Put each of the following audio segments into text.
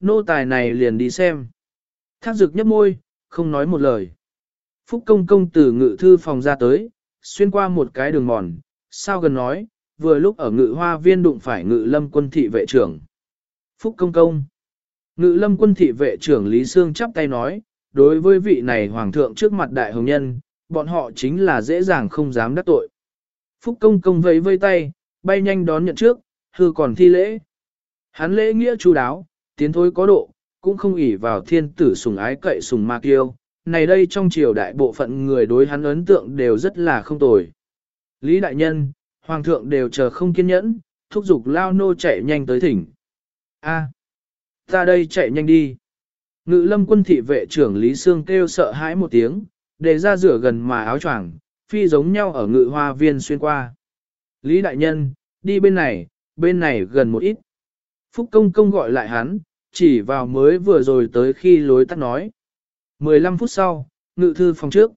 nô tài này liền đi xem. Thác dực nhấp môi, không nói một lời. Phúc công công từ ngự thư phòng ra tới, xuyên qua một cái đường mòn, sao gần nói, vừa lúc ở ngự hoa viên đụng phải ngự lâm quân thị vệ trưởng. Phúc công công. Ngự lâm quân thị vệ trưởng Lý Sương chắp tay nói, đối với vị này hoàng thượng trước mặt đại hồng nhân, bọn họ chính là dễ dàng không dám đắc tội. Phúc công công vẫy vây tay, bay nhanh đón nhận trước, hư còn thi lễ. Hắn lễ nghĩa chú đáo, tiến thối có độ, cũng không ỷ vào thiên tử sùng ái cậy sùng ma kiêu. Này đây trong triều đại bộ phận người đối hắn ấn tượng đều rất là không tồi. Lý đại nhân, hoàng thượng đều chờ không kiên nhẫn, thúc giục lao nô chạy nhanh tới thỉnh. A, ta đây chạy nhanh đi. Ngự lâm quân thị vệ trưởng Lý Sương kêu sợ hãi một tiếng, để ra rửa gần mà áo choàng, phi giống nhau ở ngự hoa viên xuyên qua. Lý đại nhân, đi bên này, bên này gần một ít. Phúc công công gọi lại hắn, chỉ vào mới vừa rồi tới khi lối tắt nói. 15 phút sau, ngự thư phòng trước.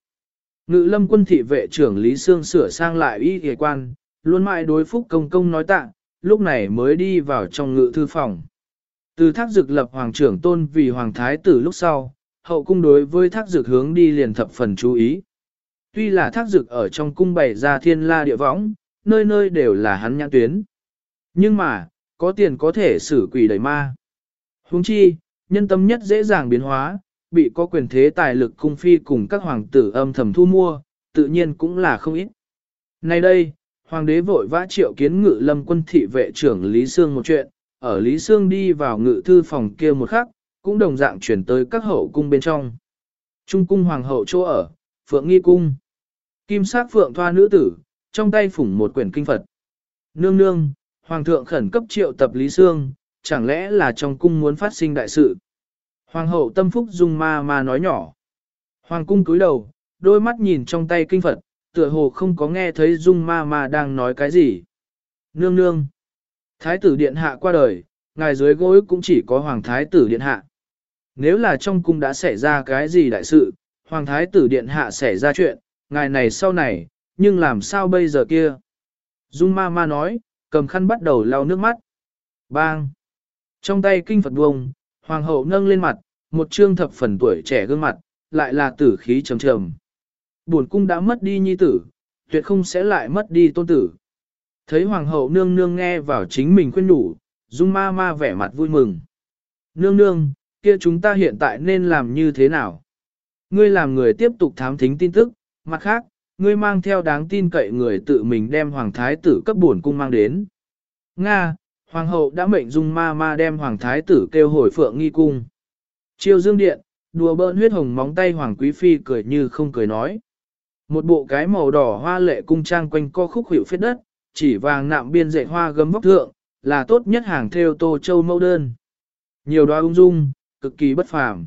Ngự lâm quân thị vệ trưởng Lý Sương sửa sang lại y ghề quan, luôn mãi đối phúc công công nói tạ, lúc này mới đi vào trong ngự thư phòng. Từ thác dực lập hoàng trưởng tôn vì hoàng thái tử lúc sau, hậu cung đối với thác dực hướng đi liền thập phần chú ý. Tuy là thác dực ở trong cung bày ra thiên la địa võng, nơi nơi đều là hắn nhãn tuyến. Nhưng mà, có tiền có thể xử quỷ đẩy ma. Huống chi, nhân tâm nhất dễ dàng biến hóa, bị có quyền thế tài lực cung phi cùng các hoàng tử âm thầm thu mua, tự nhiên cũng là không ít. Nay đây, hoàng đế vội vã triệu kiến ngự lâm quân thị vệ trưởng Lý Sương một chuyện, ở Lý Sương đi vào ngự thư phòng kia một khắc, cũng đồng dạng chuyển tới các hậu cung bên trong. Trung cung hoàng hậu chỗ ở, phượng nghi cung. Kim sắc phượng thoa nữ tử, trong tay phủng một quyển kinh Phật. Nương nương, hoàng thượng khẩn cấp triệu tập Lý Sương, chẳng lẽ là trong cung muốn phát sinh đại sự. Hoàng hậu tâm phúc dung ma ma nói nhỏ. Hoàng cung cúi đầu, đôi mắt nhìn trong tay kinh Phật, tựa hồ không có nghe thấy dung ma ma đang nói cái gì. Nương nương. Thái tử điện hạ qua đời, ngài dưới gối cũng chỉ có hoàng thái tử điện hạ. Nếu là trong cung đã xảy ra cái gì đại sự, hoàng thái tử điện hạ xảy ra chuyện, ngài này sau này, nhưng làm sao bây giờ kia? Dung ma ma nói, cầm khăn bắt đầu lau nước mắt. Bang! Trong tay kinh Phật buông, hoàng hậu nâng lên mặt, một trương thập phần tuổi trẻ gương mặt, lại là tử khí trầm trầm. Buồn cung đã mất đi nhi tử, tuyệt không sẽ lại mất đi tôn tử. Thấy hoàng hậu nương nương nghe vào chính mình khuyên nhủ, dung ma ma vẻ mặt vui mừng. Nương nương, kia chúng ta hiện tại nên làm như thế nào? Ngươi làm người tiếp tục thám thính tin tức, mặt khác, ngươi mang theo đáng tin cậy người tự mình đem hoàng thái tử cấp buồn cung mang đến. Nga, hoàng hậu đã mệnh dung ma ma đem hoàng thái tử kêu hồi phượng nghi cung. Chiêu dương điện, đùa bỡn huyết hồng móng tay hoàng quý phi cười như không cười nói. Một bộ cái màu đỏ hoa lệ cung trang quanh co khúc hiệu phết đất, chỉ vàng nạm biên dệt hoa gấm vóc thượng, là tốt nhất hàng theo tô châu mẫu đơn. Nhiều đoá ung dung, cực kỳ bất phàm.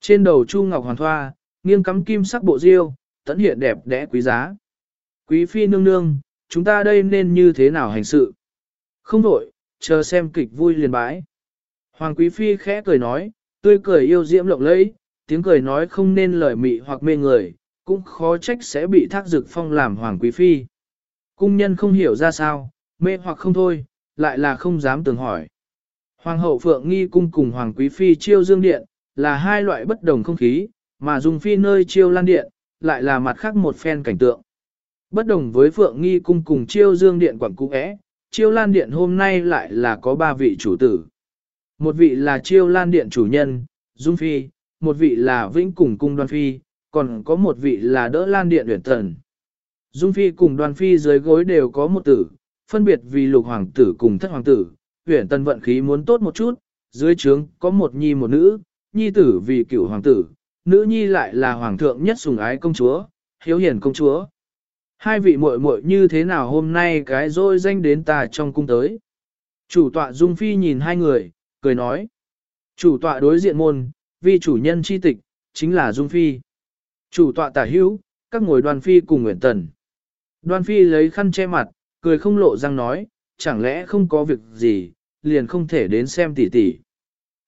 Trên đầu chu ngọc hoàn thoa, nghiêng cắm kim sắc bộ diêu, tẫn hiện đẹp đẽ quý giá. Quý phi nương nương, chúng ta đây nên như thế nào hành sự? Không đổi, chờ xem kịch vui liền bãi. Hoàng quý phi khẽ cười nói, tươi cười yêu diễm lộng lẫy, tiếng cười nói không nên lời mị hoặc mê người, cũng khó trách sẽ bị thác dực phong làm hoàng quý phi. Cung nhân không hiểu ra sao, mê hoặc không thôi, lại là không dám tưởng hỏi. Hoàng hậu Phượng Nghi cung cùng Hoàng Quý Phi chiêu dương điện, là hai loại bất đồng không khí, mà dùng phi nơi chiêu lan điện, lại là mặt khác một phen cảnh tượng. Bất đồng với Phượng Nghi cung cùng chiêu dương điện quảng cung é, chiêu lan điện hôm nay lại là có ba vị chủ tử. Một vị là chiêu lan điện chủ nhân, Dung Phi, một vị là Vĩnh cùng cung đoan phi, còn có một vị là đỡ lan điện huyền thần. Dung Phi cùng đoàn phi dưới gối đều có một tử, phân biệt vì lục hoàng tử cùng thất hoàng tử, huyền tần vận khí muốn tốt một chút, dưới trướng có một nhi một nữ, nhi tử vì cửu hoàng tử, nữ nhi lại là hoàng thượng nhất sùng ái công chúa, hiếu hiền công chúa. Hai vị muội muội như thế nào hôm nay cái rồi danh đến ta trong cung tới. Chủ tọa Dung Phi nhìn hai người, cười nói. Chủ tọa đối diện môn, vì chủ nhân chi tịch, chính là Dung Phi. Chủ tọa tả hữu, các ngồi đoàn phi cùng Nguyễn Tần. đoàn phi lấy khăn che mặt, cười không lộ răng nói, chẳng lẽ không có việc gì, liền không thể đến xem tỷ tỷ.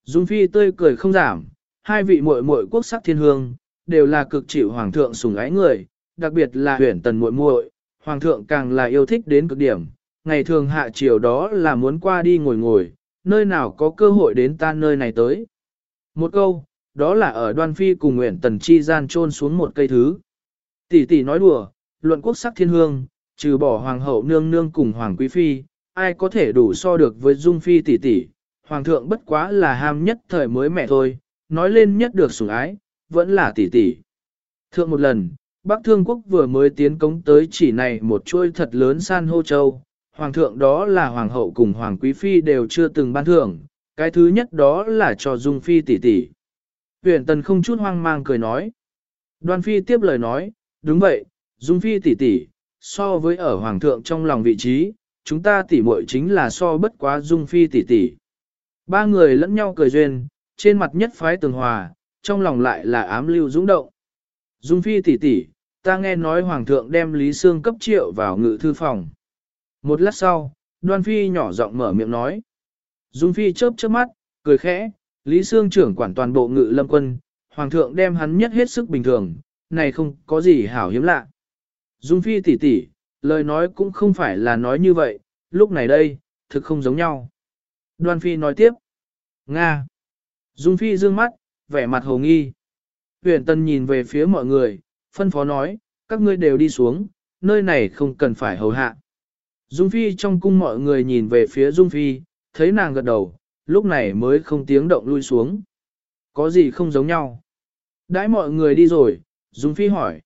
Dung phi tươi cười không giảm, hai vị muội muội quốc sắc thiên hương, đều là cực chịu hoàng thượng sủng ái người, đặc biệt là huyển tần muội muội, hoàng thượng càng là yêu thích đến cực điểm, ngày thường hạ chiều đó là muốn qua đi ngồi ngồi, nơi nào có cơ hội đến ta nơi này tới. Một câu, đó là ở đoan phi cùng nguyện tần chi gian trôn xuống một cây thứ. Tỷ tỷ nói đùa, luận quốc sắc thiên hương, trừ bỏ hoàng hậu nương nương cùng hoàng quý phi, ai có thể đủ so được với dung phi tỷ tỷ. Hoàng thượng bất quá là ham nhất thời mới mẹ thôi, nói lên nhất được sủng ái, vẫn là tỷ tỷ. Thượng một lần, Bắc Thương Quốc vừa mới tiến cống tới chỉ này một chuôi thật lớn san hô châu, Hoàng thượng đó là Hoàng hậu cùng Hoàng Quý Phi đều chưa từng ban thưởng, cái thứ nhất đó là cho Dung Phi tỷ tỷ. Huyền Tần không chút hoang mang cười nói. Đoan Phi tiếp lời nói, đúng vậy, Dung Phi tỷ tỷ, so với ở Hoàng thượng trong lòng vị trí, chúng ta tỷ muội chính là so bất quá Dung Phi tỷ tỷ. Ba người lẫn nhau cười duyên, trên mặt nhất phái tường hòa, trong lòng lại là ám lưu dũng động. Dung Phi tỷ tỷ, ta nghe nói Hoàng thượng đem Lý Sương cấp triệu vào ngự thư phòng. Một lát sau, Đoan Phi nhỏ giọng mở miệng nói. Dung Phi chớp chớp mắt, cười khẽ, Lý Sương trưởng quản toàn bộ ngự lâm quân, Hoàng thượng đem hắn nhất hết sức bình thường, này không có gì hảo hiếm lạ. Dung Phi tỷ tỷ, lời nói cũng không phải là nói như vậy, lúc này đây, thực không giống nhau. Đoan Phi nói tiếp. Nga. Dung Phi dương mắt, vẻ mặt hồ nghi. Huyền Tân nhìn về phía mọi người, phân phó nói, các ngươi đều đi xuống, nơi này không cần phải hầu hạ. Dung Phi trong cung mọi người nhìn về phía Dung Phi, thấy nàng gật đầu, lúc này mới không tiếng động lui xuống. Có gì không giống nhau? Đãi mọi người đi rồi, Dung Phi hỏi.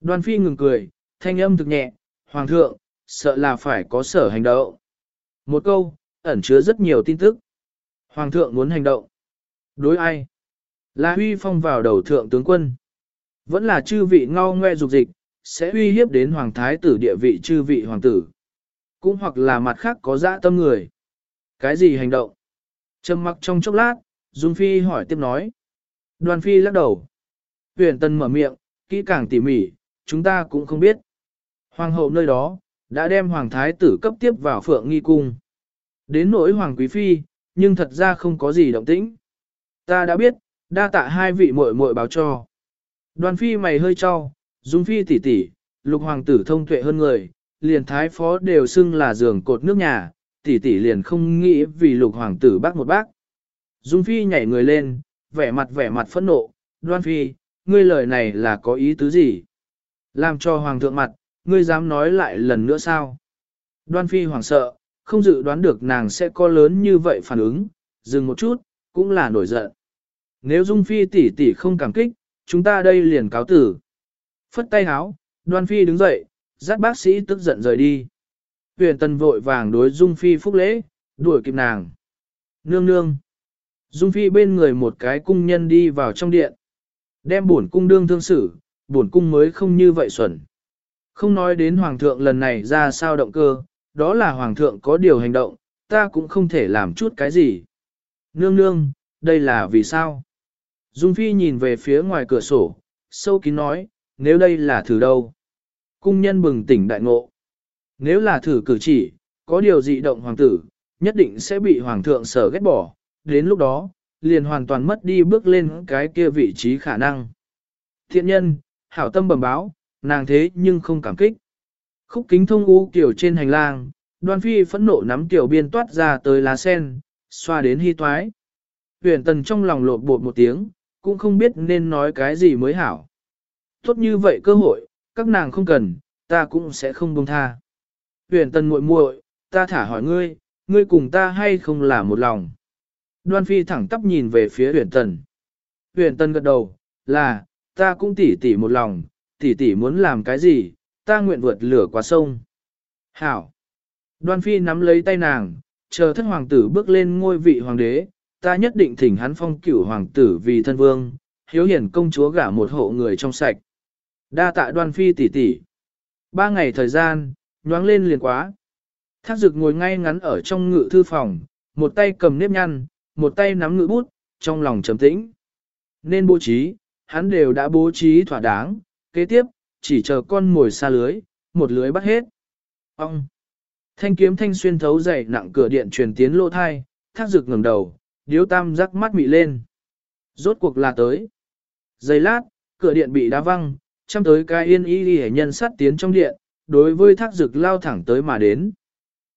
Đoan Phi ngừng cười, thanh âm thực nhẹ, Hoàng thượng, sợ là phải có sở hành động. Một câu, ẩn chứa rất nhiều tin tức. Hoàng thượng muốn hành động. Đối ai? Là huy phong vào đầu thượng tướng quân. Vẫn là chư vị ngao ngoe dục dịch, sẽ uy hiếp đến hoàng thái tử địa vị chư vị hoàng tử. Cũng hoặc là mặt khác có dã tâm người. Cái gì hành động? Trầm mặc trong chốc lát, Dung Phi hỏi tiếp nói. Đoàn Phi lắc đầu. Huyền Tân mở miệng, kỹ càng tỉ mỉ, chúng ta cũng không biết. Hoàng hậu nơi đó, đã đem hoàng thái tử cấp tiếp vào phượng nghi cung. Đến nỗi hoàng quý phi, nhưng thật ra không có gì động tĩnh. Ta đã biết, đa tạ hai vị muội muội báo cho. Đoàn phi mày hơi cho, dung phi tỷ tỷ, lục hoàng tử thông tuệ hơn người, liền thái phó đều xưng là giường cột nước nhà, tỷ tỷ liền không nghĩ vì lục hoàng tử bác một bác. Dung phi nhảy người lên, vẻ mặt vẻ mặt phẫn nộ, đoan phi, ngươi lời này là có ý tứ gì? Làm cho hoàng thượng mặt, ngươi dám nói lại lần nữa sao? Đoan phi hoảng sợ, không dự đoán được nàng sẽ có lớn như vậy phản ứng, dừng một chút, cũng là nổi giận. Nếu Dung Phi tỷ tỷ không cảm kích, chúng ta đây liền cáo tử. Phất tay háo, Đoan Phi đứng dậy, dắt bác sĩ tức giận rời đi. Huyền Tần vội vàng đối Dung Phi phúc lễ, đuổi kịp nàng. Nương nương. Dung Phi bên người một cái cung nhân đi vào trong điện. Đem bổn cung đương thương xử, bổn cung mới không như vậy xuẩn. Không nói đến hoàng thượng lần này ra sao động cơ, đó là hoàng thượng có điều hành động, ta cũng không thể làm chút cái gì. Nương nương, đây là vì sao? Dung Phi nhìn về phía ngoài cửa sổ, sâu kín nói, nếu đây là thử đâu? Cung nhân bừng tỉnh đại ngộ. Nếu là thử cử chỉ, có điều dị động hoàng tử, nhất định sẽ bị hoàng thượng sở ghét bỏ, đến lúc đó, liền hoàn toàn mất đi bước lên cái kia vị trí khả năng. Thiện nhân, hảo tâm bẩm báo, nàng thế nhưng không cảm kích. Khúc kính thông u kiểu trên hành lang, đoan phi phẫn nộ nắm tiểu biên toát ra tới lá sen, xoa đến hy toái. Huyền tần trong lòng lột bột một tiếng, cũng không biết nên nói cái gì mới hảo. Tốt như vậy cơ hội, các nàng không cần, ta cũng sẽ không buông tha. Huyền tần muội muội, ta thả hỏi ngươi, ngươi cùng ta hay không là một lòng. Đoan phi thẳng tắp nhìn về phía huyền tần. Huyền tần gật đầu, là, ta cũng tỉ tỉ một lòng, tỉ tỉ muốn làm cái gì, ta nguyện vượt lửa qua sông. Hảo. Đoan phi nắm lấy tay nàng, chờ thất hoàng tử bước lên ngôi vị hoàng đế, ta nhất định thỉnh hắn phong cửu hoàng tử vì thân vương, hiếu hiển công chúa gả một hộ người trong sạch. Đa tạ đoan phi tỷ tỷ. Ba ngày thời gian, nhoáng lên liền quá. Thác dực ngồi ngay ngắn ở trong ngự thư phòng, một tay cầm nếp nhăn, một tay nắm ngự bút, trong lòng trầm tĩnh. Nên bố trí, hắn đều đã bố trí thỏa đáng, kế tiếp, chỉ chờ con mồi xa lưới, một lưới bắt hết. Ông! Thanh kiếm thanh xuyên thấu dày nặng cửa điện truyền tiến lỗ thai, thác dực ngẩng đầu, điếu tam rắc mắt mị lên. Rốt cuộc là tới. Giây lát, cửa điện bị đá văng, chăm tới cái yên y y nhân sát tiến trong điện, đối với thác dực lao thẳng tới mà đến.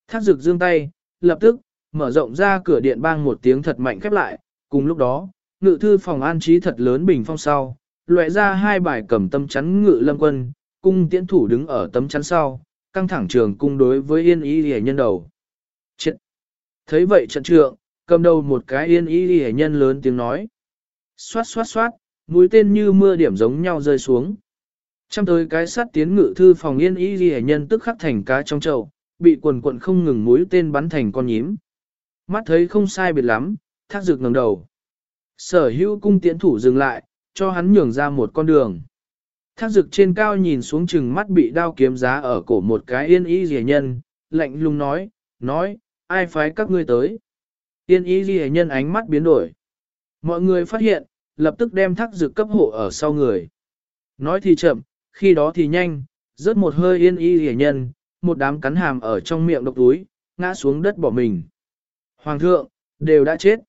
Thác dực dương tay, lập tức, mở rộng ra cửa điện bang một tiếng thật mạnh khép lại, cùng lúc đó, ngự thư phòng an trí thật lớn bình phong sau, loại ra hai bài cầm tâm chắn ngự lâm quân, cung tiễn thủ đứng ở tấm chắn sau, căng thẳng trường cung đối với yên ý hề nhân đầu. Chết! Thấy vậy trận trượng, cầm đầu một cái yên ý y nhân lớn tiếng nói. Xoát xoát xoát, mũi tên như mưa điểm giống nhau rơi xuống. trăm tới cái sát tiến ngự thư phòng yên ý y nhân tức khắc thành cá trong chậu, bị quần quận không ngừng mũi tên bắn thành con nhím. Mắt thấy không sai biệt lắm, thác dược ngẩng đầu. Sở hữu cung tiễn thủ dừng lại, cho hắn nhường ra một con đường. Thác dực trên cao nhìn xuống chừng mắt bị đao kiếm giá ở cổ một cái yên ý rìa nhân, lạnh lùng nói, nói, ai phái các ngươi tới. Yên ý ghi nhân ánh mắt biến đổi. Mọi người phát hiện, lập tức đem thác dược cấp hộ ở sau người. Nói thì chậm, khi đó thì nhanh, rớt một hơi yên y ghi nhân, một đám cắn hàm ở trong miệng độc túi, ngã xuống đất bỏ mình. Hoàng thượng, đều đã chết.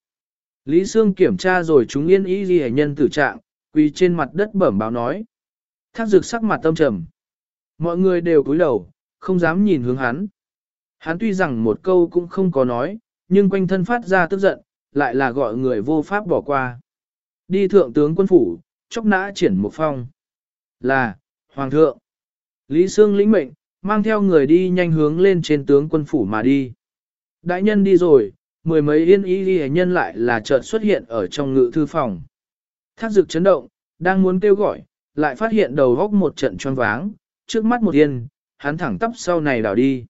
Lý Sương kiểm tra rồi chúng yên y ghi nhân tử trạng, quỳ trên mặt đất bẩm báo nói. Thác dược sắc mặt tâm trầm. Mọi người đều cúi đầu, không dám nhìn hướng hắn. Hắn tuy rằng một câu cũng không có nói, nhưng quanh thân phát ra tức giận, lại là gọi người vô pháp bỏ qua. Đi thượng tướng quân phủ, chốc nã triển một phong. Là, Hoàng thượng. Lý Sương lĩnh mệnh, mang theo người đi nhanh hướng lên trên tướng quân phủ mà đi. Đại nhân đi rồi, mười mấy yên y ghi nhân lại là chợt xuất hiện ở trong ngự thư phòng. Thác dực chấn động, đang muốn kêu gọi, lại phát hiện đầu góc một trận choáng váng, trước mắt một yên, hắn thẳng tắp sau này đảo đi.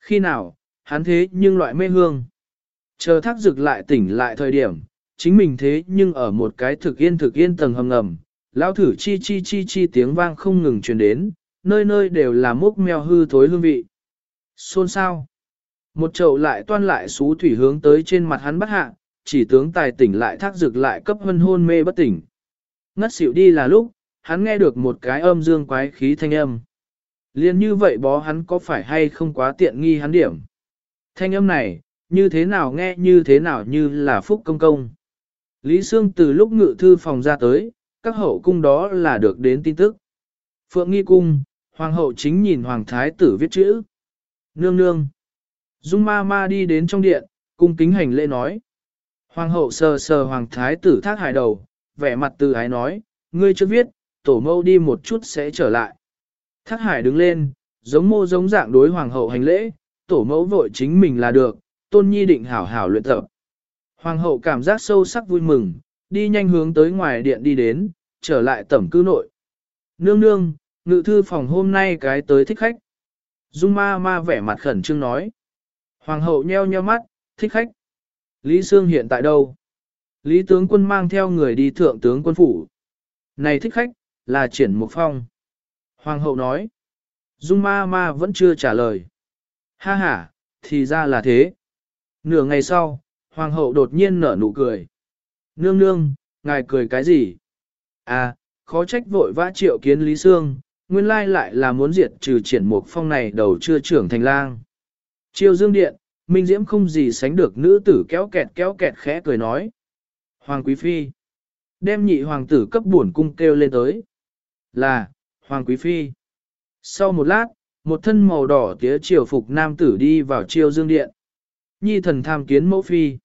Khi nào, hắn thế nhưng loại mê hương. Chờ thác dực lại tỉnh lại thời điểm, chính mình thế nhưng ở một cái thực yên thực yên tầng hầm ngầm, lão thử chi chi chi chi tiếng vang không ngừng truyền đến, nơi nơi đều là mốc mèo hư thối hương vị. Xôn sao? Một chậu lại toan lại xú thủy hướng tới trên mặt hắn bắt hạ, chỉ tướng tài tỉnh lại thác dực lại cấp hân hôn mê bất tỉnh. Ngất xỉu đi là lúc, hắn nghe được một cái âm dương quái khí thanh âm. Liên như vậy bó hắn có phải hay không quá tiện nghi hắn điểm. Thanh âm này, như thế nào nghe như thế nào như là phúc công công. Lý Sương từ lúc ngự thư phòng ra tới, các hậu cung đó là được đến tin tức. Phượng nghi cung, hoàng hậu chính nhìn hoàng thái tử viết chữ. Nương nương. Dung ma ma đi đến trong điện, cung kính hành lễ nói. Hoàng hậu sờ sờ hoàng thái tử thác hải đầu, vẻ mặt từ ái nói, ngươi chưa viết, tổ mâu đi một chút sẽ trở lại. Thác hải đứng lên, giống mô giống dạng đối hoàng hậu hành lễ, tổ mẫu vội chính mình là được, tôn nhi định hảo hảo luyện tập. Hoàng hậu cảm giác sâu sắc vui mừng, đi nhanh hướng tới ngoài điện đi đến, trở lại tẩm cư nội. Nương nương, ngự thư phòng hôm nay cái tới thích khách. Dung ma ma vẻ mặt khẩn trương nói. Hoàng hậu nheo nheo mắt, thích khách. Lý Sương hiện tại đâu? Lý tướng quân mang theo người đi thượng tướng quân phủ. Này thích khách, là triển mục phong. Hoàng hậu nói. Dung ma ma vẫn chưa trả lời. Ha ha, thì ra là thế. Nửa ngày sau, hoàng hậu đột nhiên nở nụ cười. Nương nương, ngài cười cái gì? À, khó trách vội vã triệu kiến Lý Sương, nguyên lai lại là muốn diệt trừ triển mục phong này đầu chưa trưởng thành lang. Triều dương điện, Minh Diễm không gì sánh được nữ tử kéo kẹt kéo kẹt khẽ cười nói. Hoàng Quý Phi. Đem nhị hoàng tử cấp buồn cung kêu lên tới. Là, Hoàng Quý Phi. Sau một lát, một thân màu đỏ tía triều phục nam tử đi vào triều dương điện. Nhi thần tham kiến mẫu phi.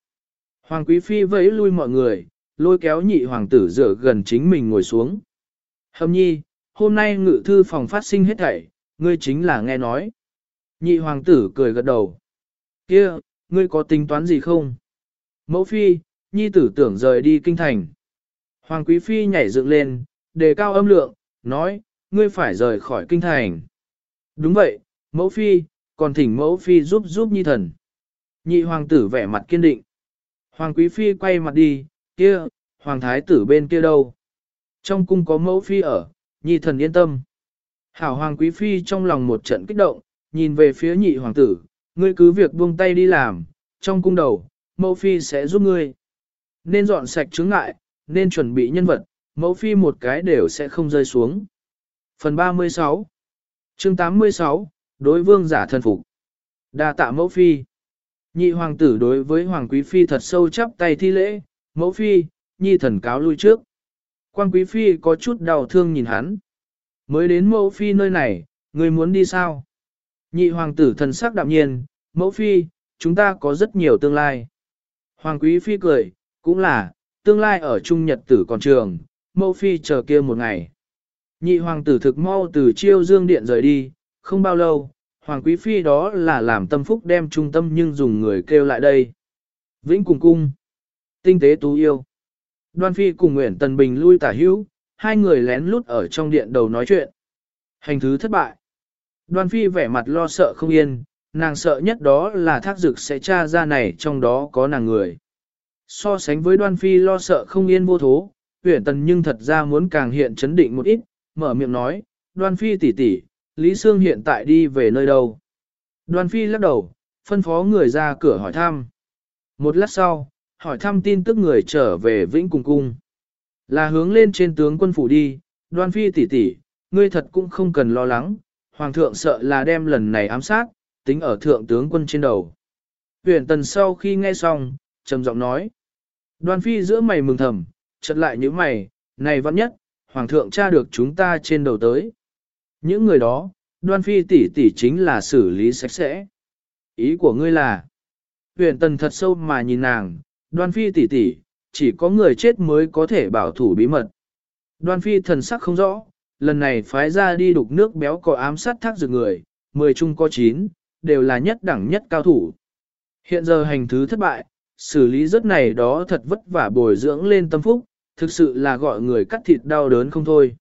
Hoàng Quý Phi vẫy lui mọi người, lôi kéo nhị hoàng tử dựa gần chính mình ngồi xuống. Hâm nhi, hôm nay ngự thư phòng phát sinh hết thảy, ngươi chính là nghe nói. Nhị hoàng tử cười gật đầu. kia, ngươi có tính toán gì không? Mẫu phi, nhi tử tưởng rời đi kinh thành. Hoàng quý phi nhảy dựng lên, đề cao âm lượng, nói, ngươi phải rời khỏi kinh thành. Đúng vậy, mẫu phi, còn thỉnh mẫu phi giúp giúp nhi thần. Nhị hoàng tử vẻ mặt kiên định. Hoàng quý phi quay mặt đi, kia, hoàng thái tử bên kia đâu? Trong cung có mẫu phi ở, nhi thần yên tâm. Hảo hoàng quý phi trong lòng một trận kích động, nhìn về phía nhị hoàng tử, ngươi cứ việc buông tay đi làm, trong cung đầu, mẫu phi sẽ giúp ngươi. Nên dọn sạch chứng ngại, nên chuẩn bị nhân vật, mẫu phi một cái đều sẽ không rơi xuống. Phần 36 chương 86, đối vương giả thân phục. đa tạ mẫu phi. Nhị hoàng tử đối với hoàng quý phi thật sâu chắp tay thi lễ, mẫu phi, nhi thần cáo lui trước. Quan quý phi có chút đau thương nhìn hắn. Mới đến mẫu phi nơi này, người muốn đi sao? Nhị hoàng tử thần sắc đạm nhiên, mẫu phi, chúng ta có rất nhiều tương lai. Hoàng quý phi cười, cũng là, tương lai ở Trung Nhật tử còn trường, mẫu phi chờ kia một ngày. Nhị hoàng tử thực mau từ chiêu dương điện rời đi, không bao lâu, hoàng quý phi đó là làm tâm phúc đem trung tâm nhưng dùng người kêu lại đây. Vĩnh cùng cung, tinh tế tú yêu. Đoan phi cùng Nguyễn Tần Bình lui tả hữu, hai người lén lút ở trong điện đầu nói chuyện. Hành thứ thất bại. Đoan phi vẻ mặt lo sợ không yên, nàng sợ nhất đó là thác dực sẽ tra ra này trong đó có nàng người. So sánh với đoan phi lo sợ không yên vô thố, Uyển Tần nhưng thật ra muốn càng hiện chấn định một ít, mở miệng nói, đoan phi tỷ tỷ, Lý Sương hiện tại đi về nơi đâu. Đoan phi lắc đầu, phân phó người ra cửa hỏi thăm. Một lát sau, hỏi thăm tin tức người trở về Vĩnh Cùng Cung. Là hướng lên trên tướng quân phủ đi, đoan phi tỷ tỷ, ngươi thật cũng không cần lo lắng, hoàng thượng sợ là đem lần này ám sát, tính ở thượng tướng quân trên đầu. Huyền tần sau khi nghe xong, trầm giọng nói. Đoan phi giữa mày mừng thầm, chợt lại những mày, này vẫn nhất, hoàng thượng tra được chúng ta trên đầu tới. Những người đó, đoan phi tỷ tỷ chính là xử lý sạch sẽ. Ý của ngươi là, huyền tần thật sâu mà nhìn nàng, đoan phi tỷ tỷ, chỉ có người chết mới có thể bảo thủ bí mật. Đoan phi thần sắc không rõ, lần này phái ra đi đục nước béo có ám sát thác dược người, mười chung có chín, đều là nhất đẳng nhất cao thủ. Hiện giờ hành thứ thất bại, xử lý rất này đó thật vất vả bồi dưỡng lên tâm phúc, thực sự là gọi người cắt thịt đau đớn không thôi.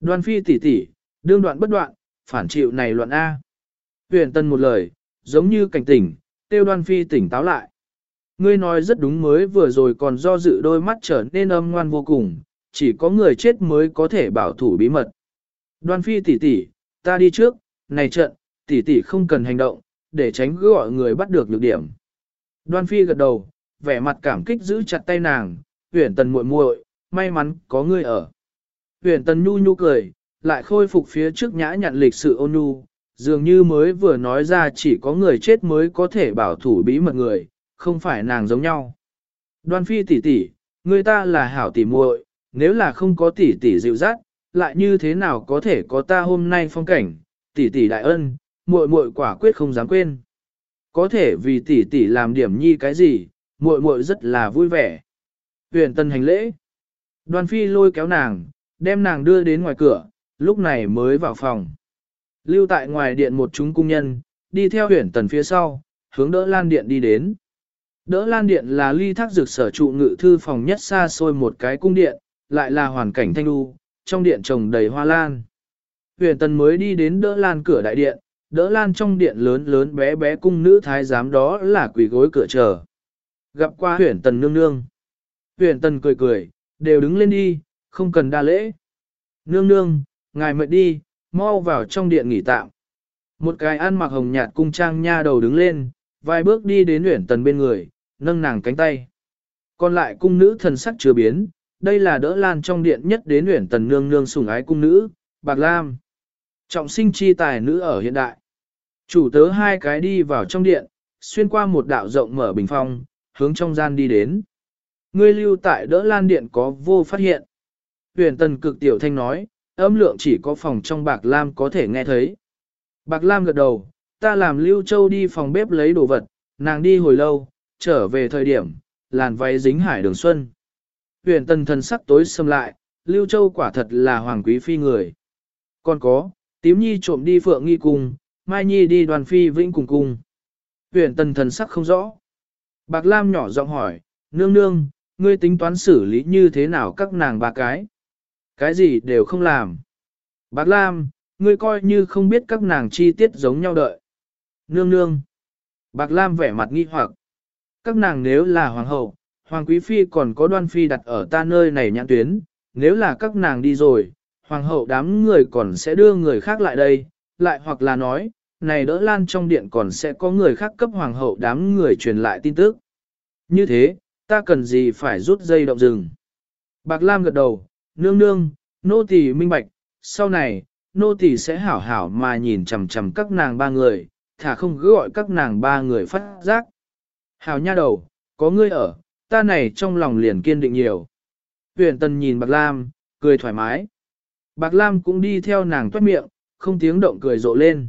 Đoan phi tỷ tỷ, đương đoạn bất đoạn, phản chịu này loạn A. Huyền tân một lời, giống như cảnh tỉnh, tiêu đoan phi tỉnh táo lại. Ngươi nói rất đúng mới vừa rồi còn do dự đôi mắt trở nên âm ngoan vô cùng, chỉ có người chết mới có thể bảo thủ bí mật. Đoan phi tỷ tỷ, ta đi trước, này trận, tỷ tỷ không cần hành động, để tránh gọi người bắt được nhược điểm. Đoan phi gật đầu, vẻ mặt cảm kích giữ chặt tay nàng, huyền tần muội muội, may mắn có ngươi ở. Huyền tần nhu nhu cười, lại khôi phục phía trước nhã nhặn lịch sự ôn nhu, dường như mới vừa nói ra chỉ có người chết mới có thể bảo thủ bí mật người, không phải nàng giống nhau. Đoan phi tỷ tỷ, người ta là hảo tỷ muội, nếu là không có tỷ tỷ dịu dắt, lại như thế nào có thể có ta hôm nay phong cảnh, tỷ tỷ đại ân, muội muội quả quyết không dám quên. Có thể vì tỷ tỷ làm điểm nhi cái gì, muội muội rất là vui vẻ. Huyền tân hành lễ. Đoan phi lôi kéo nàng, đem nàng đưa đến ngoài cửa, lúc này mới vào phòng. Lưu tại ngoài điện một chúng cung nhân, đi theo huyền tần phía sau, hướng đỡ lan điện đi đến. Đỡ lan điện là ly thác dược sở trụ ngự thư phòng nhất xa xôi một cái cung điện, lại là hoàn cảnh thanh lưu, trong điện trồng đầy hoa lan. Huyền tần mới đi đến đỡ lan cửa đại điện, đỡ lan trong điện lớn lớn bé bé cung nữ thái giám đó là quỷ gối cửa chờ. Gặp qua huyền tần nương nương. Huyền tần cười cười, đều đứng lên đi, không cần đa lễ. Nương nương, ngài mệt đi, mau vào trong điện nghỉ tạm. Một cái ăn mặc hồng nhạt cung trang nha đầu đứng lên, vài bước đi đến Uyển tần bên người, nâng nàng cánh tay. Còn lại cung nữ thần sắc chưa biến, đây là đỡ lan trong điện nhất đến Uyển tần nương nương sủng ái cung nữ, Bạc Lam. Trọng sinh chi tài nữ ở hiện đại. Chủ tớ hai cái đi vào trong điện, xuyên qua một đạo rộng mở bình phong, hướng trong gian đi đến. Ngươi lưu tại đỡ lan điện có vô phát hiện. Huyền tần cực tiểu thanh nói, âm lượng chỉ có phòng trong bạc lam có thể nghe thấy. Bạc lam gật đầu, ta làm lưu châu đi phòng bếp lấy đồ vật, nàng đi hồi lâu, trở về thời điểm, làn váy dính hải đường xuân. Huyền tần thần sắc tối xâm lại, lưu châu quả thật là hoàng quý phi người. Còn có, tím nhi trộm đi phượng nghi cùng, mai nhi đi đoàn phi vĩnh cùng cùng. Huyền tần thần sắc không rõ. Bạc Lam nhỏ giọng hỏi, nương nương, ngươi tính toán xử lý như thế nào các nàng ba cái? Cái gì đều không làm. Bác Lam, ngươi coi như không biết các nàng chi tiết giống nhau đợi. Nương nương. Bạc Lam vẻ mặt nghi hoặc. Các nàng nếu là hoàng hậu, hoàng quý phi còn có đoan phi đặt ở ta nơi này nhãn tuyến, nếu là các nàng đi rồi, hoàng hậu đám người còn sẽ đưa người khác lại đây, lại hoặc là nói, này đỡ lan trong điện còn sẽ có người khác cấp hoàng hậu đám người truyền lại tin tức. Như thế, ta cần gì phải rút dây động rừng. Bạc Lam gật đầu, nương nương, nô tỳ minh bạch, sau này, nô tỳ sẽ hảo hảo mà nhìn chằm chằm các nàng ba người, thả không cứ gọi các nàng ba người phát giác. Hảo nha đầu, có ngươi ở, ta này trong lòng liền kiên định nhiều. Huyền Tân nhìn Bạc Lam, cười thoải mái. Bạc Lam cũng đi theo nàng toát miệng, không tiếng động cười rộ lên.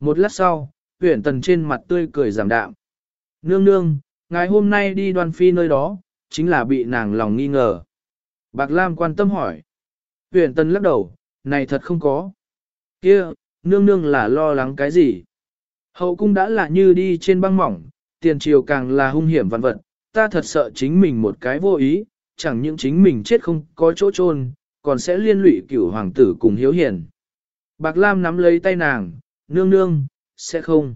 Một lát sau, Huyền Tần trên mặt tươi cười giảm đạm. Nương nương, ngày hôm nay đi đoan phi nơi đó, chính là bị nàng lòng nghi ngờ. Bạc Lam quan tâm hỏi. Huyền Tân lắc đầu, này thật không có. Kia, nương nương là lo lắng cái gì? Hậu cung đã là như đi trên băng mỏng, tiền triều càng là hung hiểm vạn vật, ta thật sợ chính mình một cái vô ý, chẳng những chính mình chết không có chỗ chôn, còn sẽ liên lụy cửu hoàng tử cùng hiếu hiền. Bạc Lam nắm lấy tay nàng, nương nương, sẽ không.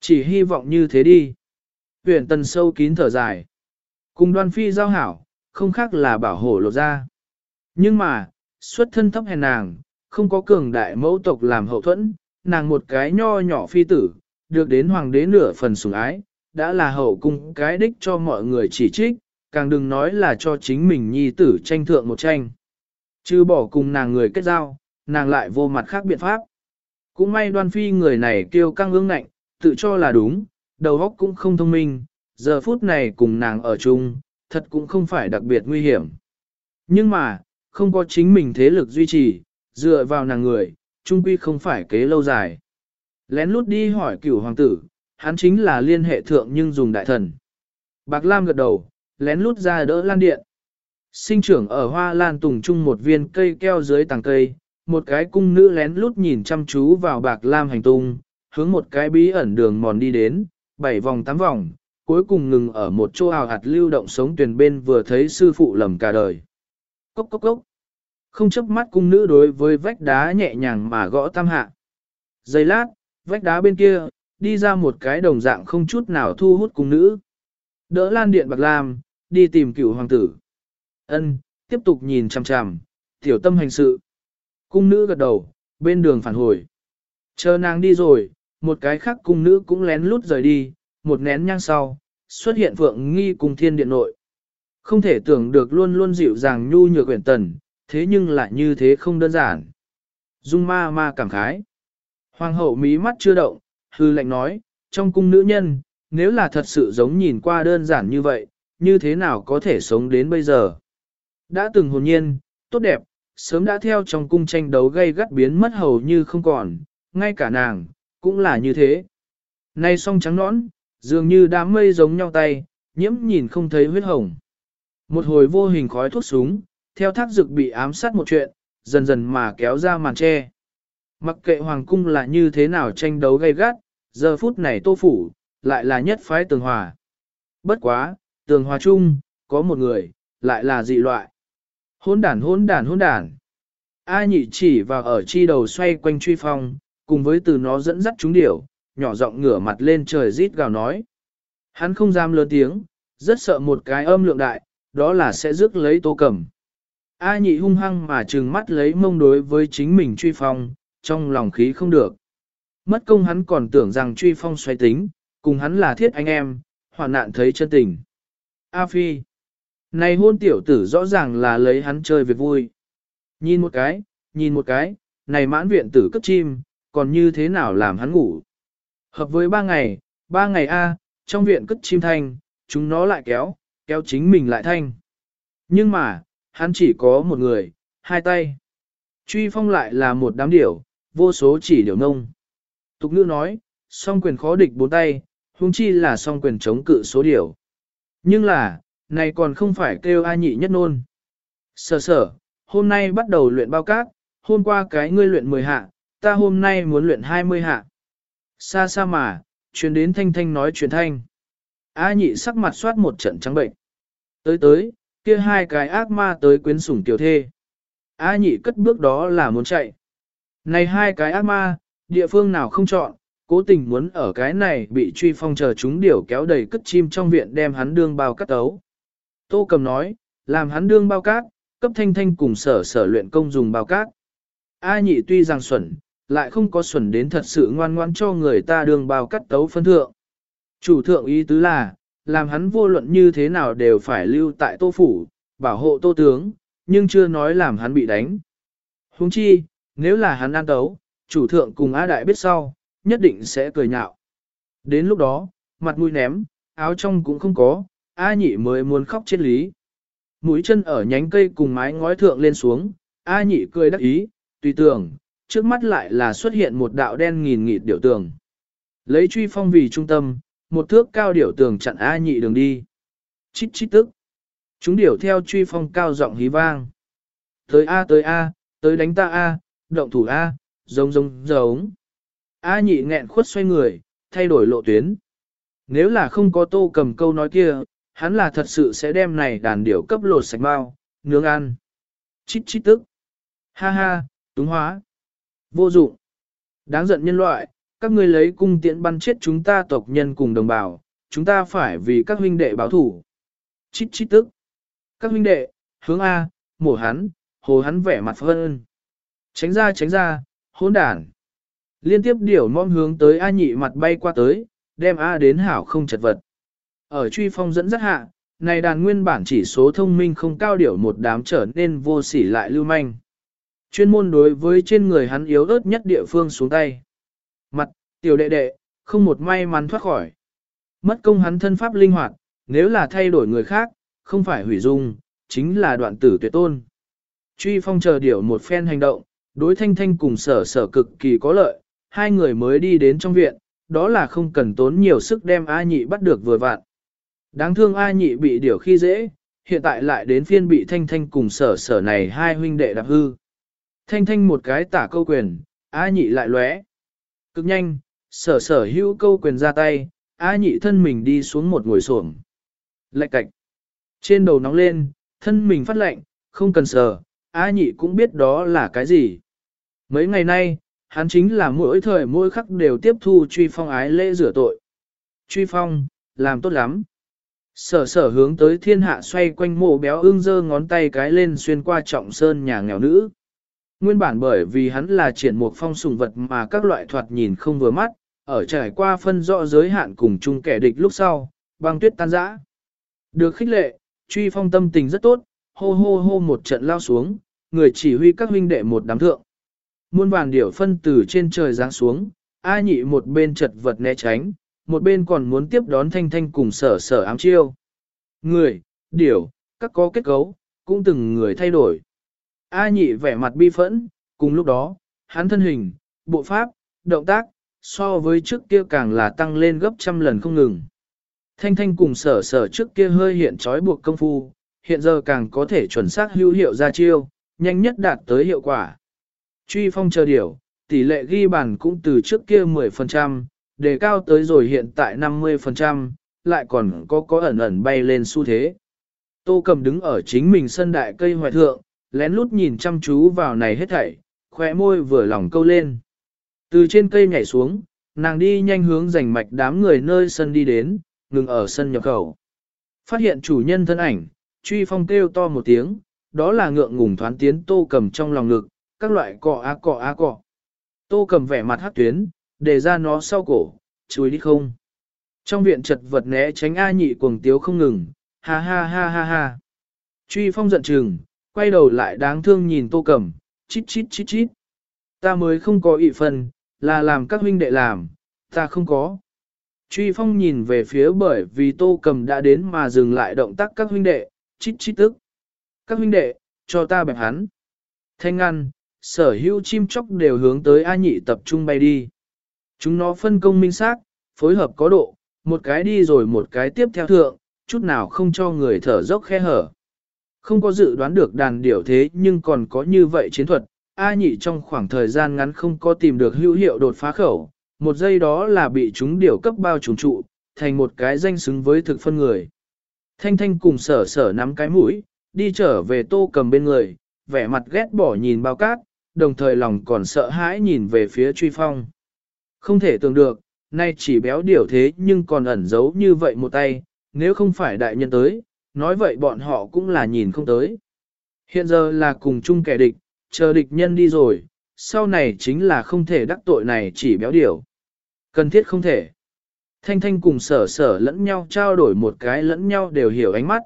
Chỉ hy vọng như thế đi. Huyền tần sâu kín thở dài. Cùng đoan phi giao hảo, không khác là bảo hộ lộ ra. Nhưng mà, xuất thân thấp hèn nàng, không có cường đại mẫu tộc làm hậu thuẫn, nàng một cái nho nhỏ phi tử, được đến hoàng đế nửa phần sủng ái, đã là hậu cung cái đích cho mọi người chỉ trích, càng đừng nói là cho chính mình nhi tử tranh thượng một tranh. Chứ bỏ cùng nàng người kết giao, nàng lại vô mặt khác biện pháp. Cũng may đoan phi người này kêu căng ương nạnh, tự cho là đúng, đầu óc cũng không thông minh, giờ phút này cùng nàng ở chung, thật cũng không phải đặc biệt nguy hiểm. Nhưng mà, không có chính mình thế lực duy trì, dựa vào nàng người, trung quy không phải kế lâu dài. Lén lút đi hỏi cửu hoàng tử, hắn chính là liên hệ thượng nhưng dùng đại thần. Bạc Lam gật đầu, lén lút ra đỡ lan điện. Sinh trưởng ở hoa lan tùng chung một viên cây keo dưới tàng cây, một cái cung nữ lén lút nhìn chăm chú vào Bạc Lam hành tung, hướng một cái bí ẩn đường mòn đi đến, bảy vòng tám vòng, cuối cùng ngừng ở một chỗ ảo hạt lưu động sống tuyển bên vừa thấy sư phụ lầm cả đời. Cốc cốc cốc. Không chấp mắt cung nữ đối với vách đá nhẹ nhàng mà gõ tam hạ. Giây lát, vách đá bên kia, đi ra một cái đồng dạng không chút nào thu hút cung nữ. Đỡ lan điện bạc lam, đi tìm cựu hoàng tử. Ân, tiếp tục nhìn chằm chằm, tiểu tâm hành sự. Cung nữ gật đầu, bên đường phản hồi. Chờ nàng đi rồi, một cái khác cung nữ cũng lén lút rời đi, một nén nhang sau, xuất hiện vượng nghi cùng thiên điện nội. Không thể tưởng được luôn luôn dịu dàng nhu nhược quyển tần, thế nhưng lại như thế không đơn giản. Dung ma ma cảm khái. Hoàng hậu mí mắt chưa động, hư lệnh nói, trong cung nữ nhân, nếu là thật sự giống nhìn qua đơn giản như vậy, như thế nào có thể sống đến bây giờ. Đã từng hồn nhiên, tốt đẹp, sớm đã theo trong cung tranh đấu gây gắt biến mất hầu như không còn, ngay cả nàng, cũng là như thế. Nay song trắng nõn, dường như đám mây giống nhau tay, nhiễm nhìn không thấy huyết hồng. Một hồi vô hình khói thuốc súng, theo thác dực bị ám sát một chuyện, dần dần mà kéo ra màn che. Mặc kệ hoàng cung là như thế nào tranh đấu gay gắt, giờ phút này tô phủ, lại là nhất phái tường hòa. Bất quá, tường hòa chung, có một người, lại là dị loại. Hôn đản hôn đản hôn đản. A nhị chỉ vào ở chi đầu xoay quanh truy phong, cùng với từ nó dẫn dắt chúng điểu, nhỏ giọng ngửa mặt lên trời rít gào nói. Hắn không dám lớn tiếng, rất sợ một cái âm lượng đại, đó là sẽ rước lấy tô cầm. A nhị hung hăng mà trừng mắt lấy mông đối với chính mình truy phong, trong lòng khí không được. Mất công hắn còn tưởng rằng truy phong xoay tính, cùng hắn là thiết anh em, hoạn nạn thấy chân tình. A phi. Này hôn tiểu tử rõ ràng là lấy hắn chơi việc vui. Nhìn một cái, nhìn một cái, này mãn viện tử cấp chim, còn như thế nào làm hắn ngủ. Hợp với ba ngày, ba ngày A, trong viện cất chim thanh, chúng nó lại kéo, kéo chính mình lại thanh. Nhưng mà, hắn chỉ có một người, hai tay. Truy phong lại là một đám điểu, vô số chỉ điểu nông. Tục ngữ nói, song quyền khó địch bốn tay, huống chi là song quyền chống cự số điểu. Nhưng là, này còn không phải kêu ai nhị nhất nôn. Sở sở, hôm nay bắt đầu luyện bao cát, hôm qua cái ngươi luyện 10 hạ, ta hôm nay muốn luyện 20 hạ. Xa xa mà, truyền đến thanh thanh nói chuyện thanh. A nhị sắc mặt soát một trận trắng bệnh. Tới tới, kia hai cái ác ma tới quyến sủng tiểu thê. A nhị cất bước đó là muốn chạy. Này hai cái ác ma, địa phương nào không chọn, cố tình muốn ở cái này bị truy phong chờ chúng điểu kéo đầy cất chim trong viện đem hắn đương bao cắt tấu. Tô cầm nói, làm hắn đương bao cát, cấp thanh thanh cùng sở sở luyện công dùng bao cát. A nhị tuy rằng xuẩn, lại không có xuẩn đến thật sự ngoan ngoan cho người ta đường bao cắt tấu phân thượng. Chủ thượng ý tứ là, làm hắn vô luận như thế nào đều phải lưu tại tô phủ, bảo hộ tô tướng, nhưng chưa nói làm hắn bị đánh. Huống chi, nếu là hắn an tấu, chủ thượng cùng A Đại biết sau, nhất định sẽ cười nhạo. Đến lúc đó, mặt mũi ném, áo trong cũng không có, A nhị mới muốn khóc chết lý. Mũi chân ở nhánh cây cùng mái ngói thượng lên xuống, A nhị cười đắc ý, tùy tưởng, trước mắt lại là xuất hiện một đạo đen nghìn nghịt điệu tường. Lấy truy phong vì trung tâm, một thước cao điểu tường chặn A nhị đường đi. Chít chít tức. Chúng điểu theo truy phong cao giọng hí vang. Tới A tới A, tới đánh ta A, động thủ A, giống giống giống. A nhị nghẹn khuất xoay người, thay đổi lộ tuyến. Nếu là không có tô cầm câu nói kia, hắn là thật sự sẽ đem này đàn điểu cấp lột sạch bao, nướng ăn. Chít chít tức. Ha ha, túng hóa. Vô dụng. Đáng giận nhân loại, các ngươi lấy cung tiện bắn chết chúng ta tộc nhân cùng đồng bào, chúng ta phải vì các huynh đệ báo thủ. Chít chít tức. Các huynh đệ, hướng A, mổ hắn, hồ hắn vẻ mặt phân. Tránh ra tránh ra, hỗn đản. Liên tiếp điểu mong hướng tới A nhị mặt bay qua tới, đem A đến hảo không chật vật. Ở truy phong dẫn rất hạ, này đàn nguyên bản chỉ số thông minh không cao điểu một đám trở nên vô sỉ lại lưu manh. Chuyên môn đối với trên người hắn yếu ớt nhất địa phương xuống tay. Mặt, tiểu đệ đệ, không một may mắn thoát khỏi. Mất công hắn thân pháp linh hoạt, nếu là thay đổi người khác, không phải hủy dung, chính là đoạn tử tuyệt tôn. Truy phong chờ điểu một phen hành động, đối thanh thanh cùng sở sở cực kỳ có lợi, hai người mới đi đến trong viện, đó là không cần tốn nhiều sức đem A nhị bắt được vừa vạn. Đáng thương A nhị bị điểu khi dễ, hiện tại lại đến phiên bị thanh thanh cùng sở sở này hai huynh đệ đạp hư. Thanh thanh một cái tả câu quyền, A nhị lại lóe. Cực nhanh, sở sở hữu câu quyền ra tay, A nhị thân mình đi xuống một ngồi xổm Lạch cạch. Trên đầu nóng lên, thân mình phát lạnh, không cần sở, A nhị cũng biết đó là cái gì. Mấy ngày nay, hắn chính là mỗi thời mỗi khắc đều tiếp thu truy phong ái lễ rửa tội. Truy phong, làm tốt lắm. Sở sở hướng tới thiên hạ xoay quanh mộ béo ương dơ ngón tay cái lên xuyên qua trọng sơn nhà nghèo nữ. Nguyên bản bởi vì hắn là triển một phong sùng vật mà các loại thoạt nhìn không vừa mắt, ở trải qua phân rõ giới hạn cùng chung kẻ địch lúc sau, băng tuyết tan rã. Được khích lệ, truy phong tâm tình rất tốt, hô hô hô một trận lao xuống, người chỉ huy các huynh đệ một đám thượng. Muôn vàn điểu phân từ trên trời giáng xuống, A nhị một bên chật vật né tránh, một bên còn muốn tiếp đón thanh thanh cùng sở sở ám chiêu. Người, điểu, các có kết cấu, cũng từng người thay đổi. A nhị vẻ mặt bi phẫn, cùng lúc đó, hắn thân hình, bộ pháp, động tác, so với trước kia càng là tăng lên gấp trăm lần không ngừng. Thanh thanh cùng sở sở trước kia hơi hiện trói buộc công phu, hiện giờ càng có thể chuẩn xác hữu hiệu ra chiêu, nhanh nhất đạt tới hiệu quả. Truy phong chờ điểu, tỷ lệ ghi bàn cũng từ trước kia 10%, đề cao tới rồi hiện tại 50%, lại còn có có ẩn ẩn bay lên xu thế. Tô cầm đứng ở chính mình sân đại cây hoài thượng, lén lút nhìn chăm chú vào này hết thảy, khóe môi vừa lòng câu lên. Từ trên cây nhảy xuống, nàng đi nhanh hướng rành mạch đám người nơi sân đi đến, ngừng ở sân nhập khẩu. Phát hiện chủ nhân thân ảnh, truy phong kêu to một tiếng, đó là ngượng ngùng thoán tiến tô cầm trong lòng ngực, các loại cọ á cọ á cọ. Tô cầm vẻ mặt hát tuyến, để ra nó sau cổ, chúi đi không. Trong viện chật vật né tránh A nhị cuồng tiếu không ngừng, ha ha ha ha ha. Truy phong giận chừng, quay đầu lại đáng thương nhìn tô cầm, chít chít chít chít. Ta mới không có ị phần, là làm các huynh đệ làm, ta không có. Truy phong nhìn về phía bởi vì tô cầm đã đến mà dừng lại động tác các huynh đệ, chít chít tức. Các huynh đệ, cho ta bẹp hắn. Thanh ngăn, sở hữu chim chóc đều hướng tới A nhị tập trung bay đi. Chúng nó phân công minh xác, phối hợp có độ, một cái đi rồi một cái tiếp theo thượng, chút nào không cho người thở dốc khe hở. Không có dự đoán được đàn điểu thế nhưng còn có như vậy chiến thuật, A nhị trong khoảng thời gian ngắn không có tìm được hữu hiệu đột phá khẩu, một giây đó là bị chúng điểu cấp bao trùng trụ, thành một cái danh xứng với thực phân người. Thanh thanh cùng sở sở nắm cái mũi, đi trở về tô cầm bên người, vẻ mặt ghét bỏ nhìn bao cát, đồng thời lòng còn sợ hãi nhìn về phía truy phong. Không thể tưởng được, nay chỉ béo điểu thế nhưng còn ẩn giấu như vậy một tay, nếu không phải đại nhân tới, nói vậy bọn họ cũng là nhìn không tới. Hiện giờ là cùng chung kẻ địch, chờ địch nhân đi rồi, sau này chính là không thể đắc tội này chỉ béo điều. Cần thiết không thể. Thanh thanh cùng sở sở lẫn nhau trao đổi một cái lẫn nhau đều hiểu ánh mắt.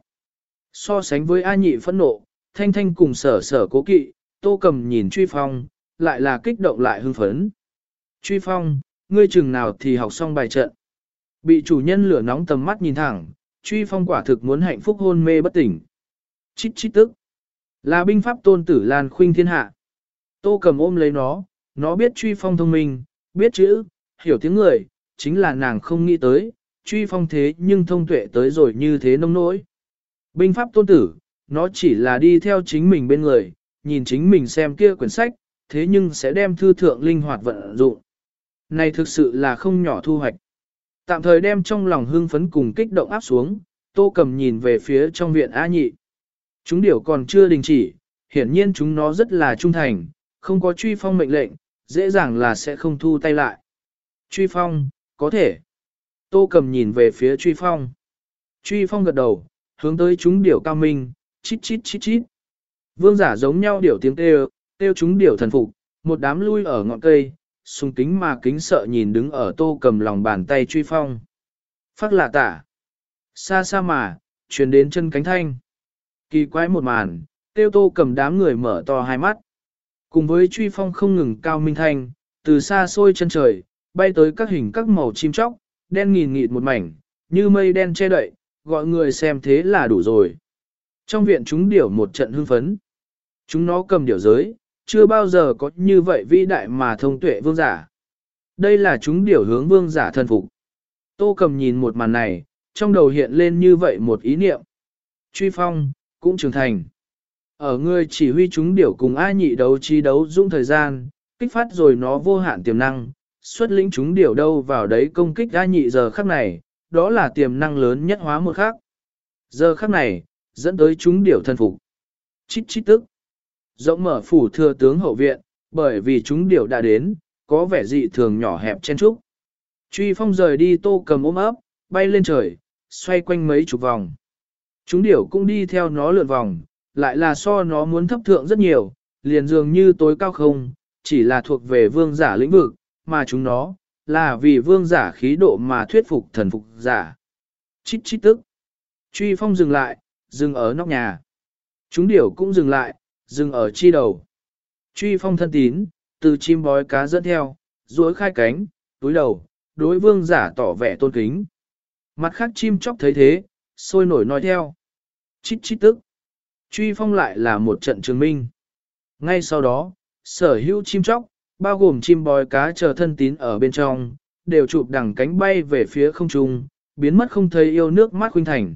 So sánh với A nhị phẫn nộ, thanh thanh cùng sở sở cố kỵ, tô cầm nhìn truy phong, lại là kích động lại hưng phấn. Truy phong, ngươi chừng nào thì học xong bài trận. Bị chủ nhân lửa nóng tầm mắt nhìn thẳng, truy phong quả thực muốn hạnh phúc hôn mê bất tỉnh. Chít chít tức. Là binh pháp tôn tử Lan khuynh thiên hạ. Tô cầm ôm lấy nó, nó biết truy phong thông minh, biết chữ, hiểu tiếng người, chính là nàng không nghĩ tới, truy phong thế nhưng thông tuệ tới rồi như thế nông nỗi. Binh pháp tôn tử, nó chỉ là đi theo chính mình bên người, nhìn chính mình xem kia quyển sách, thế nhưng sẽ đem thư thượng linh hoạt vận dụng. Này thực sự là không nhỏ thu hoạch. Tạm thời đem trong lòng hưng phấn cùng kích động áp xuống, tô cầm nhìn về phía trong viện A nhị. Chúng điểu còn chưa đình chỉ, hiển nhiên chúng nó rất là trung thành, không có truy phong mệnh lệnh, dễ dàng là sẽ không thu tay lại. Truy phong, có thể. Tô cầm nhìn về phía truy phong. Truy phong gật đầu, hướng tới chúng điểu cao minh, chít chít chít chít. Vương giả giống nhau điểu tiếng kêu, kêu chúng điểu thần phục, một đám lui ở ngọn cây, sung kính mà kính sợ nhìn đứng ở tô cầm lòng bàn tay truy phong. Phát lạ tả. Xa xa mà, truyền đến chân cánh thanh. Kỳ quái một màn, tiêu tô cầm đám người mở to hai mắt. Cùng với truy phong không ngừng cao minh thanh, từ xa xôi chân trời, bay tới các hình các màu chim chóc, đen nghìn nghịt một mảnh, như mây đen che đậy, gọi người xem thế là đủ rồi. Trong viện chúng điểu một trận hưng phấn. Chúng nó cầm điểu giới, chưa bao giờ có như vậy vĩ đại mà thông tuệ vương giả. Đây là chúng điều hướng vương giả thân phục. Tô cầm nhìn một màn này, trong đầu hiện lên như vậy một ý niệm. Truy phong, cũng trưởng thành. Ở người chỉ huy chúng điều cùng ai nhị đấu chi đấu dũng thời gian, kích phát rồi nó vô hạn tiềm năng, xuất lĩnh chúng điều đâu vào đấy công kích ai nhị giờ khắc này, đó là tiềm năng lớn nhất hóa một khắc. Giờ khắc này, dẫn tới chúng điều thân phục. Chít chít tức. Rộng mở phủ thừa tướng hậu viện, bởi vì chúng điểu đã đến, có vẻ dị thường nhỏ hẹp chen trúc. Truy phong rời đi tô cầm ôm ấp, bay lên trời, xoay quanh mấy chục vòng. Chúng điểu cũng đi theo nó lượn vòng, lại là so nó muốn thấp thượng rất nhiều, liền dường như tối cao không, chỉ là thuộc về vương giả lĩnh vực, mà chúng nó, là vì vương giả khí độ mà thuyết phục thần phục giả. Chít chít tức. Truy phong dừng lại, dừng ở nóc nhà. Chúng điểu cũng dừng lại, dừng ở chi đầu. Truy phong thân tín, từ chim bói cá dẫn theo, duỗi khai cánh, túi đầu, đối vương giả tỏ vẻ tôn kính. Mặt khác chim chóc thấy thế, sôi nổi nói theo. Chít chít tức. Truy phong lại là một trận trường minh. Ngay sau đó, sở hữu chim chóc, bao gồm chim bói cá chờ thân tín ở bên trong, đều chụp đằng cánh bay về phía không trung, biến mất không thấy yêu nước mắt khuynh thành.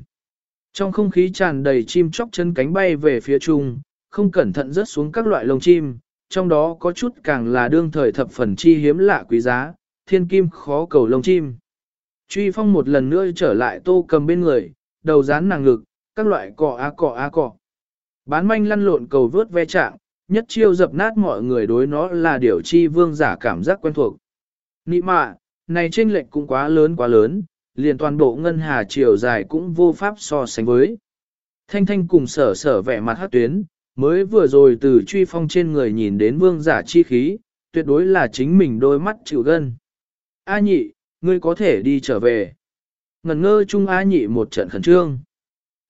Trong không khí tràn đầy chim chóc chân cánh bay về phía trung, không cẩn thận rớt xuống các loại lông chim, trong đó có chút càng là đương thời thập phần chi hiếm lạ quý giá, thiên kim khó cầu lông chim. Truy phong một lần nữa trở lại tô cầm bên người, đầu dán nàng ngực, các loại cọ á cọ á cọ. Bán manh lăn lộn cầu vớt ve trạng, nhất chiêu dập nát mọi người đối nó là điều chi vương giả cảm giác quen thuộc. Nị mạ, này trên lệnh cũng quá lớn quá lớn, liền toàn bộ ngân hà chiều dài cũng vô pháp so sánh với. Thanh thanh cùng sở sở vẻ mặt hát tuyến, mới vừa rồi từ truy phong trên người nhìn đến vương giả chi khí, tuyệt đối là chính mình đôi mắt chịu gân. A nhị, ngươi có thể đi trở về. Ngần ngơ chung A nhị một trận khẩn trương.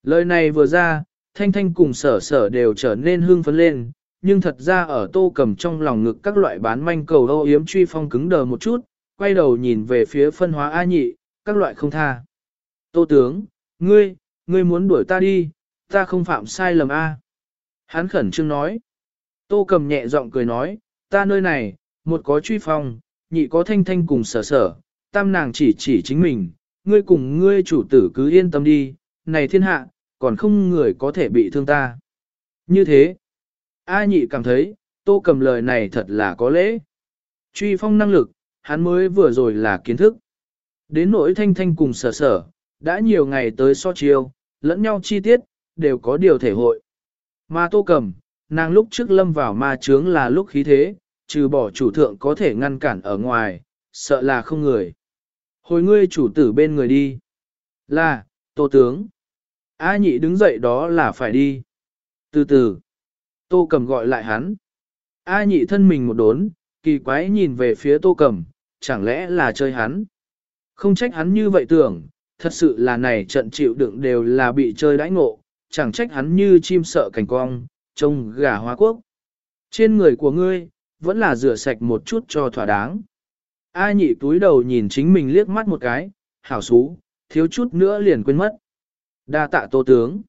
Lời này vừa ra, thanh thanh cùng sở sở đều trở nên hưng phấn lên, nhưng thật ra ở tô cầm trong lòng ngực các loại bán manh cầu âu yếm truy phong cứng đờ một chút, quay đầu nhìn về phía phân hóa A nhị, các loại không tha. Tô tướng, ngươi, ngươi muốn đuổi ta đi, ta không phạm sai lầm A. Hắn khẩn trương nói. Tô cầm nhẹ giọng cười nói, ta nơi này, một có truy phong, nhị có thanh thanh cùng sở sở, tam nàng chỉ chỉ chính mình, ngươi cùng ngươi chủ tử cứ yên tâm đi, này thiên hạ, còn không người có thể bị thương ta. Như thế, A nhị cảm thấy, tô cầm lời này thật là có lễ. Truy phong năng lực, hắn mới vừa rồi là kiến thức. Đến nỗi thanh thanh cùng sở sở, đã nhiều ngày tới so chiêu, lẫn nhau chi tiết, đều có điều thể hội. Ma tô cầm, nàng lúc trước lâm vào ma trướng là lúc khí thế, trừ bỏ chủ thượng có thể ngăn cản ở ngoài, sợ là không người. Hồi ngươi chủ tử bên người đi. Là, tô tướng. A nhị đứng dậy đó là phải đi. Từ từ. Tô cầm gọi lại hắn. A nhị thân mình một đốn, kỳ quái nhìn về phía tô cầm, chẳng lẽ là chơi hắn. Không trách hắn như vậy tưởng, thật sự là này trận chịu đựng đều là bị chơi đãi ngộ, chẳng trách hắn như chim sợ cảnh cong, trông gà hoa quốc. Trên người của ngươi, vẫn là rửa sạch một chút cho thỏa đáng. A nhị túi đầu nhìn chính mình liếc mắt một cái, hảo xú, thiếu chút nữa liền quên mất. Đa tạ tô tướng.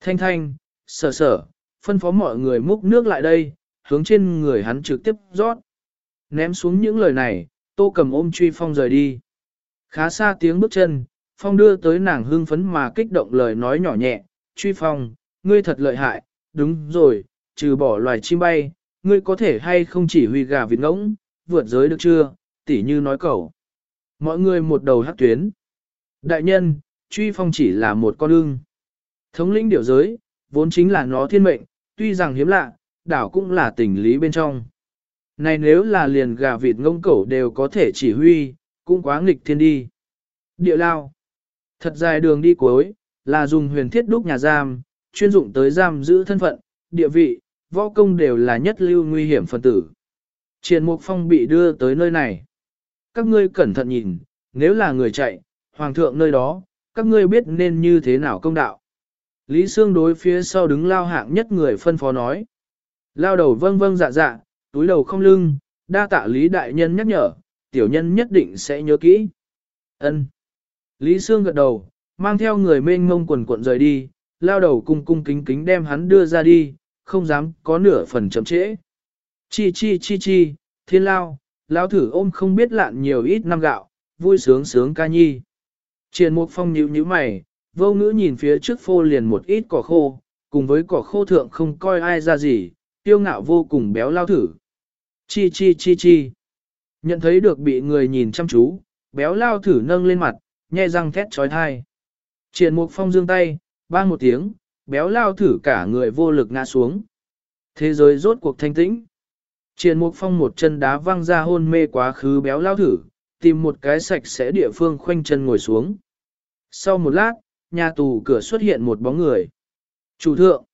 Thanh thanh, sở sở, phân phó mọi người múc nước lại đây, hướng trên người hắn trực tiếp rót. Ném xuống những lời này, tô cầm ôm truy phong rời đi. Khá xa tiếng bước chân, Phong đưa tới nàng hương phấn mà kích động lời nói nhỏ nhẹ, truy phong, ngươi thật lợi hại, đúng rồi, trừ bỏ loài chim bay, ngươi có thể hay không chỉ huy gà vịt ngỗng, vượt giới được chưa, tỉ như nói cầu. Mọi người một đầu hát tuyến. Đại nhân, truy phong chỉ là một con ưng. Thống lĩnh điểu giới, vốn chính là nó thiên mệnh, tuy rằng hiếm lạ, đảo cũng là tình lý bên trong. Này nếu là liền gà vịt ngông cẩu đều có thể chỉ huy, cũng quá nghịch thiên đi. Địa lao. Thật dài đường đi cuối, là dùng huyền thiết đúc nhà giam, chuyên dụng tới giam giữ thân phận, địa vị, võ công đều là nhất lưu nguy hiểm phân tử. Triền Mục Phong bị đưa tới nơi này. Các ngươi cẩn thận nhìn, nếu là người chạy, hoàng thượng nơi đó, các ngươi biết nên như thế nào công đạo. Lý Sương đối phía sau đứng lao hạng nhất người phân phó nói. Lao đầu vâng vâng dạ dạ, túi đầu không lưng, đa tạ Lý Đại Nhân nhắc nhở, tiểu nhân nhất định sẽ nhớ kỹ. Ân. Lý Sương gật đầu, mang theo người mênh mông quần cuộn rời đi, lao đầu cung cung kính kính đem hắn đưa ra đi, không dám có nửa phần chậm trễ. Chi chi chi chi, thiên lao, lao thử ôm không biết lạn nhiều ít năm gạo, vui sướng sướng ca nhi. Triền mục phong nhíu nhíu mày, vô ngữ nhìn phía trước phô liền một ít cỏ khô, cùng với cỏ khô thượng không coi ai ra gì, tiêu ngạo vô cùng béo lao thử. Chi chi chi chi. Nhận thấy được bị người nhìn chăm chú, béo lao thử nâng lên mặt, nhe răng thét trói thai. Triền mục phong dương tay, bang một tiếng, béo lao thử cả người vô lực ngã xuống. Thế giới rốt cuộc thanh tĩnh. Triền mục phong một chân đá văng ra hôn mê quá khứ béo lao thử, tìm một cái sạch sẽ địa phương khoanh chân ngồi xuống. Sau một lát, nhà tù cửa xuất hiện một bóng người. Chủ thượng.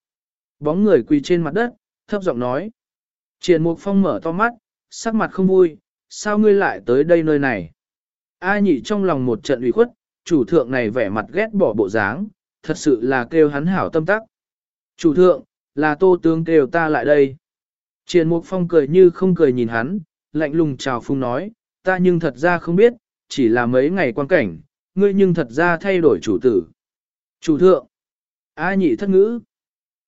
Bóng người quỳ trên mặt đất, thấp giọng nói. Triền mục phong mở to mắt, sắc mặt không vui, sao ngươi lại tới đây nơi này? A nhị trong lòng một trận ủy khuất, chủ thượng này vẻ mặt ghét bỏ bộ dáng, thật sự là kêu hắn hảo tâm tắc. Chủ thượng, là tô tướng kêu ta lại đây. Triền Mục Phong cười như không cười nhìn hắn, lạnh lùng chào phung nói, ta nhưng thật ra không biết, chỉ là mấy ngày quan cảnh, ngươi nhưng thật ra thay đổi chủ tử. Chủ thượng, A nhị thất ngữ.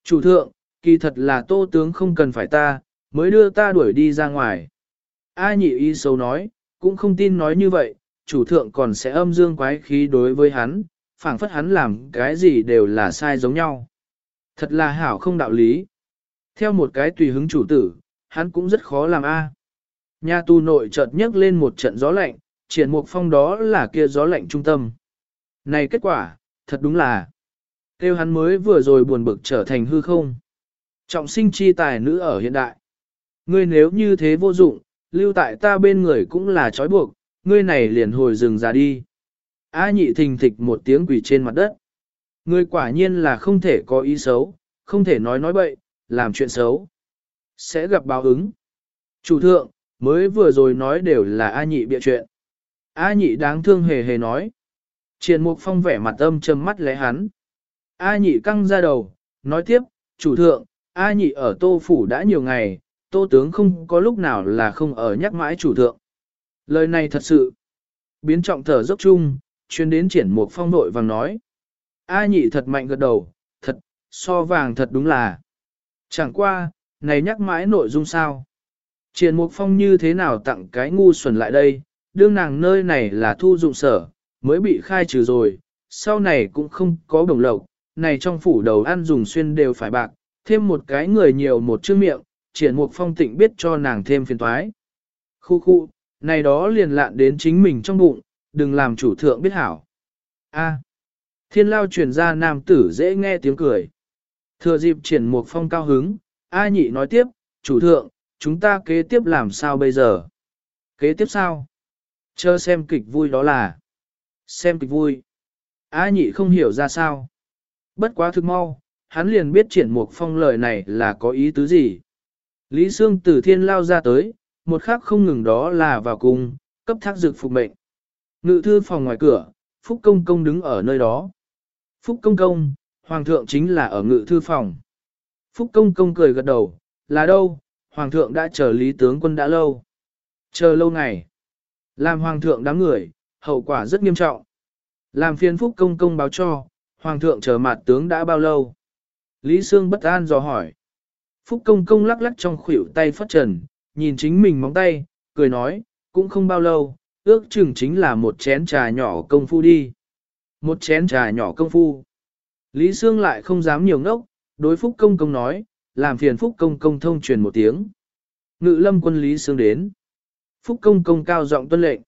Chủ thượng, kỳ thật là tô tướng không cần phải ta, mới đưa ta đuổi đi ra ngoài. A nhị y xấu nói, cũng không tin nói như vậy, chủ thượng còn sẽ âm dương quái khí đối với hắn, phảng phất hắn làm cái gì đều là sai giống nhau. Thật là hảo không đạo lý. Theo một cái tùy hứng chủ tử, hắn cũng rất khó làm a. Nhà tù nội chợt nhấc lên một trận gió lạnh, triển mục phong đó là kia gió lạnh trung tâm. Này kết quả, thật đúng là, kêu hắn mới vừa rồi buồn bực trở thành hư không. Trọng sinh chi tài nữ ở hiện đại. Ngươi nếu như thế vô dụng, lưu tại ta bên người cũng là trói buộc, ngươi này liền hồi rừng ra đi. A nhị thình thịch một tiếng quỷ trên mặt đất. Ngươi quả nhiên là không thể có ý xấu, không thể nói nói bậy, làm chuyện xấu. Sẽ gặp báo ứng. Chủ thượng, mới vừa rồi nói đều là A nhị bịa chuyện. A nhị đáng thương hề hề nói. Triền mục phong vẻ mặt âm trầm mắt lẽ hắn. A nhị căng ra đầu, nói tiếp, chủ thượng, A nhị ở tô phủ đã nhiều ngày, tô tướng không có lúc nào là không ở nhắc mãi chủ thượng. Lời này thật sự. Biến trọng thở dốc chung, chuyên đến triển một phong nội vàng nói. A nhị thật mạnh gật đầu, thật, so vàng thật đúng là. Chẳng qua, này nhắc mãi nội dung sao. Triển mục phong như thế nào tặng cái ngu xuẩn lại đây, đương nàng nơi này là thu dụng sở, mới bị khai trừ rồi, sau này cũng không có đồng lộc, này trong phủ đầu ăn dùng xuyên đều phải bạc, thêm một cái người nhiều một chữ miệng, triển mục phong tịnh biết cho nàng thêm phiền toái. Khu khu, này đó liền lạn đến chính mình trong bụng, đừng làm chủ thượng biết hảo. A. thiên lao truyền ra nam tử dễ nghe tiếng cười. Thừa dịp triển một phong cao hứng, A nhị nói tiếp, chủ thượng, chúng ta kế tiếp làm sao bây giờ? Kế tiếp sao? Chờ xem kịch vui đó là. Xem kịch vui. A nhị không hiểu ra sao. Bất quá thực mau, hắn liền biết triển mục phong lời này là có ý tứ gì. Lý Sương từ thiên lao ra tới, một khác không ngừng đó là vào cung, cấp thác dược phục mệnh. Ngự thư phòng ngoài cửa, Phúc Công Công đứng ở nơi đó. Phúc Công Công, Hoàng thượng chính là ở ngự thư phòng. Phúc Công Công cười gật đầu, là đâu, Hoàng thượng đã chờ Lý Tướng quân đã lâu. Chờ lâu ngày. Làm Hoàng thượng đám người, hậu quả rất nghiêm trọng. Làm phiền Phúc Công Công báo cho, Hoàng thượng chờ mặt tướng đã bao lâu. Lý Sương bất an dò hỏi. Phúc Công Công lắc lắc trong khuỷu tay phất trần, nhìn chính mình móng tay, cười nói, cũng không bao lâu, ước chừng chính là một chén trà nhỏ công phu đi. một chén trà nhỏ công phu. Lý Sương lại không dám nhiều ngốc, đối Phúc Công Công nói, làm phiền Phúc Công Công thông truyền một tiếng. Ngự lâm quân Lý Sương đến. Phúc Công Công cao giọng tuân lệnh.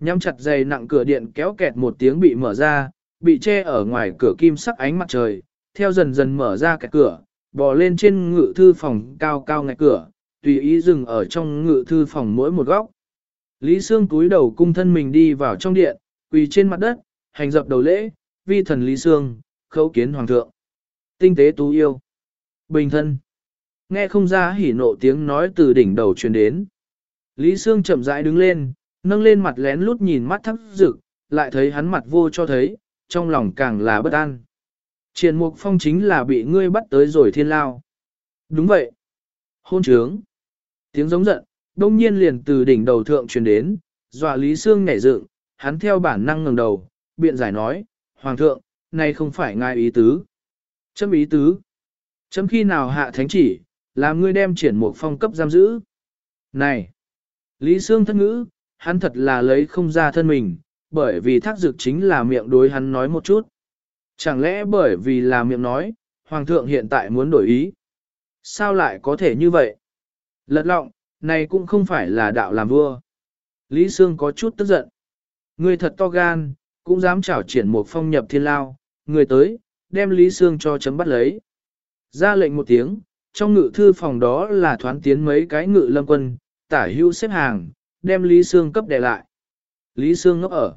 Nhắm chặt dày nặng cửa điện kéo kẹt một tiếng bị mở ra, bị che ở ngoài cửa kim sắc ánh mặt trời, theo dần dần mở ra cái cửa, bò lên trên ngự thư phòng cao cao ngạch cửa, tùy ý dừng ở trong ngự thư phòng mỗi một góc. Lý Sương túi đầu cung thân mình đi vào trong điện, quỳ trên mặt đất, hành dập đầu lễ, vi thần Lý Sương, khấu kiến hoàng thượng. Tinh tế tú yêu. Bình thân. Nghe không ra hỉ nộ tiếng nói từ đỉnh đầu truyền đến. Lý Sương chậm rãi đứng lên, nâng lên mặt lén lút nhìn mắt thắc rực, lại thấy hắn mặt vô cho thấy, trong lòng càng là bất an. Triển Mục Phong chính là bị ngươi bắt tới rồi thiên lao. Đúng vậy. Hôn trướng. Tiếng giống giận, đông nhiên liền từ đỉnh đầu thượng truyền đến, dọa Lý Sương nhảy dựng, hắn theo bản năng ngẩng đầu, biện giải nói, Hoàng thượng, này không phải ngài ý tứ. Chấm ý tứ. Chấm khi nào hạ thánh chỉ, làm ngươi đem triển một phong cấp giam giữ. Này! Lý Sương thất ngữ, hắn thật là lấy không ra thân mình, bởi vì thác dược chính là miệng đối hắn nói một chút. Chẳng lẽ bởi vì là miệng nói, Hoàng thượng hiện tại muốn đổi ý? Sao lại có thể như vậy? Lật lọng, này cũng không phải là đạo làm vua. Lý Sương có chút tức giận. Người thật to gan, cũng dám trảo triển một phong nhập thiên lao, người tới, đem Lý Sương cho chấm bắt lấy. Ra lệnh một tiếng, trong ngự thư phòng đó là thoán tiến mấy cái ngự lâm quân, tả hữu xếp hàng, đem Lý Sương cấp đè lại. Lý Sương ngốc ở.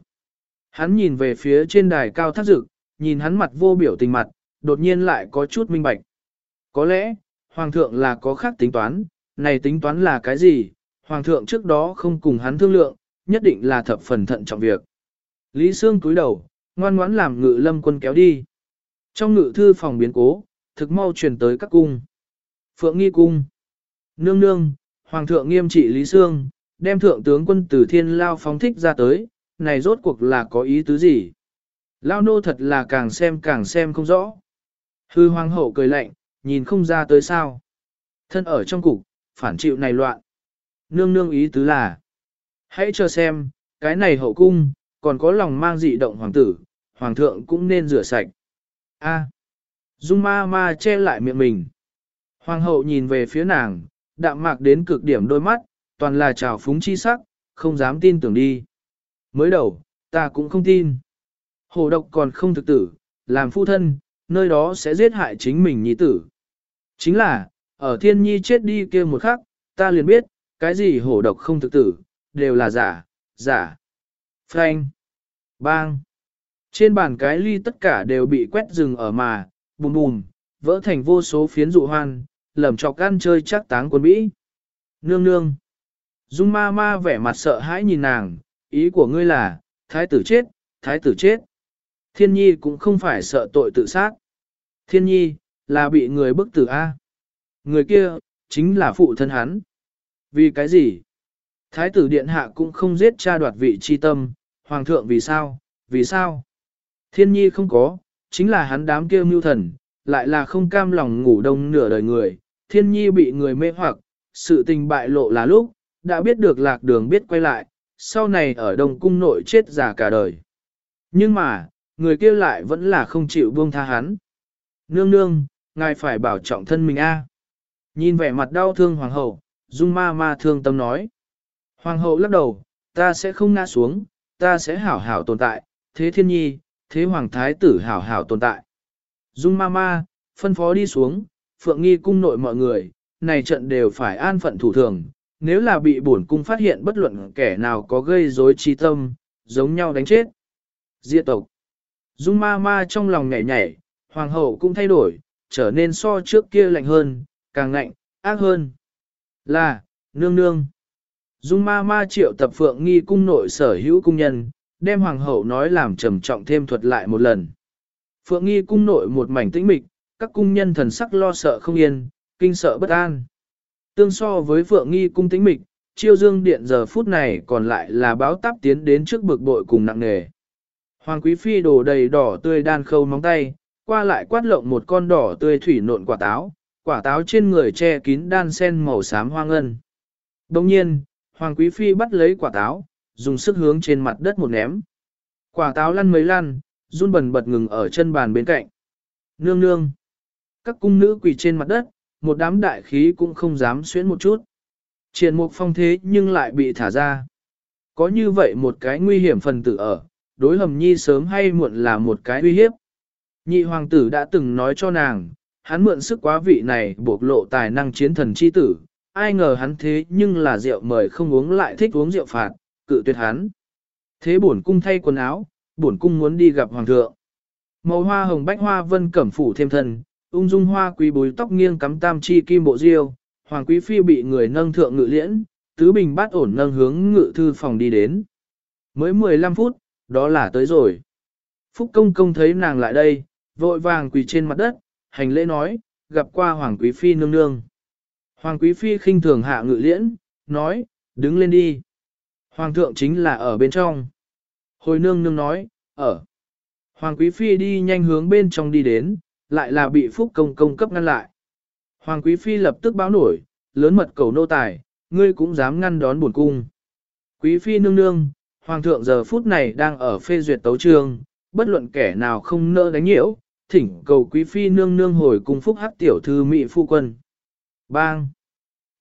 Hắn nhìn về phía trên đài cao thác dực, nhìn hắn mặt vô biểu tình mặt, đột nhiên lại có chút minh bạch. Có lẽ, Hoàng thượng là có khác tính toán, này tính toán là cái gì? Hoàng thượng trước đó không cùng hắn thương lượng, nhất định là thập phần thận trọng việc. Lý Sương cúi đầu, ngoan ngoãn làm ngự lâm quân kéo đi. Trong ngự thư phòng biến cố, thực mau truyền tới các cung. Phượng nghi cung. Nương nương, Hoàng thượng nghiêm trị Lý Sương, đem thượng tướng quân từ thiên lao phóng thích ra tới, này rốt cuộc là có ý tứ gì? Lao nô thật là càng xem càng xem không rõ. Hư hoàng hậu cười lạnh, nhìn không ra tới sao. Thân ở trong cục, phản chịu này loạn. Nương nương ý tứ là, hãy chờ xem, cái này hậu cung, còn có lòng mang dị động hoàng tử, hoàng thượng cũng nên rửa sạch. A. Dung ma ma che lại miệng mình. Hoàng hậu nhìn về phía nàng, đạm mạc đến cực điểm đôi mắt, toàn là trào phúng chi sắc, không dám tin tưởng đi. Mới đầu, ta cũng không tin. Hồ độc còn không thực tử, làm phu thân, nơi đó sẽ giết hại chính mình nhi tử. Chính là, ở thiên nhi chết đi kia một khắc, ta liền biết, cái gì hổ độc không thực tử, đều là giả, giả. Frank. Bang. Trên bàn cái ly tất cả đều bị quét rừng ở mà, bùm bùm, vỡ thành vô số phiến dụ hoan, lầm chọc ăn chơi chắc táng quân Mỹ. Nương nương. Dung ma ma vẻ mặt sợ hãi nhìn nàng, ý của ngươi là, thái tử chết, thái tử chết. Thiên nhi cũng không phải sợ tội tự sát. Thiên nhi, là bị người bức tử A. Người kia, chính là phụ thân hắn. Vì cái gì? Thái tử điện hạ cũng không giết cha đoạt vị chi tâm, hoàng thượng vì sao? Vì sao? Thiên nhi không có, chính là hắn đám kia mưu thần, lại là không cam lòng ngủ đông nửa đời người. Thiên nhi bị người mê hoặc, sự tình bại lộ là lúc, đã biết được lạc đường biết quay lại, sau này ở đông cung nội chết già cả đời. Nhưng mà, người kia lại vẫn là không chịu buông tha hắn. Nương nương, ngài phải bảo trọng thân mình a. Nhìn vẻ mặt đau thương hoàng hậu, dung ma ma thương tâm nói. Hoàng hậu lắc đầu, ta sẽ không ngã xuống, ta sẽ hảo hảo tồn tại, thế thiên nhi, thế hoàng thái tử hảo hảo tồn tại. Dung ma ma, phân phó đi xuống, phượng nghi cung nội mọi người, này trận đều phải an phận thủ thường, nếu là bị bổn cung phát hiện bất luận kẻ nào có gây rối trí tâm, giống nhau đánh chết. Diệt tộc. Dung ma ma trong lòng nhảy nhảy, hoàng hậu cũng thay đổi, trở nên so trước kia lạnh hơn, càng ngạnh, ác hơn. Là, nương nương. Dung ma ma triệu tập phượng nghi cung nội sở hữu cung nhân, đem hoàng hậu nói làm trầm trọng thêm thuật lại một lần. Phượng nghi cung nội một mảnh tĩnh mịch, các cung nhân thần sắc lo sợ không yên, kinh sợ bất an. Tương so với phượng nghi cung tĩnh mịch, chiêu dương điện giờ phút này còn lại là báo táp tiến đến trước bực bội cùng nặng nề. Hoàng quý phi đổ đầy đỏ tươi đan khâu móng tay, qua lại quát lộng một con đỏ tươi thủy nộn quả táo, quả táo trên người che kín đan sen màu xám hoang ngân. Đồng nhiên, Hoàng quý phi bắt lấy quả táo, dùng sức hướng trên mặt đất một ném. Quả táo lăn mấy lăn, run bần bật ngừng ở chân bàn bên cạnh. Nương nương. Các cung nữ quỳ trên mặt đất, một đám đại khí cũng không dám xuyến một chút. Triển mục phong thế nhưng lại bị thả ra. Có như vậy một cái nguy hiểm phần tử ở, đối hầm nhi sớm hay muộn là một cái uy hiếp. Nhị hoàng tử đã từng nói cho nàng, hắn mượn sức quá vị này bộc lộ tài năng chiến thần chi tử, ai ngờ hắn thế nhưng là rượu mời không uống lại thích uống rượu phạt, cự tuyệt hắn. Thế bổn cung thay quần áo, bổn cung muốn đi gặp hoàng thượng. Màu hoa hồng bách hoa vân cẩm phủ thêm thân, ung dung hoa quý bùi tóc nghiêng cắm tam chi kim bộ diêu, hoàng quý phi bị người nâng thượng ngự liễn, tứ bình bát ổn nâng hướng ngự thư phòng đi đến. Mới 15 phút, đó là tới rồi. Phúc công công thấy nàng lại đây, vội vàng quỳ trên mặt đất, hành lễ nói, gặp qua hoàng quý phi nương nương. Hoàng quý phi khinh thường hạ ngự liễn, nói, đứng lên đi. Hoàng thượng chính là ở bên trong. Hồi nương nương nói, ở. Hoàng quý phi đi nhanh hướng bên trong đi đến, lại là bị phúc công công cấp ngăn lại. Hoàng quý phi lập tức báo nổi, lớn mật cầu nô tài, ngươi cũng dám ngăn đón buồn cung. Quý phi nương nương, hoàng thượng giờ phút này đang ở phê duyệt tấu trường, bất luận kẻ nào không nỡ đánh nhiễu, thỉnh cầu quý phi nương nương hồi cung phúc hắc tiểu thư mỹ phu quân. Bang!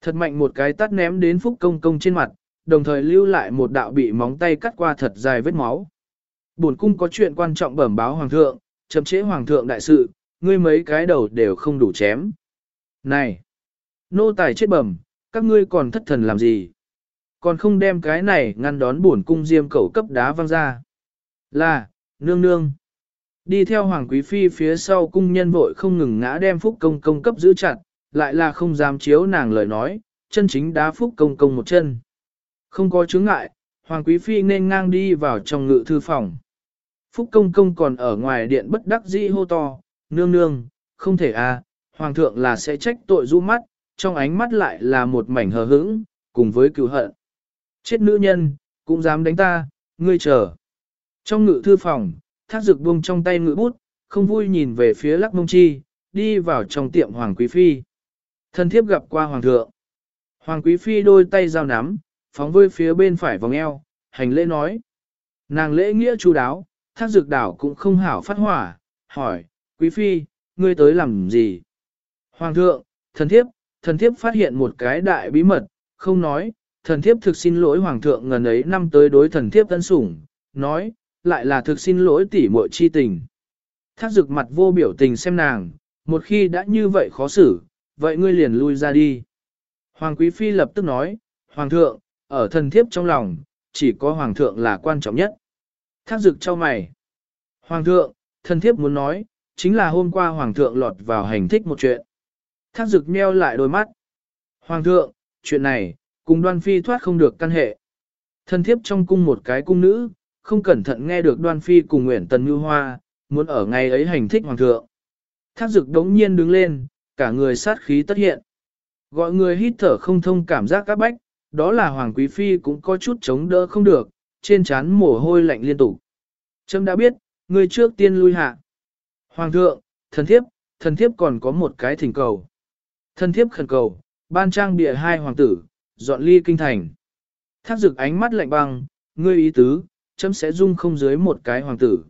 Thật mạnh một cái tắt ném đến phúc công công trên mặt, đồng thời lưu lại một đạo bị móng tay cắt qua thật dài vết máu. Bổn cung có chuyện quan trọng bẩm báo hoàng thượng, chậm chế hoàng thượng đại sự, ngươi mấy cái đầu đều không đủ chém. Này! Nô tài chết bẩm, các ngươi còn thất thần làm gì? Còn không đem cái này ngăn đón bổn cung diêm cầu cấp đá văng ra. Là, nương nương. Đi theo hoàng quý phi phía sau cung nhân vội không ngừng ngã đem phúc công công cấp giữ chặt, lại là không dám chiếu nàng lời nói, chân chính đá phúc công công một chân. Không có chứng ngại, hoàng quý phi nên ngang đi vào trong ngự thư phòng. Phúc công công còn ở ngoài điện bất đắc dĩ hô to, nương nương, không thể à, hoàng thượng là sẽ trách tội du mắt, trong ánh mắt lại là một mảnh hờ hững, cùng với cựu hận. Chết nữ nhân, cũng dám đánh ta, ngươi chờ. Trong ngự thư phòng, thác dực buông trong tay ngự bút, không vui nhìn về phía lắc mông chi, đi vào trong tiệm Hoàng Quý Phi. Thân thiếp gặp qua Hoàng thượng. Hoàng Quý Phi đôi tay giao nắm, phóng vơi phía bên phải vòng eo, hành lễ nói. Nàng lễ nghĩa chú đáo, thác dực đảo cũng không hảo phát hỏa, hỏi, Quý Phi, ngươi tới làm gì? Hoàng thượng, thần thiếp, thần thiếp phát hiện một cái đại bí mật, không nói, thần thiếp thực xin lỗi hoàng thượng ngần ấy năm tới đối thần thiếp tân sủng, nói, lại là thực xin lỗi tỉ muội chi tình. Thác dực mặt vô biểu tình xem nàng, một khi đã như vậy khó xử, vậy ngươi liền lui ra đi. Hoàng quý phi lập tức nói, hoàng thượng, ở thần thiếp trong lòng, chỉ có hoàng thượng là quan trọng nhất. Thác dực cho mày. Hoàng thượng, thần thiếp muốn nói, chính là hôm qua hoàng thượng lọt vào hành thích một chuyện. Thác dực meo lại đôi mắt. Hoàng thượng, chuyện này, cùng đoan phi thoát không được căn hệ. Thân thiếp trong cung một cái cung nữ, không cẩn thận nghe được đoan phi cùng nguyện tần như hoa, muốn ở ngày ấy hành thích hoàng thượng. Thác dực đống nhiên đứng lên, cả người sát khí tất hiện. Gọi người hít thở không thông cảm giác các bách, đó là hoàng quý phi cũng có chút chống đỡ không được, trên trán mồ hôi lạnh liên tục. Trâm đã biết, người trước tiên lui hạ. Hoàng thượng, thần thiếp, thần thiếp còn có một cái thỉnh cầu. Thần thiếp khẩn cầu, ban trang bịa hai hoàng tử, dọn ly kinh thành. Thác dực ánh mắt lạnh băng, ngươi ý tứ, chấm sẽ dung không dưới một cái hoàng tử.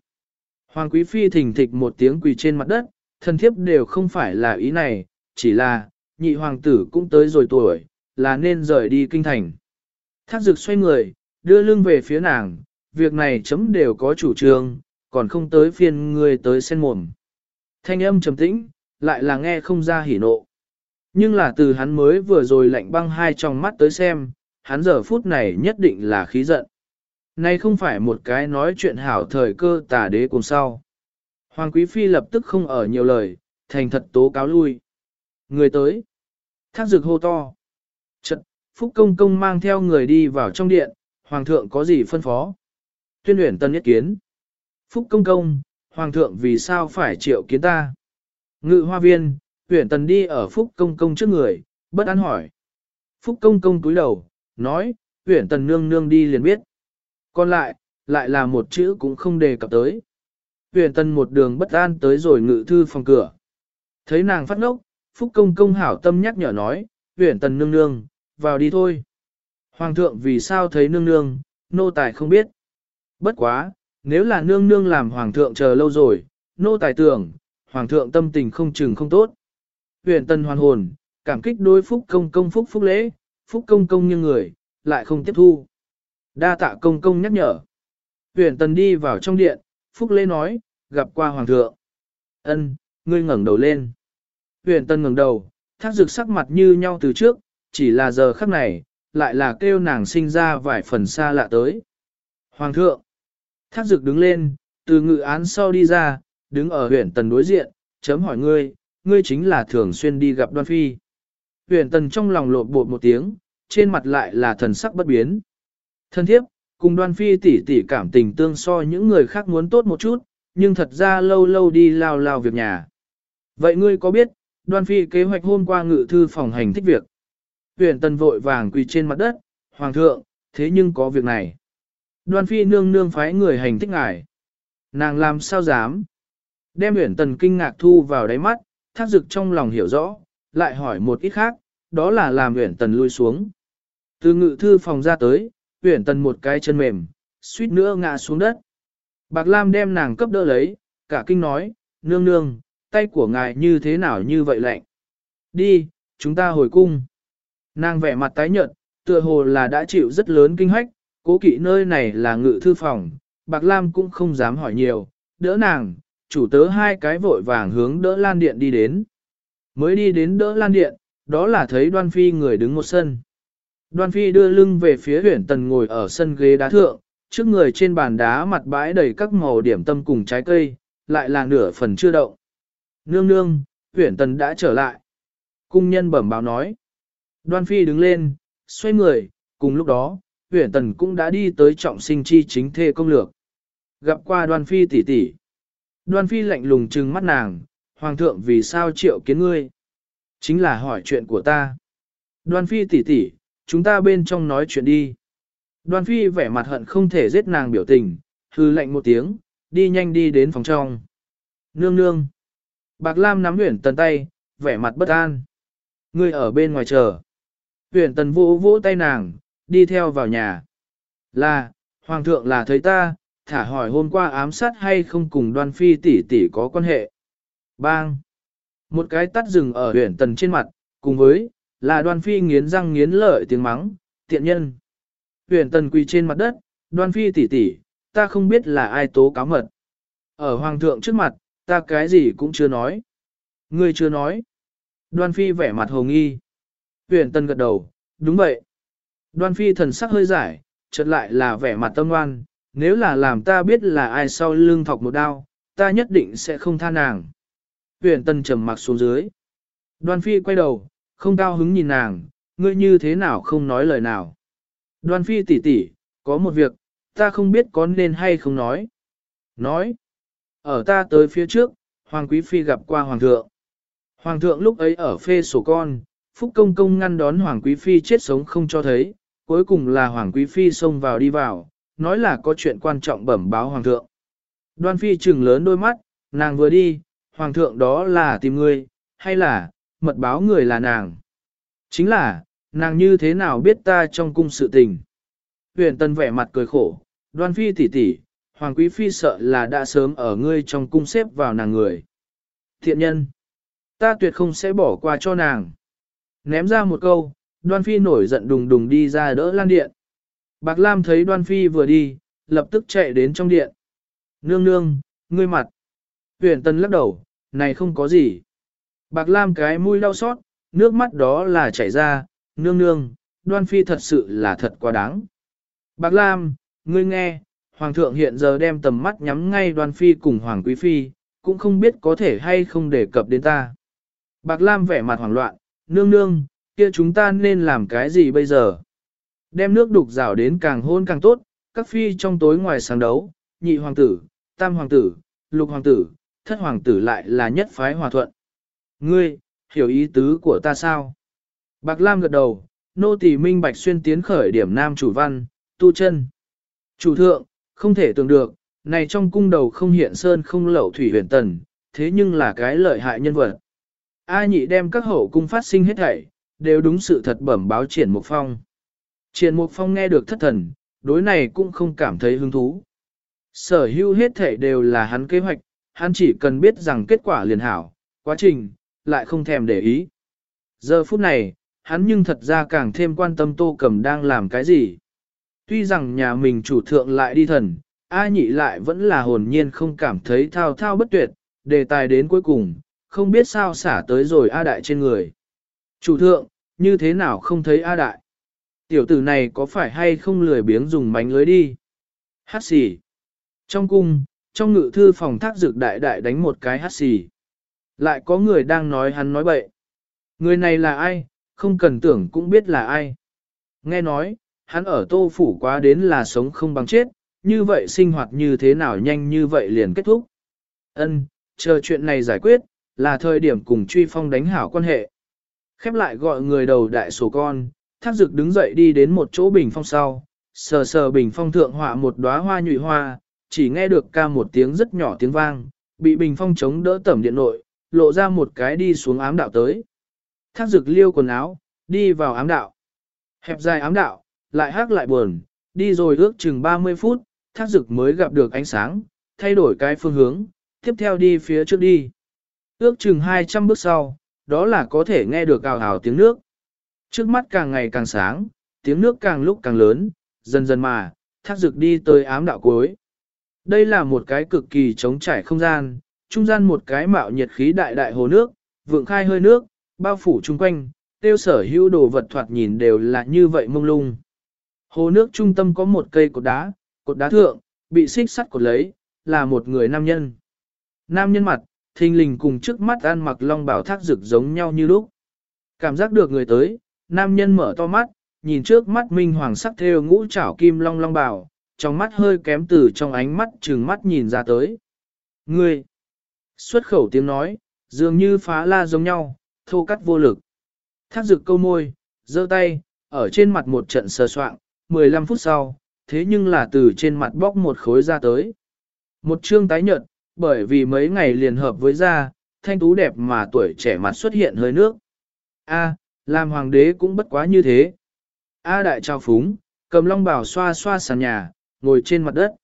Hoàng quý phi thỉnh thịch một tiếng quỳ trên mặt đất, thần thiếp đều không phải là ý này, chỉ là, nhị hoàng tử cũng tới rồi tuổi, là nên rời đi kinh thành. Thác dực xoay người, đưa lưng về phía nàng, việc này chấm đều có chủ trương, còn không tới phiên ngươi tới sen mồm. Thanh âm trầm tĩnh, lại là nghe không ra hỉ nộ. Nhưng là từ hắn mới vừa rồi lạnh băng hai trong mắt tới xem, hắn giờ phút này nhất định là khí giận nay không phải một cái nói chuyện hảo thời cơ tà đế cùng sau. Hoàng Quý Phi lập tức không ở nhiều lời, thành thật tố cáo lui. Người tới. Thác dực hô to. Trận, Phúc Công Công mang theo người đi vào trong điện, Hoàng thượng có gì phân phó? Tuyên luyện tân nhất kiến. Phúc Công Công, Hoàng thượng vì sao phải triệu kiến ta? Ngự hoa viên, tuyển tần đi ở Phúc Công Công trước người, bất an hỏi. Phúc Công Công túi đầu, nói, tuyển tần nương nương đi liền biết. Còn lại, lại là một chữ cũng không đề cập tới. Huyền tân một đường bất an tới rồi ngự thư phòng cửa. Thấy nàng phát ngốc, Phúc Công Công hảo tâm nhắc nhở nói, Huyền tân nương nương, vào đi thôi. Hoàng thượng vì sao thấy nương nương, nô tài không biết. Bất quá, nếu là nương nương làm hoàng thượng chờ lâu rồi, nô tài tưởng, hoàng thượng tâm tình không chừng không tốt. Huyền tân hoàn hồn, cảm kích đối phúc công công phúc phúc lễ, phúc công công như người, lại không tiếp thu. Đa tạ công công nhắc nhở. Huyền tần đi vào trong điện, phúc lễ nói, gặp qua hoàng thượng. Ân, ngươi ngẩng đầu lên. Huyền tần ngẩng đầu, thác dực sắc mặt như nhau từ trước, chỉ là giờ khắc này, lại là kêu nàng sinh ra vài phần xa lạ tới. Hoàng thượng, thác dực đứng lên, từ ngự án sau đi ra, đứng ở huyện tần đối diện, chấm hỏi ngươi, ngươi chính là thường xuyên đi gặp đoan phi. Huyền tần trong lòng lộn bột một tiếng, trên mặt lại là thần sắc bất biến. Thân thiếp, cùng đoan phi tỷ tỷ cảm tình tương so những người khác muốn tốt một chút, nhưng thật ra lâu lâu đi lao lao việc nhà. Vậy ngươi có biết, đoan phi kế hoạch hôm qua ngự thư phòng hành thích việc. Huyền tần vội vàng quỳ trên mặt đất, hoàng thượng, thế nhưng có việc này. Đoan phi nương nương phái người hành thích ngài. Nàng làm sao dám? Đem huyền tần kinh ngạc thu vào đáy mắt, thác dực trong lòng hiểu rõ, lại hỏi một ít khác, đó là làm huyền tần lui xuống. Từ ngự thư phòng ra tới, uyển tần một cái chân mềm, suýt nữa ngã xuống đất. Bạc Lam đem nàng cấp đỡ lấy, cả kinh nói, nương nương, tay của ngài như thế nào như vậy lạnh. Đi, chúng ta hồi cung. Nàng vẻ mặt tái nhợt, tựa hồ là đã chịu rất lớn kinh hách, cố kỵ nơi này là ngự thư phòng, Bạc Lam cũng không dám hỏi nhiều, đỡ nàng, chủ tớ hai cái vội vàng hướng đỡ lan điện đi đến. Mới đi đến đỡ lan điện, đó là thấy đoan phi người đứng một sân. Đoan phi đưa lưng về phía huyển tần ngồi ở sân ghế đá thượng, trước người trên bàn đá mặt bãi đầy các màu điểm tâm cùng trái cây, lại là nửa phần chưa động. Nương nương, huyển tần đã trở lại. Cung nhân bẩm báo nói. Đoan phi đứng lên, xoay người, cùng lúc đó, huyển tần cũng đã đi tới trọng sinh chi chính thê công lược. Gặp qua đoan phi tỷ tỷ. Đoan phi lạnh lùng trừng mắt nàng, hoàng thượng vì sao triệu kiến ngươi? Chính là hỏi chuyện của ta. Đoan phi tỷ tỷ, chúng ta bên trong nói chuyện đi. Đoan phi vẻ mặt hận không thể giết nàng biểu tình, hư lạnh một tiếng, đi nhanh đi đến phòng trong. Nương nương. Bạc Lam nắm huyển tần tay, vẻ mặt bất an. Ngươi ở bên ngoài chờ. Huyển tần vỗ vỗ tay nàng, đi theo vào nhà. Là, hoàng thượng là thấy ta, thả hỏi hôm qua ám sát hay không cùng đoan phi tỷ tỷ có quan hệ. Bang! Một cái tắt rừng ở huyển tần trên mặt, cùng với, là đoan phi nghiến răng nghiến lợi tiếng mắng, tiện nhân. Huyền tần quỳ trên mặt đất, đoan phi tỷ tỷ, ta không biết là ai tố cáo mật. Ở hoàng thượng trước mặt, ta cái gì cũng chưa nói. Ngươi chưa nói. Đoan phi vẻ mặt hồ nghi. Huyền tần gật đầu, đúng vậy. Đoan phi thần sắc hơi giải, chợt lại là vẻ mặt tâm ngoan, nếu là làm ta biết là ai sau lưng thọc một đao, ta nhất định sẽ không tha nàng. Huyền Tần trầm mặc xuống dưới. Đoan phi quay đầu, không cao hứng nhìn nàng, ngươi như thế nào không nói lời nào. Đoan phi tỷ tỷ, có một việc, ta không biết có nên hay không nói. Nói, ở ta tới phía trước, Hoàng Quý Phi gặp qua Hoàng thượng. Hoàng thượng lúc ấy ở phê sổ con, Phúc Công Công ngăn đón Hoàng Quý Phi chết sống không cho thấy, cuối cùng là Hoàng Quý Phi xông vào đi vào, nói là có chuyện quan trọng bẩm báo Hoàng thượng. Đoan Phi trừng lớn đôi mắt, nàng vừa đi, Hoàng thượng đó là tìm ngươi, hay là, mật báo người là nàng. Chính là, nàng như thế nào biết ta trong cung sự tình. Huyền Tân vẻ mặt cười khổ, Đoan Phi tỷ tỷ, Hoàng Quý Phi sợ là đã sớm ở ngươi trong cung xếp vào nàng người. Thiện nhân, ta tuyệt không sẽ bỏ qua cho nàng. Ném ra một câu, Đoan Phi nổi giận đùng đùng đi ra đỡ lan điện. Bạc Lam thấy Đoan Phi vừa đi, lập tức chạy đến trong điện. Nương nương, ngươi mặt. Huyền Tân lắc đầu, này không có gì. Bạc Lam cái mũi đau xót, nước mắt đó là chảy ra, nương nương, Đoan Phi thật sự là thật quá đáng. Bạc Lam, ngươi nghe, Hoàng thượng hiện giờ đem tầm mắt nhắm ngay Đoan Phi cùng Hoàng Quý Phi, cũng không biết có thể hay không đề cập đến ta. Bạc Lam vẻ mặt hoảng loạn, nương nương, kia chúng ta nên làm cái gì bây giờ? Đem nước đục rào đến càng hôn càng tốt, các phi trong tối ngoài sáng đấu, nhị hoàng tử, tam hoàng tử, lục hoàng tử, thất hoàng tử lại là nhất phái hòa thuận. Ngươi, hiểu ý tứ của ta sao? Bạc Lam gật đầu, nô tỳ minh bạch xuyên tiến khởi điểm nam chủ văn, tu chân. Chủ thượng, không thể tưởng được, này trong cung đầu không hiện sơn không lẩu thủy huyền tần, thế nhưng là cái lợi hại nhân vật. A nhị đem các hậu cung phát sinh hết thảy, đều đúng sự thật bẩm báo triển mục phong. Triển mục phong nghe được thất thần, đối này cũng không cảm thấy hứng thú. Sở hữu hết thảy đều là hắn kế hoạch, hắn chỉ cần biết rằng kết quả liền hảo, quá trình, lại không thèm để ý. Giờ phút này, hắn nhưng thật ra càng thêm quan tâm tô cầm đang làm cái gì. Tuy rằng nhà mình chủ thượng lại đi thần, A nhị lại vẫn là hồn nhiên không cảm thấy thao thao bất tuyệt, đề tài đến cuối cùng, không biết sao xả tới rồi A đại trên người. Chủ thượng, như thế nào không thấy A đại? Tiểu tử này có phải hay không lười biếng dùng mánh lưới đi? Hát xì. Trong cung, trong ngự thư phòng thác dược đại đại đánh một cái hát xì. Lại có người đang nói hắn nói bậy. Người này là ai, không cần tưởng cũng biết là ai. Nghe nói, hắn ở tô phủ quá đến là sống không bằng chết, như vậy sinh hoạt như thế nào nhanh như vậy liền kết thúc. Ân, chờ chuyện này giải quyết, là thời điểm cùng truy phong đánh hảo quan hệ. Khép lại gọi người đầu đại sổ con, thác dực đứng dậy đi đến một chỗ bình phong sau, sờ sờ bình phong thượng họa một đóa hoa nhụy hoa, chỉ nghe được ca một tiếng rất nhỏ tiếng vang, bị bình phong chống đỡ tẩm điện nội, lộ ra một cái đi xuống ám đạo tới. Thác dực liêu quần áo, đi vào ám đạo. Hẹp dài ám đạo, lại hát lại buồn, đi rồi ước chừng 30 phút, thác dực mới gặp được ánh sáng, thay đổi cái phương hướng, tiếp theo đi phía trước đi. Ước chừng 200 bước sau, đó là có thể nghe được ào ào tiếng nước. Trước mắt càng ngày càng sáng, tiếng nước càng lúc càng lớn, dần dần mà, thác dực đi tới ám đạo cuối. Đây là một cái cực kỳ trống trải không gian, trung gian một cái mạo nhiệt khí đại đại hồ nước, vượng khai hơi nước, bao phủ chung quanh, tiêu sở hữu đồ vật thoạt nhìn đều là như vậy mông lung. Hồ nước trung tâm có một cây cột đá, cột đá thượng, bị xích sắt cột lấy, là một người nam nhân. Nam nhân mặt, thình lình cùng trước mắt ăn mặc long bảo thác rực giống nhau như lúc. Cảm giác được người tới, nam nhân mở to mắt, nhìn trước mắt minh hoàng sắc theo ngũ trảo kim long long bảo, trong mắt hơi kém từ trong ánh mắt trừng mắt nhìn ra tới. Ngươi! Xuất khẩu tiếng nói, dường như phá la giống nhau, thô cắt vô lực. Thác dực câu môi, giơ tay, ở trên mặt một trận sờ soạng, 15 phút sau, thế nhưng là từ trên mặt bóc một khối ra tới. Một chương tái nhợt, bởi vì mấy ngày liền hợp với da, thanh tú đẹp mà tuổi trẻ mặt xuất hiện hơi nước. A, làm hoàng đế cũng bất quá như thế. A đại trao phúng, cầm long bảo xoa xoa sàn nhà, ngồi trên mặt đất.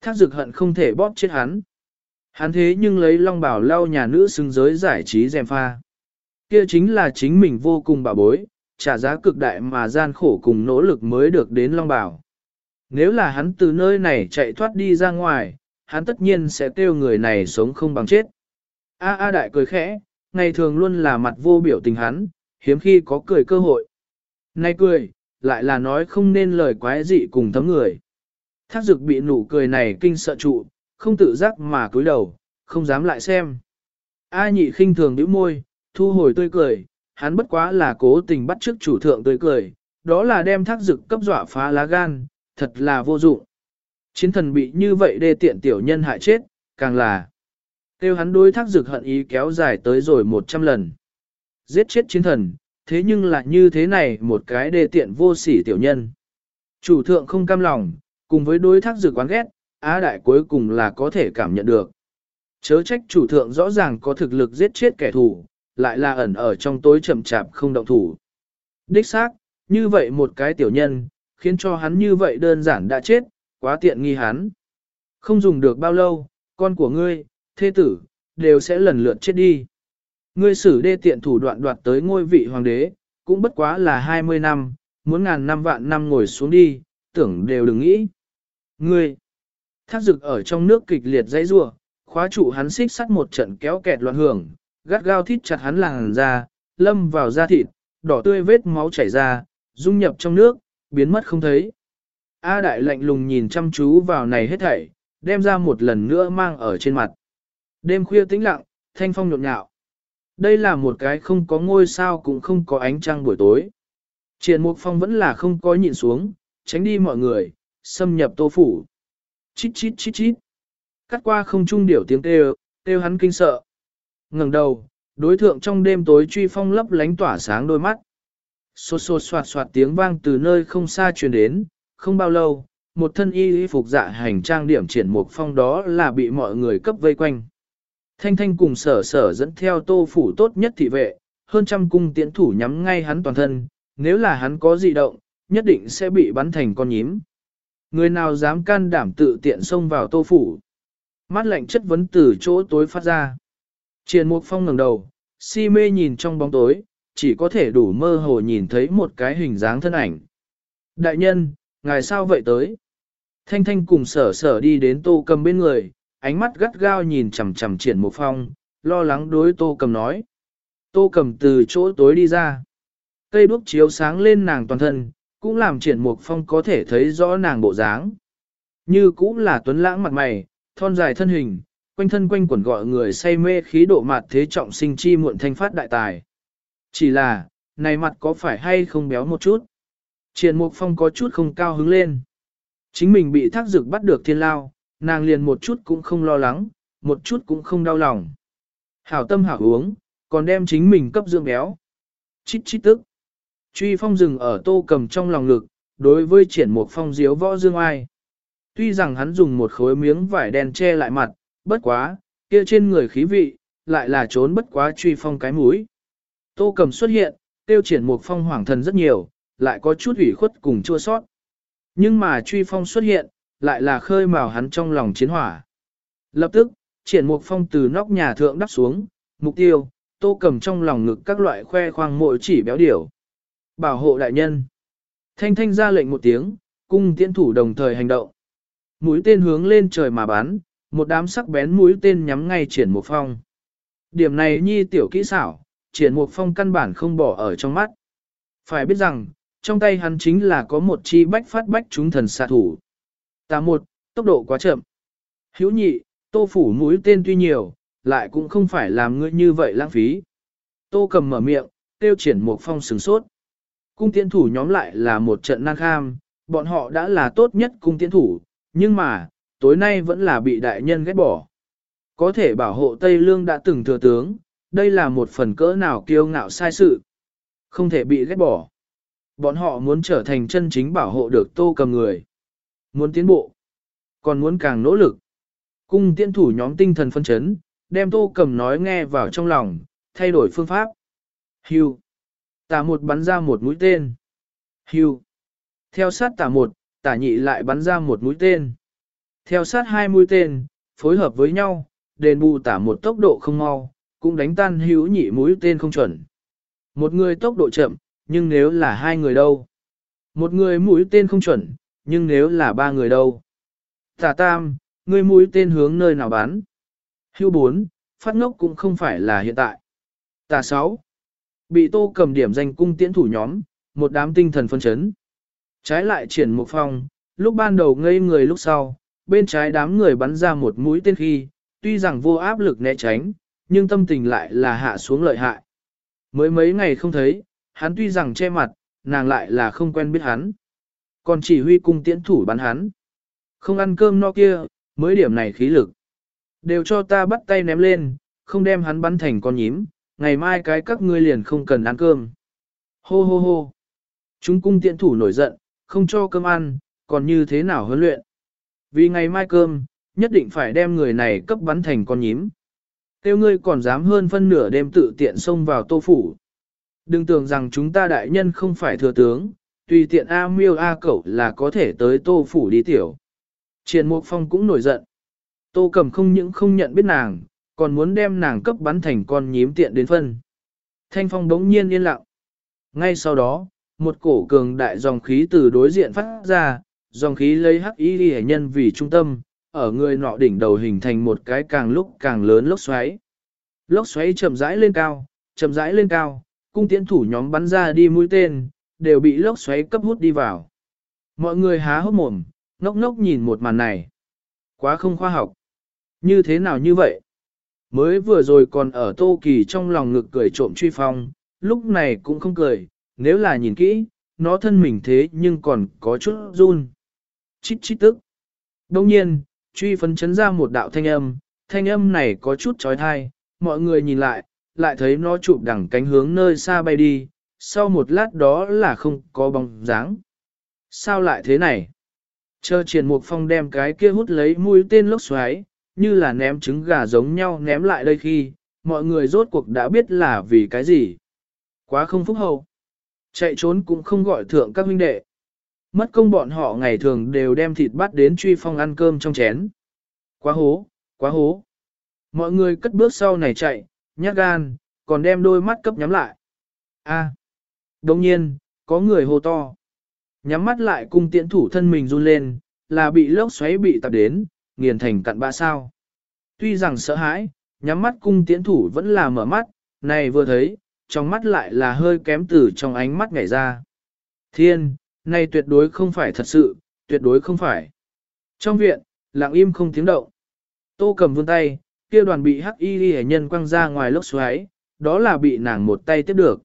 Thác dực hận không thể bóp chết hắn. Hắn thế nhưng lấy long bảo lau nhà nữ xứng giới giải trí dèm pha. Kia chính là chính mình vô cùng bảo bối, trả giá cực đại mà gian khổ cùng nỗ lực mới được đến long bảo. Nếu là hắn từ nơi này chạy thoát đi ra ngoài, hắn tất nhiên sẽ kêu người này sống không bằng chết. A A đại cười khẽ, ngày thường luôn là mặt vô biểu tình hắn, hiếm khi có cười cơ hội. Nay cười, lại là nói không nên lời quái dị cùng thấm người. Thác dực bị nụ cười này kinh sợ trụ, không tự giác mà cúi đầu, không dám lại xem. A nhị khinh thường nhíu môi, thu hồi tươi cười, hắn bất quá là cố tình bắt trước chủ thượng tươi cười, đó là đem thác dực cấp dọa phá lá gan, thật là vô dụng. Chiến thần bị như vậy đê tiện tiểu nhân hại chết, càng là kêu hắn đối thác dực hận ý kéo dài tới rồi 100 lần. Giết chết chiến thần, thế nhưng là như thế này một cái đê tiện vô sỉ tiểu nhân. Chủ thượng không cam lòng, cùng với đối thác dực quán ghét, Á đại cuối cùng là có thể cảm nhận được. Chớ trách chủ thượng rõ ràng có thực lực giết chết kẻ thù, lại là ẩn ở trong tối chậm chạp không động thủ. Đích xác, như vậy một cái tiểu nhân, khiến cho hắn như vậy đơn giản đã chết, quá tiện nghi hắn. Không dùng được bao lâu, con của ngươi, thế tử, đều sẽ lần lượt chết đi. Ngươi xử đê tiện thủ đoạn đoạt tới ngôi vị hoàng đế, cũng bất quá là 20 năm, muốn ngàn năm vạn năm ngồi xuống đi, tưởng đều đừng nghĩ. Ngươi, thác dực ở trong nước kịch liệt dãy rua, khóa trụ hắn xích sắt một trận kéo kẹt loạn hưởng, gắt gao thít chặt hắn làng ra, lâm vào da thịt, đỏ tươi vết máu chảy ra, dung nhập trong nước, biến mất không thấy. A đại lạnh lùng nhìn chăm chú vào này hết thảy, đem ra một lần nữa mang ở trên mặt. Đêm khuya tĩnh lặng, thanh phong nhộn nhạo. Đây là một cái không có ngôi sao cũng không có ánh trăng buổi tối. Triển mục phong vẫn là không có nhịn xuống, tránh đi mọi người, xâm nhập tô phủ. Chít chít chít chít. Cắt qua không trung điểu tiếng kêu, kêu hắn kinh sợ. ngẩng đầu, đối thượng trong đêm tối truy phong lấp lánh tỏa sáng đôi mắt. Xô xô soạt soạt tiếng vang từ nơi không xa truyền đến, không bao lâu, một thân y y phục dạ hành trang điểm triển mục phong đó là bị mọi người cấp vây quanh. Thanh thanh cùng sở sở dẫn theo tô phủ tốt nhất thị vệ, hơn trăm cung tiễn thủ nhắm ngay hắn toàn thân, nếu là hắn có dị động, nhất định sẽ bị bắn thành con nhím. Người nào dám can đảm tự tiện xông vào tô phủ. Mắt lạnh chất vấn từ chỗ tối phát ra. Triền Mục Phong ngẩng đầu, si mê nhìn trong bóng tối, chỉ có thể đủ mơ hồ nhìn thấy một cái hình dáng thân ảnh. Đại nhân, ngài sao vậy tới? Thanh Thanh cùng sở sở đi đến tô cầm bên người, ánh mắt gắt gao nhìn chằm chằm triển Mục Phong, lo lắng đối tô cầm nói. Tô cầm từ chỗ tối đi ra. Cây đuốc chiếu sáng lên nàng toàn thân, cũng làm triển mục phong có thể thấy rõ nàng bộ dáng. Như cũng là tuấn lãng mặt mày, thon dài thân hình, quanh thân quanh quẩn gọi người say mê khí độ mặt thế trọng sinh chi muộn thanh phát đại tài. Chỉ là, này mặt có phải hay không béo một chút? Triển mục phong có chút không cao hứng lên. Chính mình bị thác dược bắt được thiên lao, nàng liền một chút cũng không lo lắng, một chút cũng không đau lòng. Hảo tâm hảo uống, còn đem chính mình cấp dưỡng béo. Chít chít tức. Truy phong dừng ở tô cầm trong lòng ngực, đối với triển một phong diếu võ dương ai. Tuy rằng hắn dùng một khối miếng vải đen che lại mặt, bất quá, kia trên người khí vị, lại là trốn bất quá truy phong cái mũi. Tô cầm xuất hiện, tiêu triển một phong hoảng thần rất nhiều, lại có chút ủy khuất cùng chua sót. Nhưng mà truy phong xuất hiện, lại là khơi mào hắn trong lòng chiến hỏa. Lập tức, triển một phong từ nóc nhà thượng đắp xuống, mục tiêu, tô cầm trong lòng ngực các loại khoe khoang mội chỉ béo điểu. Bảo hộ đại nhân. Thanh thanh ra lệnh một tiếng, cung tiễn thủ đồng thời hành động. Mũi tên hướng lên trời mà bắn, một đám sắc bén mũi tên nhắm ngay triển một phong. Điểm này nhi tiểu kỹ xảo, triển một phong căn bản không bỏ ở trong mắt. Phải biết rằng, trong tay hắn chính là có một chi bách phát bách chúng thần xạ thủ. Tà một, tốc độ quá chậm. Hữu nhị, tô phủ mũi tên tuy nhiều, lại cũng không phải làm ngươi như vậy lãng phí. Tô cầm mở miệng, tiêu triển một phong sừng sốt. Cung tiễn thủ nhóm lại là một trận năng kham, bọn họ đã là tốt nhất cung tiễn thủ, nhưng mà, tối nay vẫn là bị đại nhân ghét bỏ. Có thể bảo hộ Tây Lương đã từng thừa tướng, đây là một phần cỡ nào kiêu ngạo sai sự. Không thể bị ghét bỏ. Bọn họ muốn trở thành chân chính bảo hộ được tô cầm người. Muốn tiến bộ. Còn muốn càng nỗ lực. Cung tiễn thủ nhóm tinh thần phân chấn, đem tô cầm nói nghe vào trong lòng, thay đổi phương pháp. Hưu. Tả một bắn ra một mũi tên. Hưu. Theo sát tả một, tả nhị lại bắn ra một mũi tên. Theo sát hai mũi tên, phối hợp với nhau, đền bù tả một tốc độ không mau, cũng đánh tan hữu nhị mũi tên không chuẩn. Một người tốc độ chậm, nhưng nếu là hai người đâu? Một người mũi tên không chuẩn, nhưng nếu là ba người đâu? Tả tam, người mũi tên hướng nơi nào bắn? Hưu bốn, phát ngốc cũng không phải là hiện tại. Tả sáu, Bị tô cầm điểm danh cung tiễn thủ nhóm, một đám tinh thần phân chấn. Trái lại triển một phong, lúc ban đầu ngây người lúc sau, bên trái đám người bắn ra một mũi tên khi, tuy rằng vô áp lực né tránh, nhưng tâm tình lại là hạ xuống lợi hại. Mới mấy ngày không thấy, hắn tuy rằng che mặt, nàng lại là không quen biết hắn. Còn chỉ huy cung tiễn thủ bắn hắn. Không ăn cơm no kia, mới điểm này khí lực. Đều cho ta bắt tay ném lên, không đem hắn bắn thành con nhím, ngày mai cái các ngươi liền không cần ăn cơm. Hô hô hô. Chúng cung tiện thủ nổi giận, không cho cơm ăn, còn như thế nào huấn luyện. Vì ngày mai cơm, nhất định phải đem người này cấp bắn thành con nhím. Tiêu ngươi còn dám hơn phân nửa đêm tự tiện xông vào tô phủ. Đừng tưởng rằng chúng ta đại nhân không phải thừa tướng, tùy tiện A miêu A cẩu là có thể tới tô phủ đi tiểu. Triền Mục Phong cũng nổi giận. Tô cầm không những không nhận biết nàng, còn muốn đem nàng cấp bắn thành con nhím tiện đến phân. Thanh phong đống nhiên yên lặng. Ngay sau đó, một cổ cường đại dòng khí từ đối diện phát ra, dòng khí lấy hắc y ghi nhân vì trung tâm, ở người nọ đỉnh đầu hình thành một cái càng lúc càng lớn lốc xoáy. Lốc xoáy chậm rãi lên cao, chậm rãi lên cao, cung tiễn thủ nhóm bắn ra đi mũi tên, đều bị lốc xoáy cấp hút đi vào. Mọi người há hốc mồm, ngốc ngốc nhìn một màn này. Quá không khoa học. Như thế nào như vậy? Mới vừa rồi còn ở Tô Kỳ trong lòng ngực cười trộm truy phong, lúc này cũng không cười, nếu là nhìn kỹ, nó thân mình thế nhưng còn có chút run. Chít chít tức. Đông nhiên, truy phấn chấn ra một đạo thanh âm, thanh âm này có chút trói thai, mọi người nhìn lại, lại thấy nó chụp đẳng cánh hướng nơi xa bay đi, sau một lát đó là không có bóng dáng. Sao lại thế này? Chờ triển mục phong đem cái kia hút lấy mũi tên lốc xoáy, như là ném trứng gà giống nhau ném lại đây khi, mọi người rốt cuộc đã biết là vì cái gì. Quá không phúc hậu. Chạy trốn cũng không gọi thượng các huynh đệ. Mất công bọn họ ngày thường đều đem thịt bắt đến truy phong ăn cơm trong chén. Quá hố, quá hố. Mọi người cất bước sau này chạy, nhát gan, còn đem đôi mắt cấp nhắm lại. A. À. Đồng nhiên, có người hô to. Nhắm mắt lại cung tiễn thủ thân mình run lên, là bị lốc xoáy bị tập đến, nghiền thành cặn bã sao. Tuy rằng sợ hãi, nhắm mắt cung tiễn thủ vẫn là mở mắt, này vừa thấy, trong mắt lại là hơi kém từ trong ánh mắt ngảy ra. Thiên, này tuyệt đối không phải thật sự, tuyệt đối không phải. Trong viện, lặng im không tiếng động. Tô cầm vươn tay, kia đoàn bị hắc y ghi nhân quăng ra ngoài lốc xoáy, đó là bị nàng một tay tiếp được.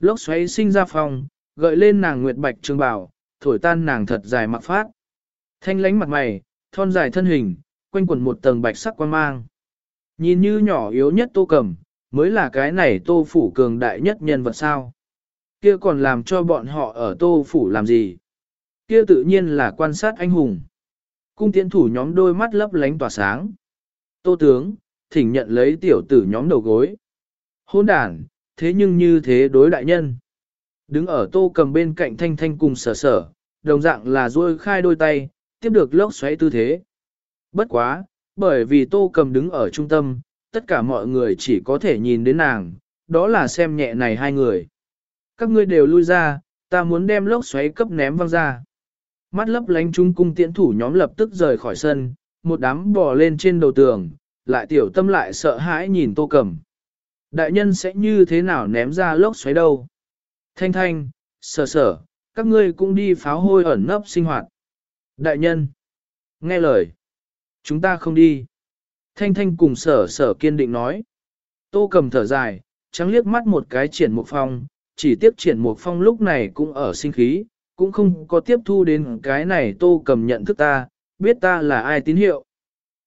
Lốc xoáy sinh ra phòng, gợi lên nàng nguyệt bạch trường bảo, thổi tan nàng thật dài mặc phát. Thanh lánh mặt mày, thon dài thân hình, quanh quẩn một tầng bạch sắc quan mang. Nhìn như nhỏ yếu nhất tô cầm, mới là cái này tô phủ cường đại nhất nhân vật sao. Kia còn làm cho bọn họ ở tô phủ làm gì? Kia tự nhiên là quan sát anh hùng. Cung tiễn thủ nhóm đôi mắt lấp lánh tỏa sáng. Tô tướng, thỉnh nhận lấy tiểu tử nhóm đầu gối. Hôn đàn, thế nhưng như thế đối đại nhân. Đứng ở tô cầm bên cạnh thanh thanh cùng sở sở, đồng dạng là duỗi khai đôi tay, tiếp được lốc xoáy tư thế. Bất quá, bởi vì tô cầm đứng ở trung tâm, tất cả mọi người chỉ có thể nhìn đến nàng, đó là xem nhẹ này hai người. Các ngươi đều lui ra, ta muốn đem lốc xoáy cấp ném văng ra. Mắt lấp lánh trung cung tiễn thủ nhóm lập tức rời khỏi sân, một đám bò lên trên đầu tường, lại tiểu tâm lại sợ hãi nhìn tô cầm. Đại nhân sẽ như thế nào ném ra lốc xoáy đâu? Thanh thanh, sở sở, các ngươi cũng đi pháo hôi ẩn nấp sinh hoạt. Đại nhân, nghe lời, chúng ta không đi. Thanh thanh cùng sở sở kiên định nói. Tô cầm thở dài, trắng liếc mắt một cái triển mục phong, chỉ tiếp triển mục phong lúc này cũng ở sinh khí, cũng không có tiếp thu đến cái này tô cầm nhận thức ta, biết ta là ai tín hiệu.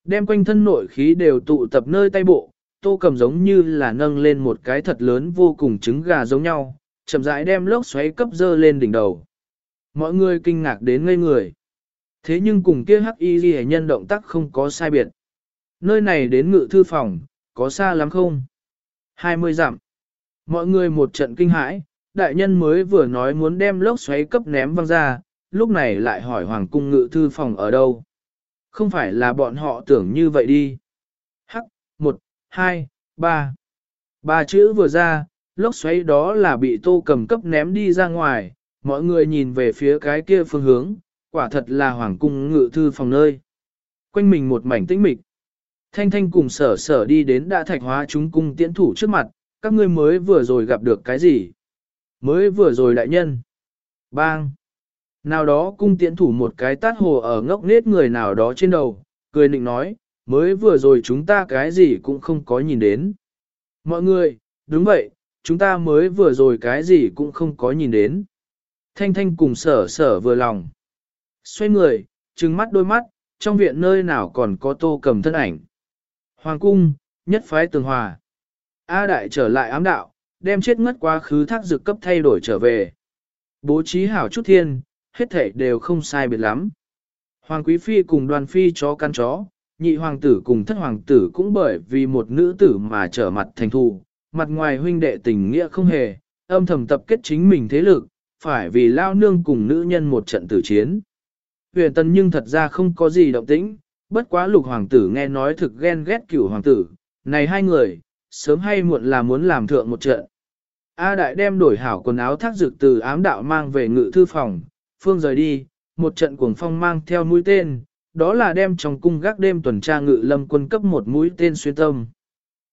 Đem quanh thân nội khí đều tụ tập nơi tay bộ, tô cầm giống như là nâng lên một cái thật lớn vô cùng trứng gà giống nhau, chậm rãi đem lốc xoáy cấp dơ lên đỉnh đầu. Mọi người kinh ngạc đến ngây người. Thế nhưng cùng kia hắc y ghi nhân động tác không có sai biệt. Nơi này đến ngự thư phòng, có xa lắm không? 20 dặm. Mọi người một trận kinh hãi, đại nhân mới vừa nói muốn đem lốc xoáy cấp ném văng ra, lúc này lại hỏi hoàng cung ngự thư phòng ở đâu. Không phải là bọn họ tưởng như vậy đi. Hắc, 1, 2, 3. Ba chữ vừa ra, lốc xoáy đó là bị tô cầm cấp ném đi ra ngoài, mọi người nhìn về phía cái kia phương hướng, quả thật là hoàng cung ngự thư phòng nơi. Quanh mình một mảnh tĩnh mịch. Thanh thanh cùng sở sở đi đến đã thạch hóa chúng cung tiễn thủ trước mặt, các ngươi mới vừa rồi gặp được cái gì? Mới vừa rồi đại nhân. Bang! Nào đó cung tiễn thủ một cái tát hồ ở ngốc nết người nào đó trên đầu, cười nịnh nói, mới vừa rồi chúng ta cái gì cũng không có nhìn đến. Mọi người, đúng vậy, chúng ta mới vừa rồi cái gì cũng không có nhìn đến. Thanh thanh cùng sở sở vừa lòng. Xoay người, trừng mắt đôi mắt, trong viện nơi nào còn có tô cầm thân ảnh. Hoàng cung, nhất phái tường hòa. A đại trở lại ám đạo, đem chết ngất quá khứ thác dược cấp thay đổi trở về. Bố trí hảo chút thiên, hết thể đều không sai biệt lắm. Hoàng quý phi cùng đoàn phi chó căn chó, nhị hoàng tử cùng thất hoàng tử cũng bởi vì một nữ tử mà trở mặt thành thù, mặt ngoài huynh đệ tình nghĩa không hề, âm thầm tập kết chính mình thế lực, phải vì lao nương cùng nữ nhân một trận tử chiến. Huyền tần nhưng thật ra không có gì động tĩnh, bất quá lục hoàng tử nghe nói thực ghen ghét cửu hoàng tử, này hai người, sớm hay muộn là muốn làm thượng một trận. A đại đem đổi hảo quần áo thác dược từ ám đạo mang về ngự thư phòng, phương rời đi, một trận cuồng phong mang theo mũi tên, đó là đem trong cung gác đêm tuần tra ngự lâm quân cấp một mũi tên xuyên tâm.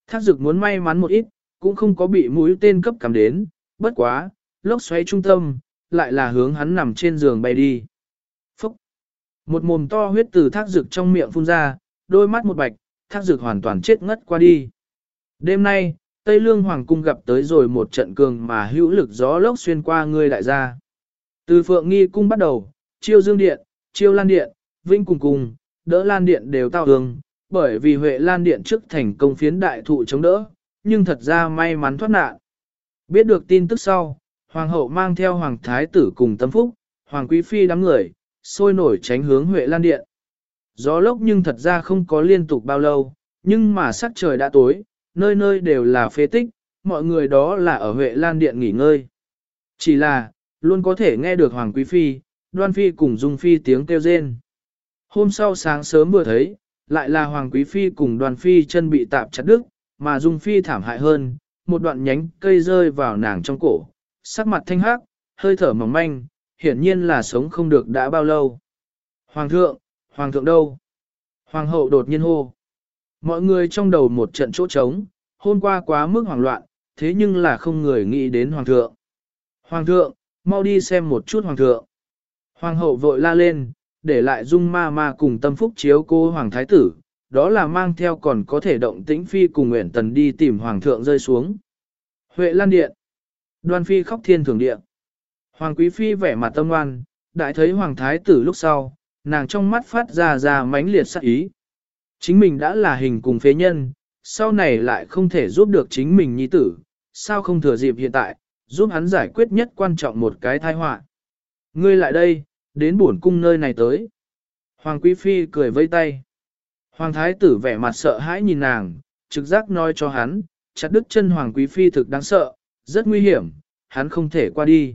Thác dược muốn may mắn một ít, cũng không có bị mũi tên cấp cảm đến, bất quá, lốc xoáy trung tâm, lại là hướng hắn nằm trên giường bay đi. Một mồm to huyết từ thác dược trong miệng phun ra, đôi mắt một bạch, thác dược hoàn toàn chết ngất qua đi. Đêm nay, Tây Lương Hoàng Cung gặp tới rồi một trận cường mà hữu lực gió lốc xuyên qua người đại gia. Từ Phượng Nghi Cung bắt đầu, Chiêu Dương Điện, Chiêu Lan Điện, Vinh Cùng Cung, Đỡ Lan Điện đều tao hương, bởi vì Huệ Lan Điện trước thành công phiến đại thụ chống đỡ, nhưng thật ra may mắn thoát nạn. Biết được tin tức sau, Hoàng hậu mang theo Hoàng Thái tử cùng tâm phúc, Hoàng Quý Phi đám người, sôi nổi tránh hướng Huệ Lan Điện. Gió lốc nhưng thật ra không có liên tục bao lâu, nhưng mà sắc trời đã tối, nơi nơi đều là phế tích, mọi người đó là ở Huệ Lan Điện nghỉ ngơi. Chỉ là, luôn có thể nghe được Hoàng Quý Phi, đoan phi cùng dung phi tiếng kêu rên. Hôm sau sáng sớm vừa thấy, lại là Hoàng Quý Phi cùng đoan phi chân bị tạp chặt đứt, mà dung phi thảm hại hơn, một đoạn nhánh cây rơi vào nàng trong cổ, sắc mặt thanh hắc, hơi thở mỏng manh, hiển nhiên là sống không được đã bao lâu. Hoàng thượng, hoàng thượng đâu? Hoàng hậu đột nhiên hô. Mọi người trong đầu một trận chỗ trống, hôm qua quá mức hoảng loạn, thế nhưng là không người nghĩ đến hoàng thượng. Hoàng thượng, mau đi xem một chút hoàng thượng. Hoàng hậu vội la lên, để lại dung ma ma cùng tâm phúc chiếu cô hoàng thái tử, đó là mang theo còn có thể động tĩnh phi cùng nguyện tần đi tìm hoàng thượng rơi xuống. Huệ lan điện. Đoan phi khóc thiên thường điện. Hoàng quý phi vẻ mặt tâm ngoan, đại thấy hoàng thái tử lúc sau, nàng trong mắt phát ra ra mãnh liệt sắc ý. Chính mình đã là hình cùng phế nhân, sau này lại không thể giúp được chính mình nhi tử, sao không thừa dịp hiện tại, giúp hắn giải quyết nhất quan trọng một cái tai họa. Ngươi lại đây, đến bổn cung nơi này tới. Hoàng Quý Phi cười vây tay. Hoàng Thái tử vẻ mặt sợ hãi nhìn nàng, trực giác nói cho hắn, chặt đứt chân Hoàng Quý Phi thực đáng sợ, rất nguy hiểm, hắn không thể qua đi.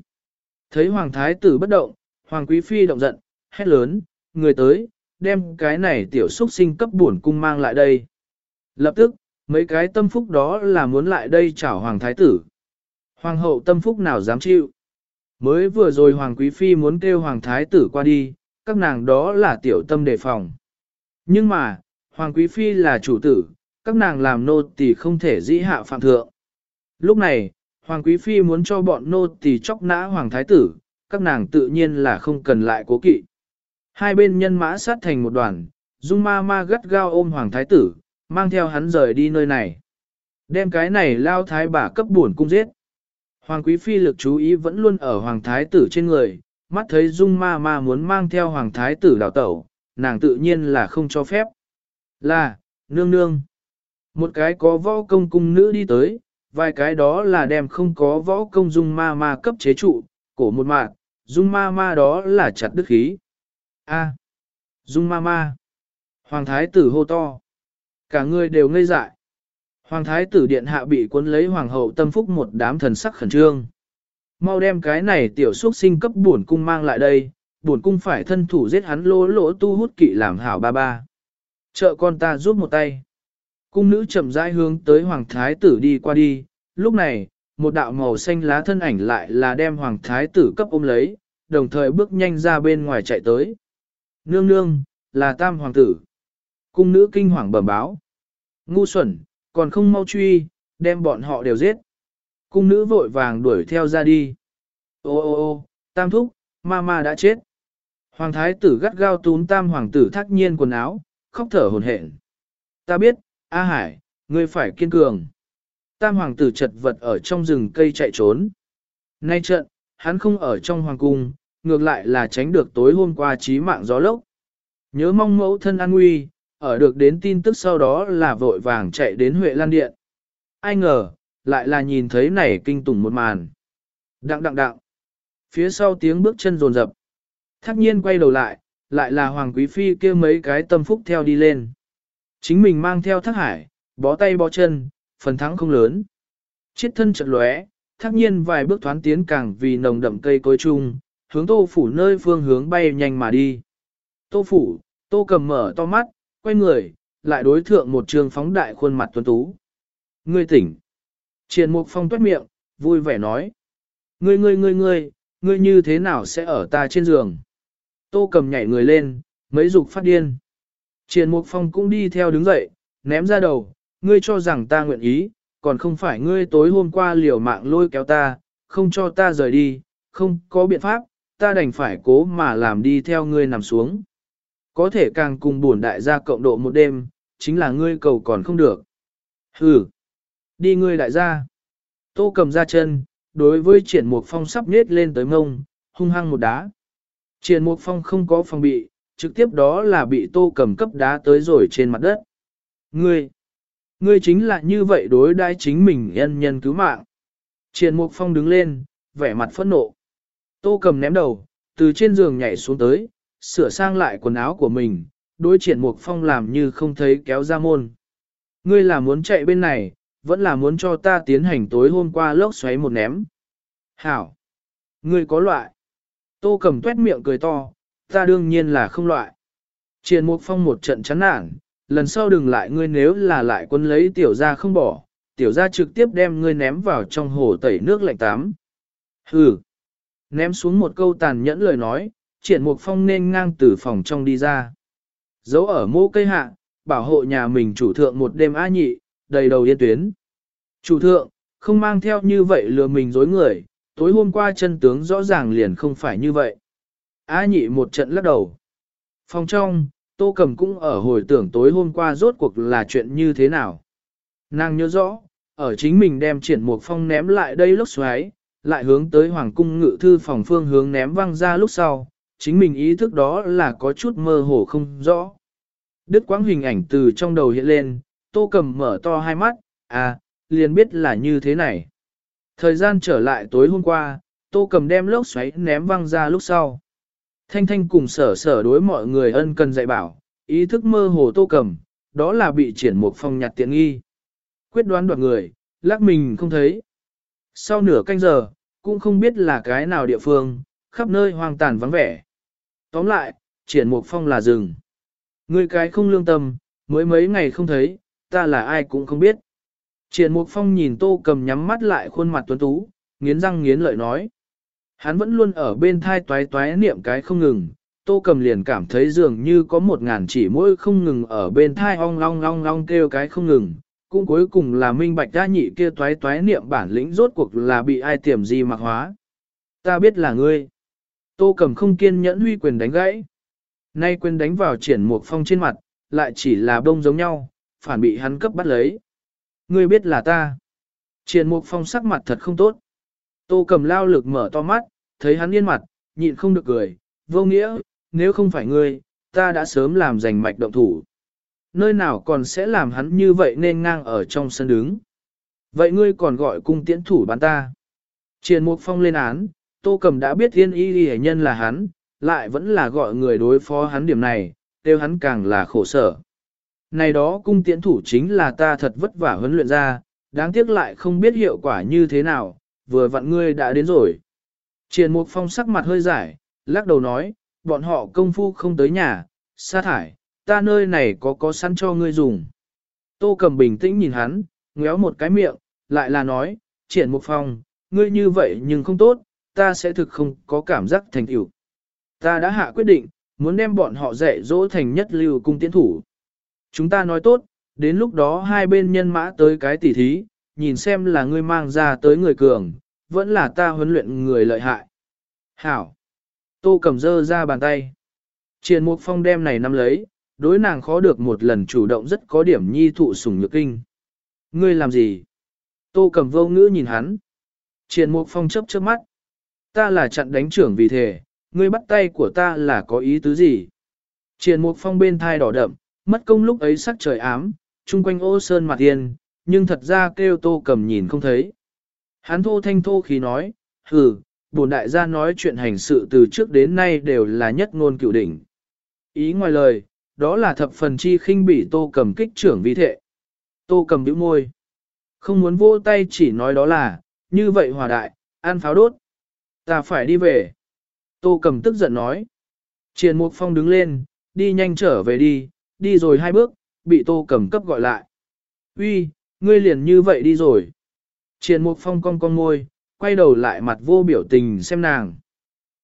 Thấy Hoàng Thái tử bất động, Hoàng Quý Phi động giận, hét lớn, người tới, đem cái này tiểu xuất sinh cấp bổn cung mang lại đây. Lập tức, mấy cái tâm phúc đó là muốn lại đây chảo Hoàng Thái tử. Hoàng hậu tâm phúc nào dám chịu. Mới vừa rồi Hoàng Quý Phi muốn kêu Hoàng Thái tử qua đi, các nàng đó là tiểu tâm đề phòng. Nhưng mà, Hoàng Quý Phi là chủ tử, các nàng làm nô tỳ không thể dĩ hạ phạm thượng. Lúc này, Hoàng Quý Phi muốn cho bọn nô tỳ chóc nã Hoàng Thái tử, các nàng tự nhiên là không cần lại cố kỵ. Hai bên nhân mã sát thành một đoàn, Dung ma ma gắt gao ôm Hoàng Thái tử, mang theo hắn rời đi nơi này. Đem cái này lao thái bà cấp buồn cung giết. Hoàng quý phi lực chú ý vẫn luôn ở hoàng thái tử trên người, mắt thấy dung ma ma muốn mang theo hoàng thái tử đào tẩu, nàng tự nhiên là không cho phép. Là, nương nương. Một cái có võ công cung nữ đi tới, vài cái đó là đem không có võ công dung ma ma cấp chế trụ, cổ một mạng, dung ma ma đó là chặt đức khí. A, dung ma ma. Hoàng thái tử hô to. Cả người đều ngây dại. Hoàng thái tử điện hạ bị cuốn lấy hoàng hậu tâm phúc một đám thần sắc khẩn trương. Mau đem cái này tiểu xuất sinh cấp buồn cung mang lại đây, buồn cung phải thân thủ giết hắn lỗ lỗ tu hút kỵ làm hảo ba ba. Trợ con ta giúp một tay. Cung nữ chậm rãi hướng tới hoàng thái tử đi qua đi, lúc này, một đạo màu xanh lá thân ảnh lại là đem hoàng thái tử cấp ôm lấy, đồng thời bước nhanh ra bên ngoài chạy tới. Nương nương, là tam hoàng tử. Cung nữ kinh hoàng bẩm báo. Ngu xuẩn, còn không mau truy, đem bọn họ đều giết. Cung nữ vội vàng đuổi theo ra đi. Ô ô ô, tam thúc, ma ma đã chết. Hoàng thái tử gắt gao túm tam hoàng tử thác nhiên quần áo, khóc thở hồn hển. Ta biết, A Hải, ngươi phải kiên cường. Tam hoàng tử chật vật ở trong rừng cây chạy trốn. Nay trận, hắn không ở trong hoàng cung, ngược lại là tránh được tối hôm qua trí mạng gió lốc. Nhớ mong mẫu thân an nguy, ở được đến tin tức sau đó là vội vàng chạy đến Huệ Lan Điện. Ai ngờ, lại là nhìn thấy này kinh tủng một màn. Đặng đặng đặng. Phía sau tiếng bước chân rồn rập. Thác nhiên quay đầu lại, lại là Hoàng Quý Phi kia mấy cái tâm phúc theo đi lên. Chính mình mang theo thác hải, bó tay bó chân, phần thắng không lớn. Chiết thân chợt lóe, thác nhiên vài bước thoán tiến càng vì nồng đậm cây cối chung, hướng tô phủ nơi phương hướng bay nhanh mà đi. Tô phủ, tô cầm mở to mắt, quay người, lại đối thượng một trường phóng đại khuôn mặt tuấn tú. Ngươi tỉnh. Triền Mục Phong tuét miệng, vui vẻ nói. Ngươi ngươi ngươi ngươi, ngươi như thế nào sẽ ở ta trên giường? Tô cầm nhảy người lên, mấy dục phát điên. Triển Mục Phong cũng đi theo đứng dậy, ném ra đầu, ngươi cho rằng ta nguyện ý, còn không phải ngươi tối hôm qua liều mạng lôi kéo ta, không cho ta rời đi, không có biện pháp, ta đành phải cố mà làm đi theo ngươi nằm xuống có thể càng cùng buồn đại gia cộng độ một đêm, chính là ngươi cầu còn không được. Hừ, đi ngươi đại gia. Tô cầm ra chân, đối với triển mục phong sắp nết lên tới mông, hung hăng một đá. Triển mục phong không có phòng bị, trực tiếp đó là bị tô cầm cấp đá tới rồi trên mặt đất. Ngươi, ngươi chính là như vậy đối đãi chính mình nhân nhân cứu mạng. Triển mục phong đứng lên, vẻ mặt phẫn nộ. Tô cầm ném đầu, từ trên giường nhảy xuống tới, sửa sang lại quần áo của mình, đối triển mục phong làm như không thấy kéo ra môn. Ngươi là muốn chạy bên này, vẫn là muốn cho ta tiến hành tối hôm qua lốc xoáy một ném. Hảo! Ngươi có loại! Tô cầm tuét miệng cười to, ta đương nhiên là không loại. Triển Mục Phong một trận chán nản, lần sau đừng lại ngươi nếu là lại quân lấy tiểu ra không bỏ, tiểu ra trực tiếp đem ngươi ném vào trong hồ tẩy nước lạnh tắm. Hừ! Ném xuống một câu tàn nhẫn lời nói, triển mục phong nên ngang từ phòng trong đi ra. Giấu ở mô cây hạ, bảo hộ nhà mình chủ thượng một đêm a nhị, đầy đầu yên tuyến. Chủ thượng, không mang theo như vậy lừa mình dối người, tối hôm qua chân tướng rõ ràng liền không phải như vậy. A nhị một trận lắc đầu. Phòng trong, tô cầm cũng ở hồi tưởng tối hôm qua rốt cuộc là chuyện như thế nào. Nàng nhớ rõ, ở chính mình đem triển một phong ném lại đây lúc xoáy, lại hướng tới hoàng cung ngự thư phòng phương hướng ném văng ra lúc sau, chính mình ý thức đó là có chút mơ hồ không rõ. Đức quãng hình ảnh từ trong đầu hiện lên, tô cầm mở to hai mắt, à, liền biết là như thế này. Thời gian trở lại tối hôm qua, tô cầm đem lốc xoáy ném văng ra lúc sau. Thanh thanh cùng sở sở đối mọi người ân cần dạy bảo, ý thức mơ hồ tô cầm, đó là bị triển một phong nhặt tiện nghi. Quyết đoán đoạt người, lắc mình không thấy. Sau nửa canh giờ, cũng không biết là cái nào địa phương, khắp nơi hoang tàn vắng vẻ. Tóm lại, triển mục phong là rừng. Người cái không lương tâm, mới mấy ngày không thấy, ta là ai cũng không biết. Triển mục phong nhìn tô cầm nhắm mắt lại khuôn mặt tuấn tú, nghiến răng nghiến lợi nói. Hắn vẫn luôn ở bên thai toái toái niệm cái không ngừng, tô cầm liền cảm thấy dường như có một ngàn chỉ mỗi không ngừng ở bên thai ong long long long kêu cái không ngừng, cũng cuối cùng là minh bạch đa nhị kia toái toái niệm bản lĩnh rốt cuộc là bị ai tiềm gì mặc hóa. Ta biết là ngươi. Tô cầm không kiên nhẫn huy quyền đánh gãy. Nay quyền đánh vào triển mục phong trên mặt, lại chỉ là bông giống nhau, phản bị hắn cấp bắt lấy. Ngươi biết là ta. Triển mục phong sắc mặt thật không tốt. Tô cầm lao lực mở to mắt, thấy hắn yên mặt, nhịn không được cười. Vô nghĩa, nếu không phải ngươi, ta đã sớm làm giành mạch động thủ nơi nào còn sẽ làm hắn như vậy nên ngang ở trong sân đứng. Vậy ngươi còn gọi cung tiễn thủ bán ta. Triền Mục Phong lên án, Tô Cầm đã biết thiên y ghi nhân là hắn, lại vẫn là gọi người đối phó hắn điểm này, tiêu hắn càng là khổ sở. Này đó cung tiễn thủ chính là ta thật vất vả huấn luyện ra, đáng tiếc lại không biết hiệu quả như thế nào, vừa vặn ngươi đã đến rồi. Triền Mục Phong sắc mặt hơi giải, lắc đầu nói, bọn họ công phu không tới nhà, sa thải, ta nơi này có có sẵn cho ngươi dùng. Tô cầm bình tĩnh nhìn hắn, ngéo một cái miệng, lại là nói, triển Mục Phong, ngươi như vậy nhưng không tốt, ta sẽ thực không có cảm giác thành tựu. Ta đã hạ quyết định, muốn đem bọn họ dạy dỗ thành nhất lưu cung tiến thủ. Chúng ta nói tốt, đến lúc đó hai bên nhân mã tới cái tỉ thí, nhìn xem là ngươi mang ra tới người cường, vẫn là ta huấn luyện người lợi hại. Hảo! Tô cầm dơ ra bàn tay. triền Mục Phong đem này nắm lấy, đối nàng khó được một lần chủ động rất có điểm nhi thụ sủng nhược kinh. Ngươi làm gì? Tô cầm vô ngữ nhìn hắn. Triền mục phong chấp trước mắt. Ta là chặn đánh trưởng vì thế, ngươi bắt tay của ta là có ý tứ gì? Triền mục phong bên thai đỏ đậm, mất công lúc ấy sắc trời ám, chung quanh ô sơn mặt yên, nhưng thật ra kêu tô cầm nhìn không thấy. Hắn thô thanh thô khí nói, hừ, bổn đại gia nói chuyện hành sự từ trước đến nay đều là nhất ngôn cựu đỉnh. Ý ngoài lời, đó là thập phần chi khinh bị tô cầm kích trưởng vi thệ. Tô cầm bĩu môi. Không muốn vô tay chỉ nói đó là, như vậy hòa đại, ăn pháo đốt. Ta phải đi về. Tô cầm tức giận nói. Triền Mục Phong đứng lên, đi nhanh trở về đi, đi rồi hai bước, bị tô cầm cấp gọi lại. Uy, ngươi liền như vậy đi rồi. Triển Mục Phong cong cong môi, quay đầu lại mặt vô biểu tình xem nàng.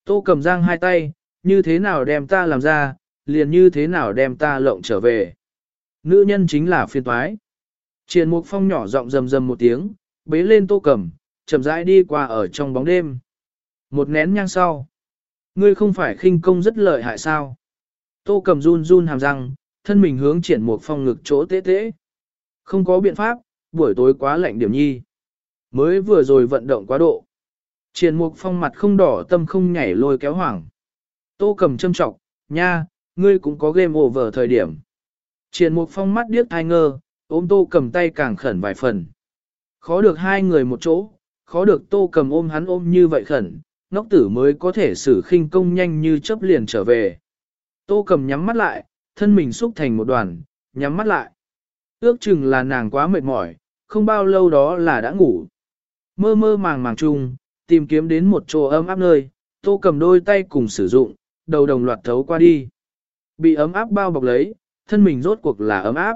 Tô cầm giang hai tay, như thế nào đem ta làm ra, liền như thế nào đem ta lộng trở về. Nữ nhân chính là phiên toái. Triển mục phong nhỏ giọng rầm rầm một tiếng, bế lên tô cầm, chậm rãi đi qua ở trong bóng đêm. Một nén nhang sau. Ngươi không phải khinh công rất lợi hại sao? Tô cầm run run hàm răng, thân mình hướng triển mục phong ngực chỗ tế tế. Không có biện pháp, buổi tối quá lạnh điểm nhi. Mới vừa rồi vận động quá độ. Triền mục phong mặt không đỏ tâm không nhảy lôi kéo hoảng. Tô cầm châm trọng, nha, ngươi cũng có game over thời điểm. Triền mục phong mắt điếc thai ngơ, ôm tô cầm tay càng khẩn vài phần. Khó được hai người một chỗ, khó được tô cầm ôm hắn ôm như vậy khẩn, ngốc tử mới có thể xử khinh công nhanh như chớp liền trở về. Tô cầm nhắm mắt lại, thân mình xúc thành một đoàn, nhắm mắt lại. Ước chừng là nàng quá mệt mỏi, không bao lâu đó là đã ngủ. Mơ mơ màng màng chung, tìm kiếm đến một chỗ ấm áp nơi, tô cầm đôi tay cùng sử dụng, đầu đồng loạt thấu qua đi. Bị ấm áp bao bọc lấy, thân mình rốt cuộc là ấm áp.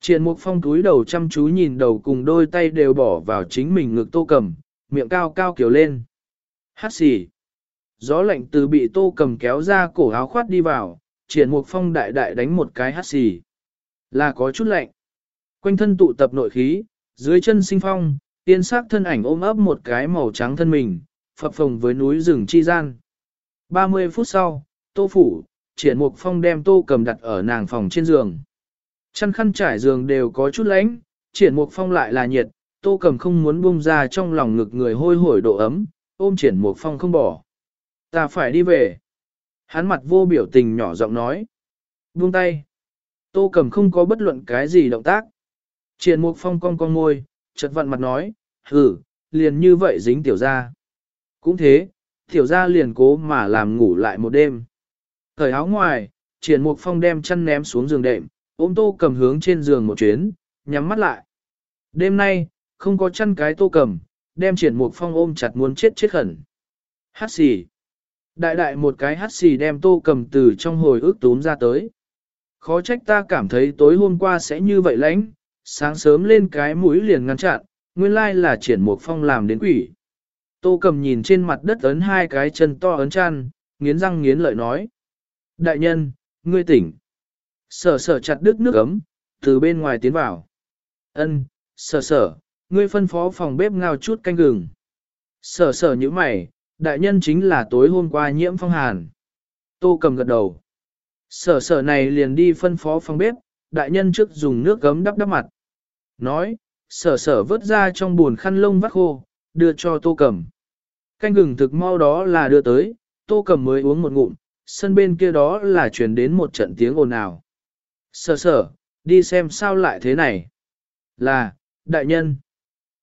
Triển mục phong túi đầu chăm chú nhìn đầu cùng đôi tay đều bỏ vào chính mình ngực tô cầm, miệng cao cao kiểu lên. Hát xì. Gió lạnh từ bị tô cầm kéo ra cổ áo khoát đi vào, triển mục phong đại đại đánh một cái hát xì. Là có chút lạnh. Quanh thân tụ tập nội khí, dưới chân sinh phong, tiên sắc thân ảnh ôm ấp một cái màu trắng thân mình, phập phồng với núi rừng chi gian. 30 phút sau, tô phủ, triển mục phong đem tô cầm đặt ở nàng phòng trên giường. Chăn khăn trải giường đều có chút lạnh, triển mục phong lại là nhiệt, tô cầm không muốn buông ra trong lòng ngực người hôi hổi độ ấm, ôm triển mục phong không bỏ. Ta phải đi về. Hắn mặt vô biểu tình nhỏ giọng nói. Buông tay. Tô cầm không có bất luận cái gì động tác. Triển mục phong cong cong môi, chật vặn mặt nói, hử, liền như vậy dính tiểu ra. Cũng thế, tiểu ra liền cố mà làm ngủ lại một đêm. Thời áo ngoài, triển mục phong đem chân ném xuống giường đệm, ôm tô cầm hướng trên giường một chuyến, nhắm mắt lại. Đêm nay, không có chăn cái tô cầm, đem triển mục phong ôm chặt muốn chết chết khẩn. Hát xì. Đại đại một cái hát xì đem tô cầm từ trong hồi ức túm ra tới. Khó trách ta cảm thấy tối hôm qua sẽ như vậy lãnh, sáng sớm lên cái mũi liền ngăn chặn, nguyên lai là triển mục phong làm đến quỷ. Tô cầm nhìn trên mặt đất ấn hai cái chân to ấn chăn, nghiến răng nghiến lợi nói. Đại nhân, ngươi tỉnh. Sở sở chặt đứt nước ấm, từ bên ngoài tiến vào. Ân, sở sở, ngươi phân phó phòng bếp ngao chút canh gừng. Sở sở như mày, đại nhân chính là tối hôm qua nhiễm phong hàn. Tô cầm gật đầu. Sở sở này liền đi phân phó phòng bếp, đại nhân trước dùng nước gấm đắp đắp mặt. Nói, sở sở vớt ra trong buồn khăn lông vắt khô, đưa cho tô cầm. Canh gừng thực mau đó là đưa tới, tô cầm mới uống một ngụm, sân bên kia đó là chuyển đến một trận tiếng ồn ào. Sở sở, đi xem sao lại thế này. Là, đại nhân.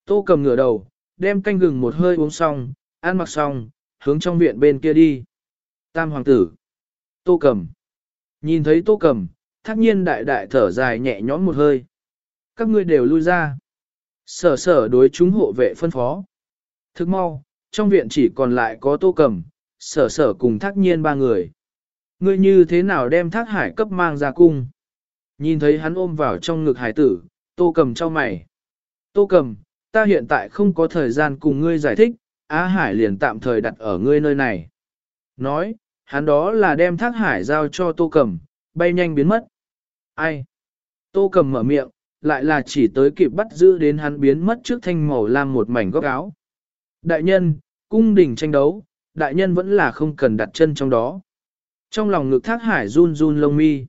Tô cầm ngửa đầu, đem canh gừng một hơi uống xong, ăn mặc xong, hướng trong viện bên kia đi. Tam hoàng tử. Tô cầm. Nhìn thấy tô cầm, thác nhiên đại đại thở dài nhẹ nhõm một hơi. Các ngươi đều lui ra. Sở sở đối chúng hộ vệ phân phó. Thức mau, trong viện chỉ còn lại có tô cầm, sở sở cùng thác nhiên ba người. Ngươi như thế nào đem thác hải cấp mang ra cung? Nhìn thấy hắn ôm vào trong ngực hải tử, tô cầm cho mày. Tô cầm, ta hiện tại không có thời gian cùng ngươi giải thích, Á Hải liền tạm thời đặt ở ngươi nơi này. Nói, hắn đó là đem thác hải giao cho tô cầm, bay nhanh biến mất. Ai? Tô cầm mở miệng, lại là chỉ tới kịp bắt giữ đến hắn biến mất trước thanh màu lam một mảnh góc áo. Đại nhân, cung đình tranh đấu, đại nhân vẫn là không cần đặt chân trong đó. Trong lòng ngực thác hải run run lông mi.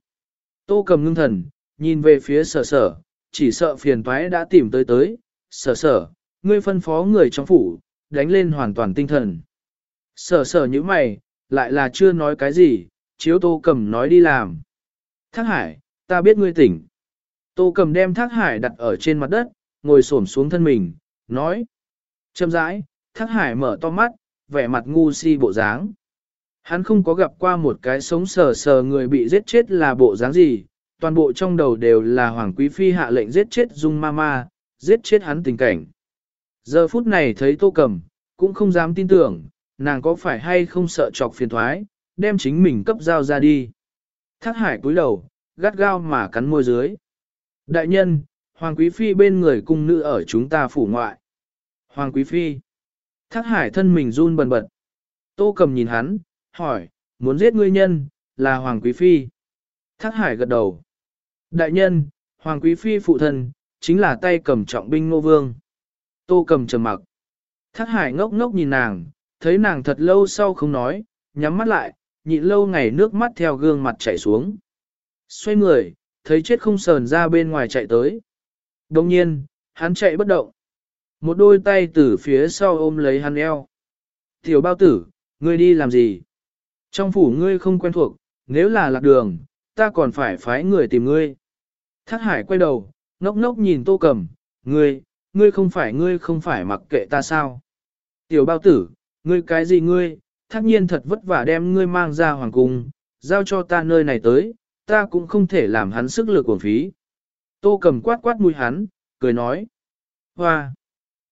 Tô cầm ngưng thần, nhìn về phía sở sở, chỉ sợ phiền toái đã tìm tới tới. Sở sở, ngươi phân phó người trong phủ, đánh lên hoàn toàn tinh thần. Sở sở như mày, lại là chưa nói cái gì, chiếu tô cầm nói đi làm. Thác hải, ta biết ngươi tỉnh. Tô cầm đem thác hải đặt ở trên mặt đất, ngồi xổm xuống thân mình, nói. Châm rãi, thác hải mở to mắt, vẻ mặt ngu si bộ dáng. Hắn không có gặp qua một cái sống sờ sờ người bị giết chết là bộ dáng gì, toàn bộ trong đầu đều là Hoàng Quý Phi hạ lệnh giết chết Dung Mama, giết chết hắn tình cảnh. Giờ phút này thấy Tô Cầm, cũng không dám tin tưởng, nàng có phải hay không sợ chọc phiền thoái, đem chính mình cấp giao ra đi. Thác hải cúi đầu, gắt gao mà cắn môi dưới. Đại nhân, Hoàng Quý Phi bên người cung nữ ở chúng ta phủ ngoại. Hoàng Quý Phi. Thác hải thân mình run bần bật. Tô cầm nhìn hắn, hỏi, muốn giết ngươi nhân, là Hoàng Quý Phi. Thác hải gật đầu. Đại nhân, Hoàng Quý Phi phụ thân, chính là tay cầm trọng binh ngô vương. Tô cầm trầm mặc. Thác hải ngốc ngốc nhìn nàng, thấy nàng thật lâu sau không nói, nhắm mắt lại, nhịn lâu ngày nước mắt theo gương mặt chảy xuống. Xoay người, thấy chết không sờn ra bên ngoài chạy tới. Đồng nhiên, hắn chạy bất động. Một đôi tay từ phía sau ôm lấy hắn eo. Tiểu bao tử, ngươi đi làm gì? Trong phủ ngươi không quen thuộc, nếu là lạc đường, ta còn phải phái người tìm ngươi. Thác hải quay đầu, ngốc ngốc nhìn tô cầm, ngươi, ngươi không phải ngươi không phải mặc kệ ta sao? Tiểu bao tử, ngươi cái gì ngươi, thác nhiên thật vất vả đem ngươi mang ra hoàng cung, giao cho ta nơi này tới, ta cũng không thể làm hắn sức lực uổng phí. Tô cầm quát quát mũi hắn, cười nói. Hoa!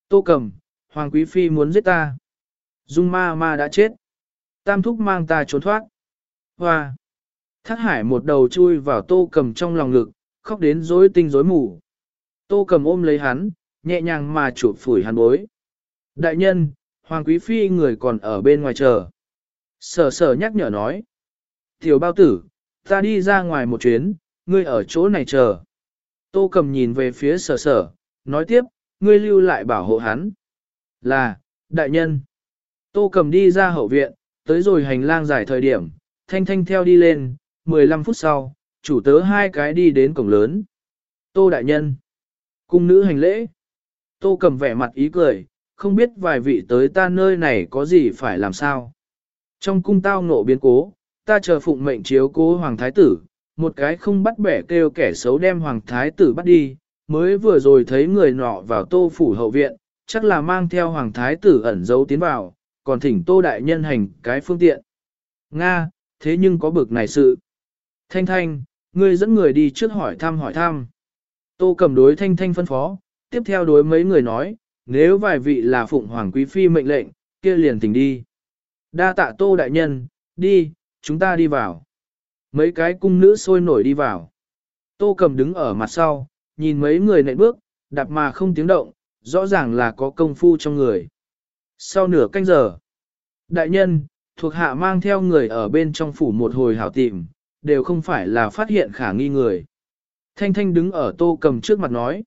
Tô cầm, Hoàng Quý Phi muốn giết ta. Dung ma ma đã chết. tam thúc mang ta trốn thoát. Hoa! Thác hải một đầu chui vào tô cầm trong lòng ngực, khóc đến rối tinh rối mù. Tô cầm ôm lấy hắn, nhẹ nhàng mà chụp phủi hắn bối. Đại nhân, Hoàng Quý Phi người còn ở bên ngoài chờ. Sở sở nhắc nhở nói. Tiểu bao tử, ta đi ra ngoài một chuyến, ngươi ở chỗ này chờ. Tô cầm nhìn về phía sở sở, nói tiếp, ngươi lưu lại bảo hộ hắn. Là, đại nhân. Tô cầm đi ra hậu viện, tới rồi hành lang dài thời điểm, thanh thanh theo đi lên, 15 phút sau, chủ tớ hai cái đi đến cổng lớn. Tô đại nhân. Cung nữ hành lễ. Tô cầm vẻ mặt ý cười, không biết vài vị tới ta nơi này có gì phải làm sao. Trong cung tao ngộ biến cố, ta chờ phụng mệnh chiếu cố hoàng thái tử, một cái không bắt bẻ kêu kẻ xấu đem hoàng thái tử bắt đi, mới vừa rồi thấy người nọ vào tô phủ hậu viện, chắc là mang theo hoàng thái tử ẩn giấu tiến vào, còn thỉnh tô đại nhân hành cái phương tiện. Nga, thế nhưng có bực này sự. Thanh thanh, ngươi dẫn người đi trước hỏi thăm hỏi thăm. Tô cầm đối thanh thanh phân phó, tiếp theo đối mấy người nói, nếu vài vị là phụng hoàng quý phi mệnh lệnh, kia liền tỉnh đi. Đa tạ tô đại nhân, đi, chúng ta đi vào. Mấy cái cung nữ sôi nổi đi vào. Tô cầm đứng ở mặt sau, nhìn mấy người nệ bước, đạp mà không tiếng động, rõ ràng là có công phu trong người. Sau nửa canh giờ, đại nhân, thuộc hạ mang theo người ở bên trong phủ một hồi hảo tìm, đều không phải là phát hiện khả nghi người. Thanh Thanh đứng ở tô cầm trước mặt nói.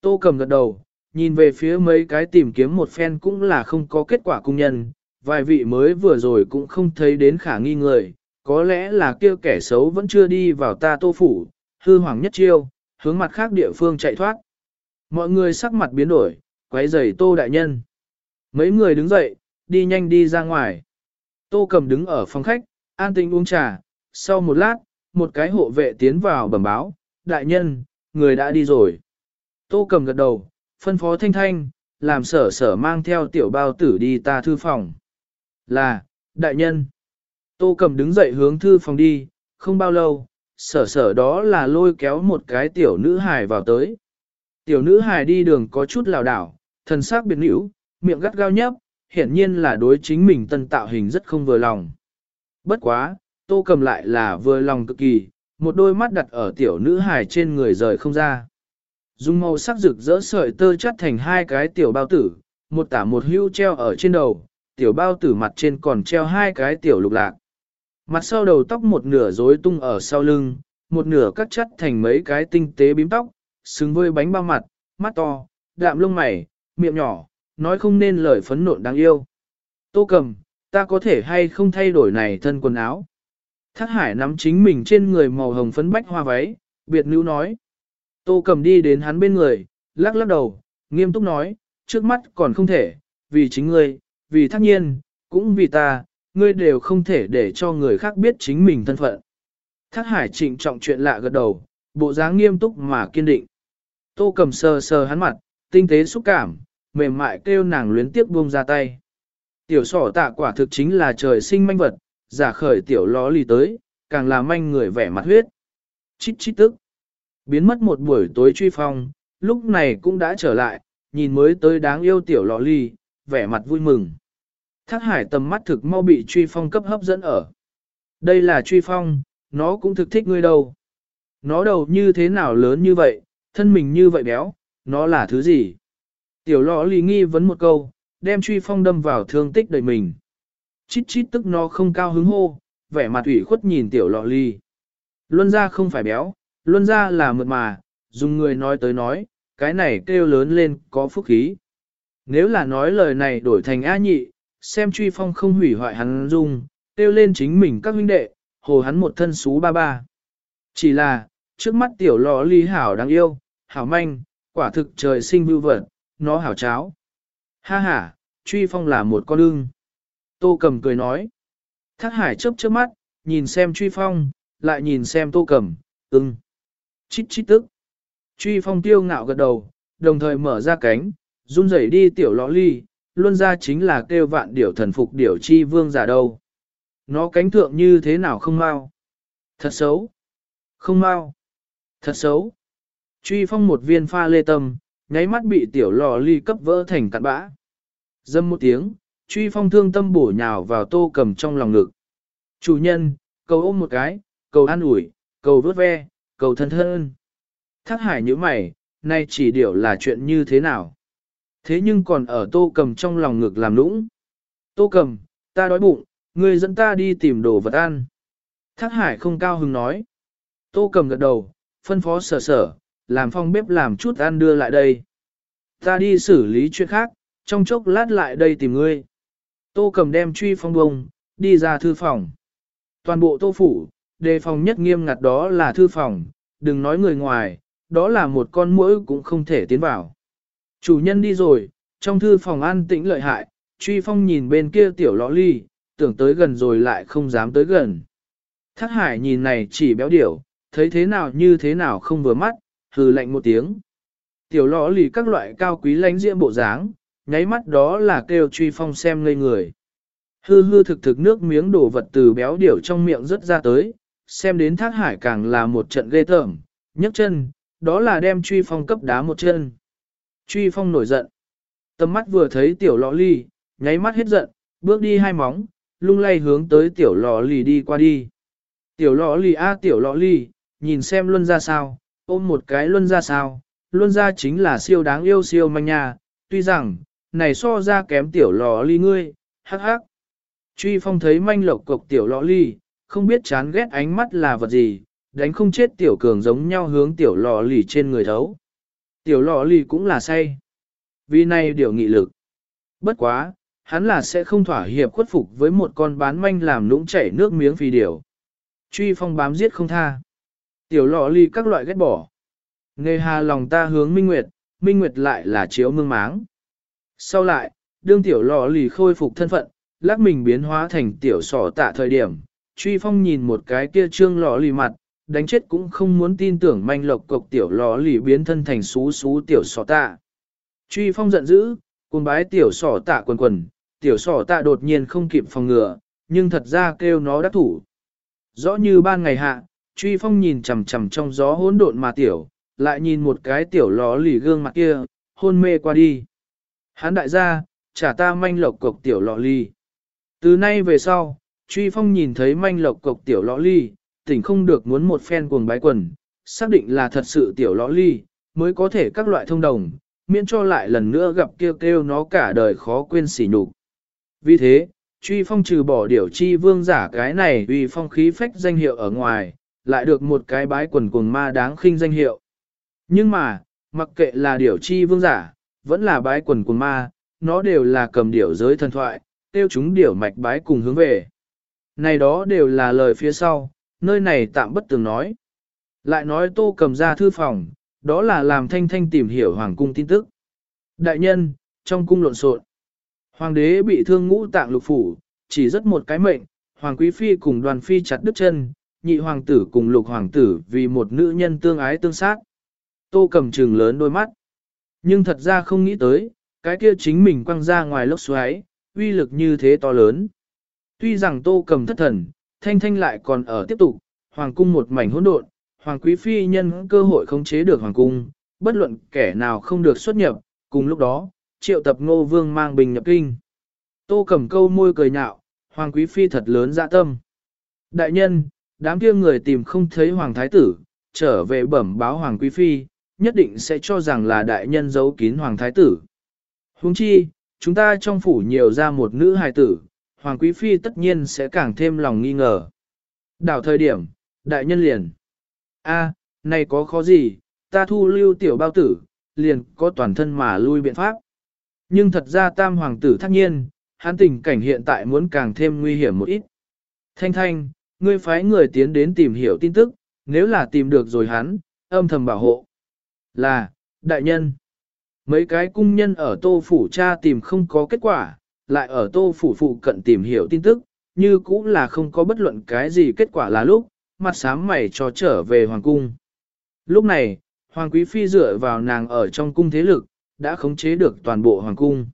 Tô cầm gật đầu, nhìn về phía mấy cái tìm kiếm một phen cũng là không có kết quả cung nhân, vài vị mới vừa rồi cũng không thấy đến khả nghi người, có lẽ là kia kẻ xấu vẫn chưa đi vào ta tô phủ, hư hoàng nhất chiêu, hướng mặt khác địa phương chạy thoát. Mọi người sắc mặt biến đổi, quấy rầy tô đại nhân. Mấy người đứng dậy, đi nhanh đi ra ngoài. Tô cầm đứng ở phòng khách, an tĩnh uống trà, sau một lát, một cái hộ vệ tiến vào bẩm báo, đại nhân, người đã đi rồi. Tô cầm gật đầu, phân phó thanh thanh, làm sở sở mang theo tiểu bao tử đi ta thư phòng. Là, đại nhân. Tô cầm đứng dậy hướng thư phòng đi, không bao lâu, sở sở đó là lôi kéo một cái tiểu nữ hài vào tới. Tiểu nữ hài đi đường có chút lảo đảo, thần sắc biệt nữ, miệng gắt gao nhấp, hiển nhiên là đối chính mình tân tạo hình rất không vừa lòng. Bất quá, tô cầm lại là vừa lòng cực kỳ, một đôi mắt đặt ở tiểu nữ hài trên người rời không ra. Dùng màu sắc rực rỡ sợi tơ chắt thành hai cái tiểu bao tử, một tả một hưu treo ở trên đầu, tiểu bao tử mặt trên còn treo hai cái tiểu lục lạc. Mặt sau đầu tóc một nửa rối tung ở sau lưng, một nửa cắt chắt thành mấy cái tinh tế bím tóc, xứng với bánh bao mặt, mắt to, đạm lông mày, miệng nhỏ, nói không nên lời phấn nộn đáng yêu. Tô cầm, ta có thể hay không thay đổi này thân quần áo. Thác hải nắm chính mình trên người màu hồng phấn bách hoa váy, biệt nữ nói. Tô cầm đi đến hắn bên người, lắc lắc đầu, nghiêm túc nói, trước mắt còn không thể, vì chính ngươi, vì thác nhiên, cũng vì ta, ngươi đều không thể để cho người khác biết chính mình thân phận. Thác hải trịnh trọng chuyện lạ gật đầu, bộ dáng nghiêm túc mà kiên định. Tô cầm sờ sờ hắn mặt, tinh tế xúc cảm, mềm mại kêu nàng luyến tiếp buông ra tay. Tiểu sỏ tạ quả thực chính là trời sinh manh vật, giả khởi tiểu ló lì tới, càng là manh người vẻ mặt huyết. Chít chít tức. Biến mất một buổi tối truy phong, lúc này cũng đã trở lại, nhìn mới tới đáng yêu tiểu lọ ly, vẻ mặt vui mừng. Thác hải tầm mắt thực mau bị truy phong cấp hấp dẫn ở. Đây là truy phong, nó cũng thực thích ngươi đâu. Nó đầu như thế nào lớn như vậy, thân mình như vậy béo, nó là thứ gì? Tiểu lọ ly nghi vấn một câu, đem truy phong đâm vào thương tích đời mình. Chít chít tức nó không cao hứng hô, vẻ mặt ủy khuất nhìn tiểu lọ ly. Luân ra không phải béo, luân ra là mượt mà, dùng người nói tới nói, cái này kêu lớn lên có phúc khí. Nếu là nói lời này đổi thành A nhị, xem truy phong không hủy hoại hắn dung, kêu lên chính mình các huynh đệ, hồ hắn một thân xú ba ba. Chỉ là, trước mắt tiểu lọ ly hảo đáng yêu, hảo manh, quả thực trời sinh vưu vật, nó hảo cháo. Ha ha, truy phong là một con ưng. Tô cầm cười nói. Thác hải chớp chớp mắt, nhìn xem truy phong, lại nhìn xem tô cầm, ưng. Chít chít tức. Truy phong tiêu ngạo gật đầu, đồng thời mở ra cánh, run rẩy đi tiểu lõ ly, luôn ra chính là kêu vạn điểu thần phục điểu chi vương giả đâu. Nó cánh thượng như thế nào không mau? Thật xấu. Không mau. Thật xấu. Truy phong một viên pha lê tâm, nháy mắt bị tiểu lò ly cấp vỡ thành cạn bã. Dâm một tiếng, truy phong thương tâm bổ nhào vào tô cầm trong lòng ngực. Chủ nhân, cầu ôm một cái, cầu an ủi, cầu vớt ve, cầu thân thân. Thác hải như mày, nay chỉ điều là chuyện như thế nào. Thế nhưng còn ở tô cầm trong lòng ngực làm lũng. Tô cầm, ta đói bụng, người dẫn ta đi tìm đồ vật ăn. Thác hải không cao hứng nói. Tô cầm gật đầu, phân phó sở sở, làm phong bếp làm chút ăn đưa lại đây. Ta đi xử lý chuyện khác, trong chốc lát lại đây tìm ngươi. Tô cầm đem truy phong bông, đi ra thư phòng. Toàn bộ tô phủ, đề phòng nhất nghiêm ngặt đó là thư phòng, đừng nói người ngoài, đó là một con mũi cũng không thể tiến vào. Chủ nhân đi rồi, trong thư phòng an tĩnh lợi hại, truy phong nhìn bên kia tiểu lõ ly, tưởng tới gần rồi lại không dám tới gần. Thác hải nhìn này chỉ béo điểu, thấy thế nào như thế nào không vừa mắt, hừ lạnh một tiếng. Tiểu lõ lì các loại cao quý lánh diễm bộ dáng, nháy mắt đó là kêu truy phong xem ngây người. Hư hư thực thực nước miếng đổ vật từ béo điểu trong miệng rất ra tới, xem đến thác hải càng là một trận ghê tởm, nhấc chân, đó là đem truy phong cấp đá một chân. Truy phong nổi giận. Tầm mắt vừa thấy tiểu lọ ly, nháy mắt hết giận, bước đi hai móng, lung lay hướng tới tiểu lọ lì đi qua đi. Tiểu lọ lì a tiểu lọ lì, nhìn xem luân ra sao, ôm một cái luân ra sao, luân ra chính là siêu đáng yêu siêu manh nhà tuy rằng, này so ra kém tiểu lọ ly ngươi, hắc hắc. Truy phong thấy manh lộc cộc tiểu lọ ly, không biết chán ghét ánh mắt là vật gì, đánh không chết tiểu cường giống nhau hướng tiểu lọ lì trên người thấu. Tiểu lọ lì cũng là say. Vì này điều nghị lực. Bất quá, hắn là sẽ không thỏa hiệp khuất phục với một con bán manh làm lũng chảy nước miếng phi điều. Truy phong bám giết không tha. Tiểu lọ lì các loại ghét bỏ. Nghề hà lòng ta hướng minh nguyệt, minh nguyệt lại là chiếu mương máng. Sau lại, đương tiểu lọ lì khôi phục thân phận, lắc mình biến hóa thành tiểu sỏ tạ thời điểm, truy phong nhìn một cái kia trương lọ lì mặt, đánh chết cũng không muốn tin tưởng manh lộc cộc tiểu lọ lì biến thân thành xú xú tiểu sỏ tạ. Truy phong giận dữ, cùng bái tiểu sỏ tạ quần quần, tiểu sỏ tạ đột nhiên không kịp phòng ngừa, nhưng thật ra kêu nó đắc thủ. Rõ như ban ngày hạ, truy phong nhìn chầm chầm trong gió hỗn độn mà tiểu, lại nhìn một cái tiểu lò lì gương mặt kia, hôn mê qua đi. Hán đại gia, trả ta manh lộc cộc tiểu lọ lì. Từ nay về sau, truy phong nhìn thấy manh lộc cộc tiểu lõ ly, tỉnh không được muốn một phen cuồng bái quần, xác định là thật sự tiểu lõ ly, mới có thể các loại thông đồng, miễn cho lại lần nữa gặp kêu kêu nó cả đời khó quên sỉ nhục. Vì thế, truy phong trừ bỏ điểu chi vương giả cái này vì phong khí phách danh hiệu ở ngoài, lại được một cái bái quần cuồng ma đáng khinh danh hiệu. Nhưng mà, mặc kệ là điểu chi vương giả, vẫn là bái quần cuồng ma, nó đều là cầm điểu giới thần thoại, tiêu chúng điểu mạch bái cùng hướng về. Này đó đều là lời phía sau, nơi này tạm bất tường nói. Lại nói tô cầm ra thư phòng, đó là làm thanh thanh tìm hiểu hoàng cung tin tức. Đại nhân, trong cung lộn xộn, hoàng đế bị thương ngũ tạng lục phủ, chỉ rất một cái mệnh, hoàng quý phi cùng đoàn phi chặt đứt chân, nhị hoàng tử cùng lục hoàng tử vì một nữ nhân tương ái tương sát. Tô cầm trừng lớn đôi mắt. Nhưng thật ra không nghĩ tới, cái kia chính mình quăng ra ngoài lốc xoáy, uy lực như thế to lớn. Tuy rằng tô cầm thất thần, thanh thanh lại còn ở tiếp tục, hoàng cung một mảnh hỗn độn, hoàng quý phi nhân cơ hội khống chế được hoàng cung, bất luận kẻ nào không được xuất nhập, cùng lúc đó, triệu tập ngô vương mang bình nhập kinh. Tô cầm câu môi cười nhạo, hoàng quý phi thật lớn dạ tâm. Đại nhân, đám kia người tìm không thấy hoàng thái tử, trở về bẩm báo hoàng quý phi, nhất định sẽ cho rằng là đại nhân giấu kín hoàng thái tử. Huống chi, chúng ta trong phủ nhiều ra một nữ hài tử, hoàng quý phi tất nhiên sẽ càng thêm lòng nghi ngờ. Đảo thời điểm, đại nhân liền. a này có khó gì, ta thu lưu tiểu bao tử, liền có toàn thân mà lui biện pháp. Nhưng thật ra tam hoàng tử thắc nhiên, hắn tình cảnh hiện tại muốn càng thêm nguy hiểm một ít. Thanh thanh, ngươi phái người tiến đến tìm hiểu tin tức, nếu là tìm được rồi hắn, âm thầm bảo hộ. Là, đại nhân. Mấy cái cung nhân ở tô phủ cha tìm không có kết quả, lại ở tô phủ phụ cận tìm hiểu tin tức, như cũng là không có bất luận cái gì kết quả là lúc, mặt sám mày cho trở về hoàng cung. Lúc này, hoàng quý phi dựa vào nàng ở trong cung thế lực, đã khống chế được toàn bộ hoàng cung.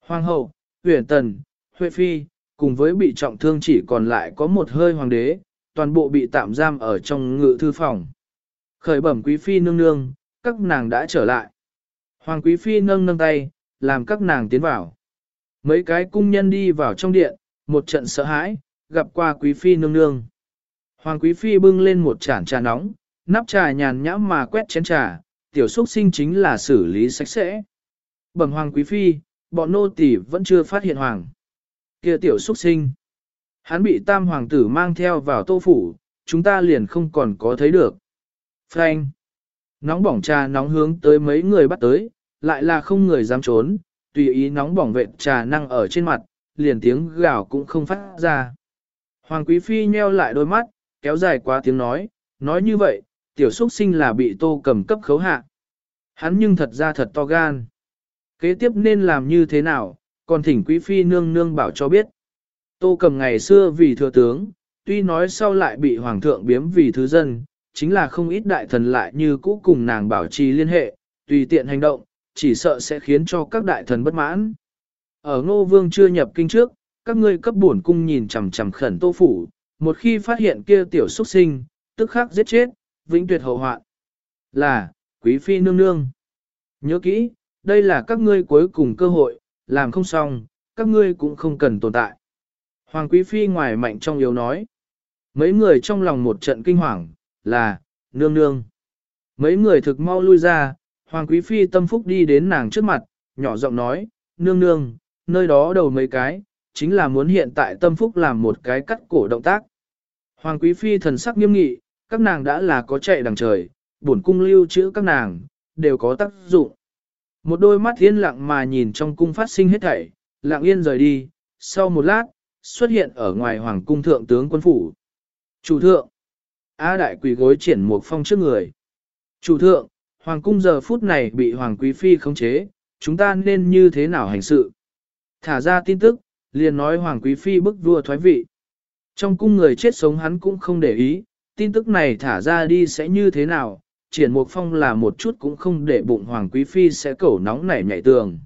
Hoàng hậu, huyền tần, huệ phi, cùng với bị trọng thương chỉ còn lại có một hơi hoàng đế, toàn bộ bị tạm giam ở trong ngự thư phòng. Khởi bẩm quý phi nương nương, các nàng đã trở lại. Hoàng quý phi nâng nâng tay, làm các nàng tiến vào. Mấy cái cung nhân đi vào trong điện, một trận sợ hãi, gặp qua quý phi nương nương. Hoàng quý phi bưng lên một chản trà nóng, nắp trà nhàn nhã mà quét chén trà, tiểu xuất sinh chính là xử lý sạch sẽ. Bẩm hoàng quý phi, bọn nô tỳ vẫn chưa phát hiện hoàng. kia tiểu xuất sinh. Hắn bị tam hoàng tử mang theo vào tô phủ, chúng ta liền không còn có thấy được. Frank. Nóng bỏng trà nóng hướng tới mấy người bắt tới, lại là không người dám trốn, tùy ý nóng bỏng vệt trà năng ở trên mặt, liền tiếng gào cũng không phát ra. Hoàng Quý Phi nheo lại đôi mắt, kéo dài quá tiếng nói, nói như vậy, tiểu xuất sinh là bị tô cầm cấp khấu hạ. Hắn nhưng thật ra thật to gan. Kế tiếp nên làm như thế nào, còn thỉnh Quý Phi nương nương bảo cho biết. Tô cầm ngày xưa vì thừa tướng, tuy nói sau lại bị Hoàng thượng biếm vì thứ dân, chính là không ít đại thần lại như cũ cùng nàng bảo trì liên hệ, tùy tiện hành động, chỉ sợ sẽ khiến cho các đại thần bất mãn. Ở ngô vương chưa nhập kinh trước, các ngươi cấp bổn cung nhìn chằm chằm khẩn tô phủ, một khi phát hiện kia tiểu xuất sinh, tức khắc giết chết, vĩnh tuyệt hậu hoạn. Là, quý phi nương nương. Nhớ kỹ, đây là các ngươi cuối cùng cơ hội, làm không xong, các ngươi cũng không cần tồn tại. Hoàng quý phi ngoài mạnh trong yếu nói. Mấy người trong lòng một trận kinh hoàng, là, nương nương. Mấy người thực mau lui ra, Hoàng quý phi tâm phúc đi đến nàng trước mặt, nhỏ giọng nói, nương nương, nơi đó đầu mấy cái, chính là muốn hiện tại tâm phúc làm một cái cắt cổ động tác. Hoàng quý phi thần sắc nghiêm nghị, các nàng đã là có chạy đằng trời, bổn cung lưu trữ các nàng, đều có tác dụng. Một đôi mắt yên lặng mà nhìn trong cung phát sinh hết thảy, lặng yên rời đi, sau một lát, xuất hiện ở ngoài hoàng cung thượng tướng quân phủ. Chủ thượng, A đại quỳ gối triển một phong trước người. Chủ thượng, hoàng cung giờ phút này bị hoàng quý phi khống chế, chúng ta nên như thế nào hành sự? Thả ra tin tức, liền nói hoàng quý phi bức vua thoái vị. Trong cung người chết sống hắn cũng không để ý, tin tức này thả ra đi sẽ như thế nào, triển mục phong là một chút cũng không để bụng hoàng quý phi sẽ cẩu nóng nảy nhảy tường.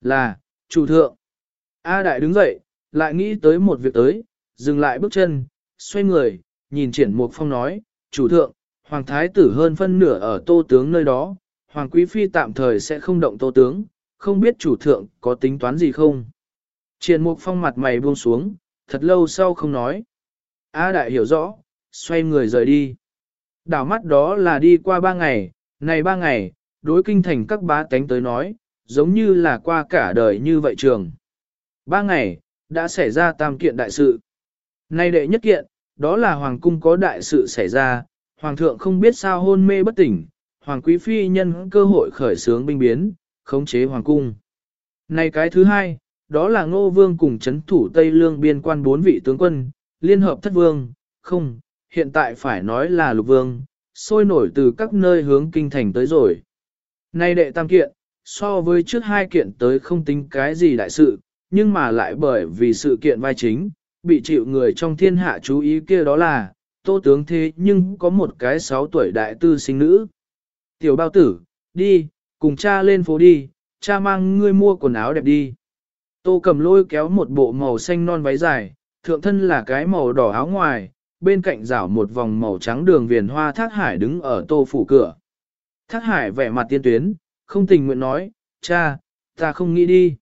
Là, chủ thượng. A đại đứng dậy, lại nghĩ tới một việc tới, dừng lại bước chân, xoay người, nhìn triển mục phong nói, chủ thượng, hoàng thái tử hơn phân nửa ở tô tướng nơi đó, hoàng quý phi tạm thời sẽ không động tô tướng, không biết chủ thượng có tính toán gì không. Triển mục phong mặt mày buông xuống, thật lâu sau không nói. A đại hiểu rõ, xoay người rời đi. Đảo mắt đó là đi qua ba ngày, này ba ngày, đối kinh thành các bá tánh tới nói, giống như là qua cả đời như vậy trường. Ba ngày, đã xảy ra tam kiện đại sự. Nay đệ nhất kiện, đó là hoàng cung có đại sự xảy ra, hoàng thượng không biết sao hôn mê bất tỉnh, hoàng quý phi nhân cơ hội khởi sướng binh biến, khống chế hoàng cung. Này cái thứ hai, đó là ngô vương cùng chấn thủ Tây Lương biên quan bốn vị tướng quân, liên hợp thất vương, không, hiện tại phải nói là lục vương, sôi nổi từ các nơi hướng kinh thành tới rồi. Nay đệ tam kiện, so với trước hai kiện tới không tính cái gì đại sự, nhưng mà lại bởi vì sự kiện vai chính, bị chịu người trong thiên hạ chú ý kia đó là, tô tướng thế nhưng có một cái sáu tuổi đại tư sinh nữ. Tiểu bao tử, đi, cùng cha lên phố đi, cha mang ngươi mua quần áo đẹp đi. Tô cầm lôi kéo một bộ màu xanh non váy dài, thượng thân là cái màu đỏ áo ngoài, bên cạnh rảo một vòng màu trắng đường viền hoa thác hải đứng ở tô phủ cửa. Thác hải vẻ mặt tiên tuyến, không tình nguyện nói, cha, ta không nghĩ đi.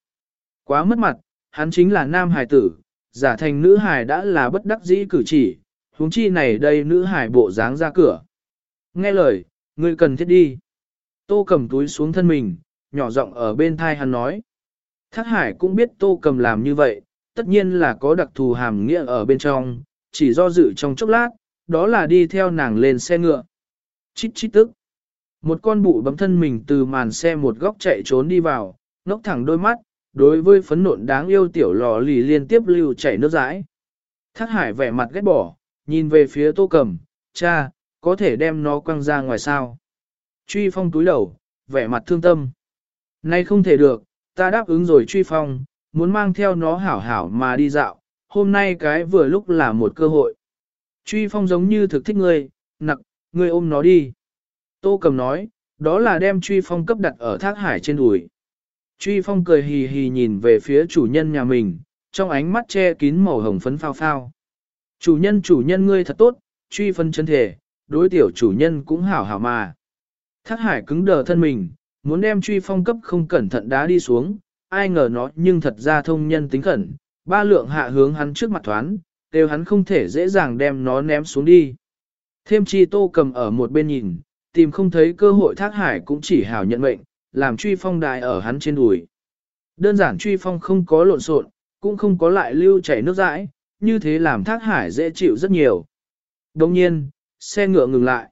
Quá mất mặt, hắn chính là nam hải tử, giả thành nữ hải đã là bất đắc dĩ cử chỉ, huống chi này đây nữ hải bộ dáng ra cửa. Nghe lời, ngươi cần thiết đi. Tô cầm túi xuống thân mình, nhỏ giọng ở bên thai hắn nói. Thác hải cũng biết tô cầm làm như vậy, tất nhiên là có đặc thù hàm nghĩa ở bên trong, chỉ do dự trong chốc lát, đó là đi theo nàng lên xe ngựa. Chít chít tức. Một con bụ bấm thân mình từ màn xe một góc chạy trốn đi vào, ngốc thẳng đôi mắt, đối với phấn nộn đáng yêu tiểu lò lì liên tiếp lưu chảy nước rãi. Thác hải vẻ mặt ghét bỏ, nhìn về phía tô cầm, cha, có thể đem nó quăng ra ngoài sao. Truy phong túi đầu, vẻ mặt thương tâm. Nay không thể được, ta đáp ứng rồi truy phong, muốn mang theo nó hảo hảo mà đi dạo, hôm nay cái vừa lúc là một cơ hội. Truy phong giống như thực thích ngươi, nặc, ngươi ôm nó đi. Tô cầm nói, đó là đem truy phong cấp đặt ở thác hải trên đùi. Truy phong cười hì hì nhìn về phía chủ nhân nhà mình, trong ánh mắt che kín màu hồng phấn phao phao. Chủ nhân chủ nhân ngươi thật tốt, truy phân chân thể, đối tiểu chủ nhân cũng hảo hảo mà. Thác hải cứng đờ thân mình, muốn đem truy phong cấp không cẩn thận đá đi xuống, ai ngờ nó nhưng thật ra thông nhân tính khẩn, ba lượng hạ hướng hắn trước mặt thoán, đều hắn không thể dễ dàng đem nó ném xuống đi. Thêm chi tô cầm ở một bên nhìn, tìm không thấy cơ hội thác hải cũng chỉ hảo nhận mệnh, làm truy phong đài ở hắn trên đùi. Đơn giản truy phong không có lộn xộn, cũng không có lại lưu chảy nước dãi, như thế làm thác hải dễ chịu rất nhiều. Đồng nhiên, xe ngựa ngừng lại.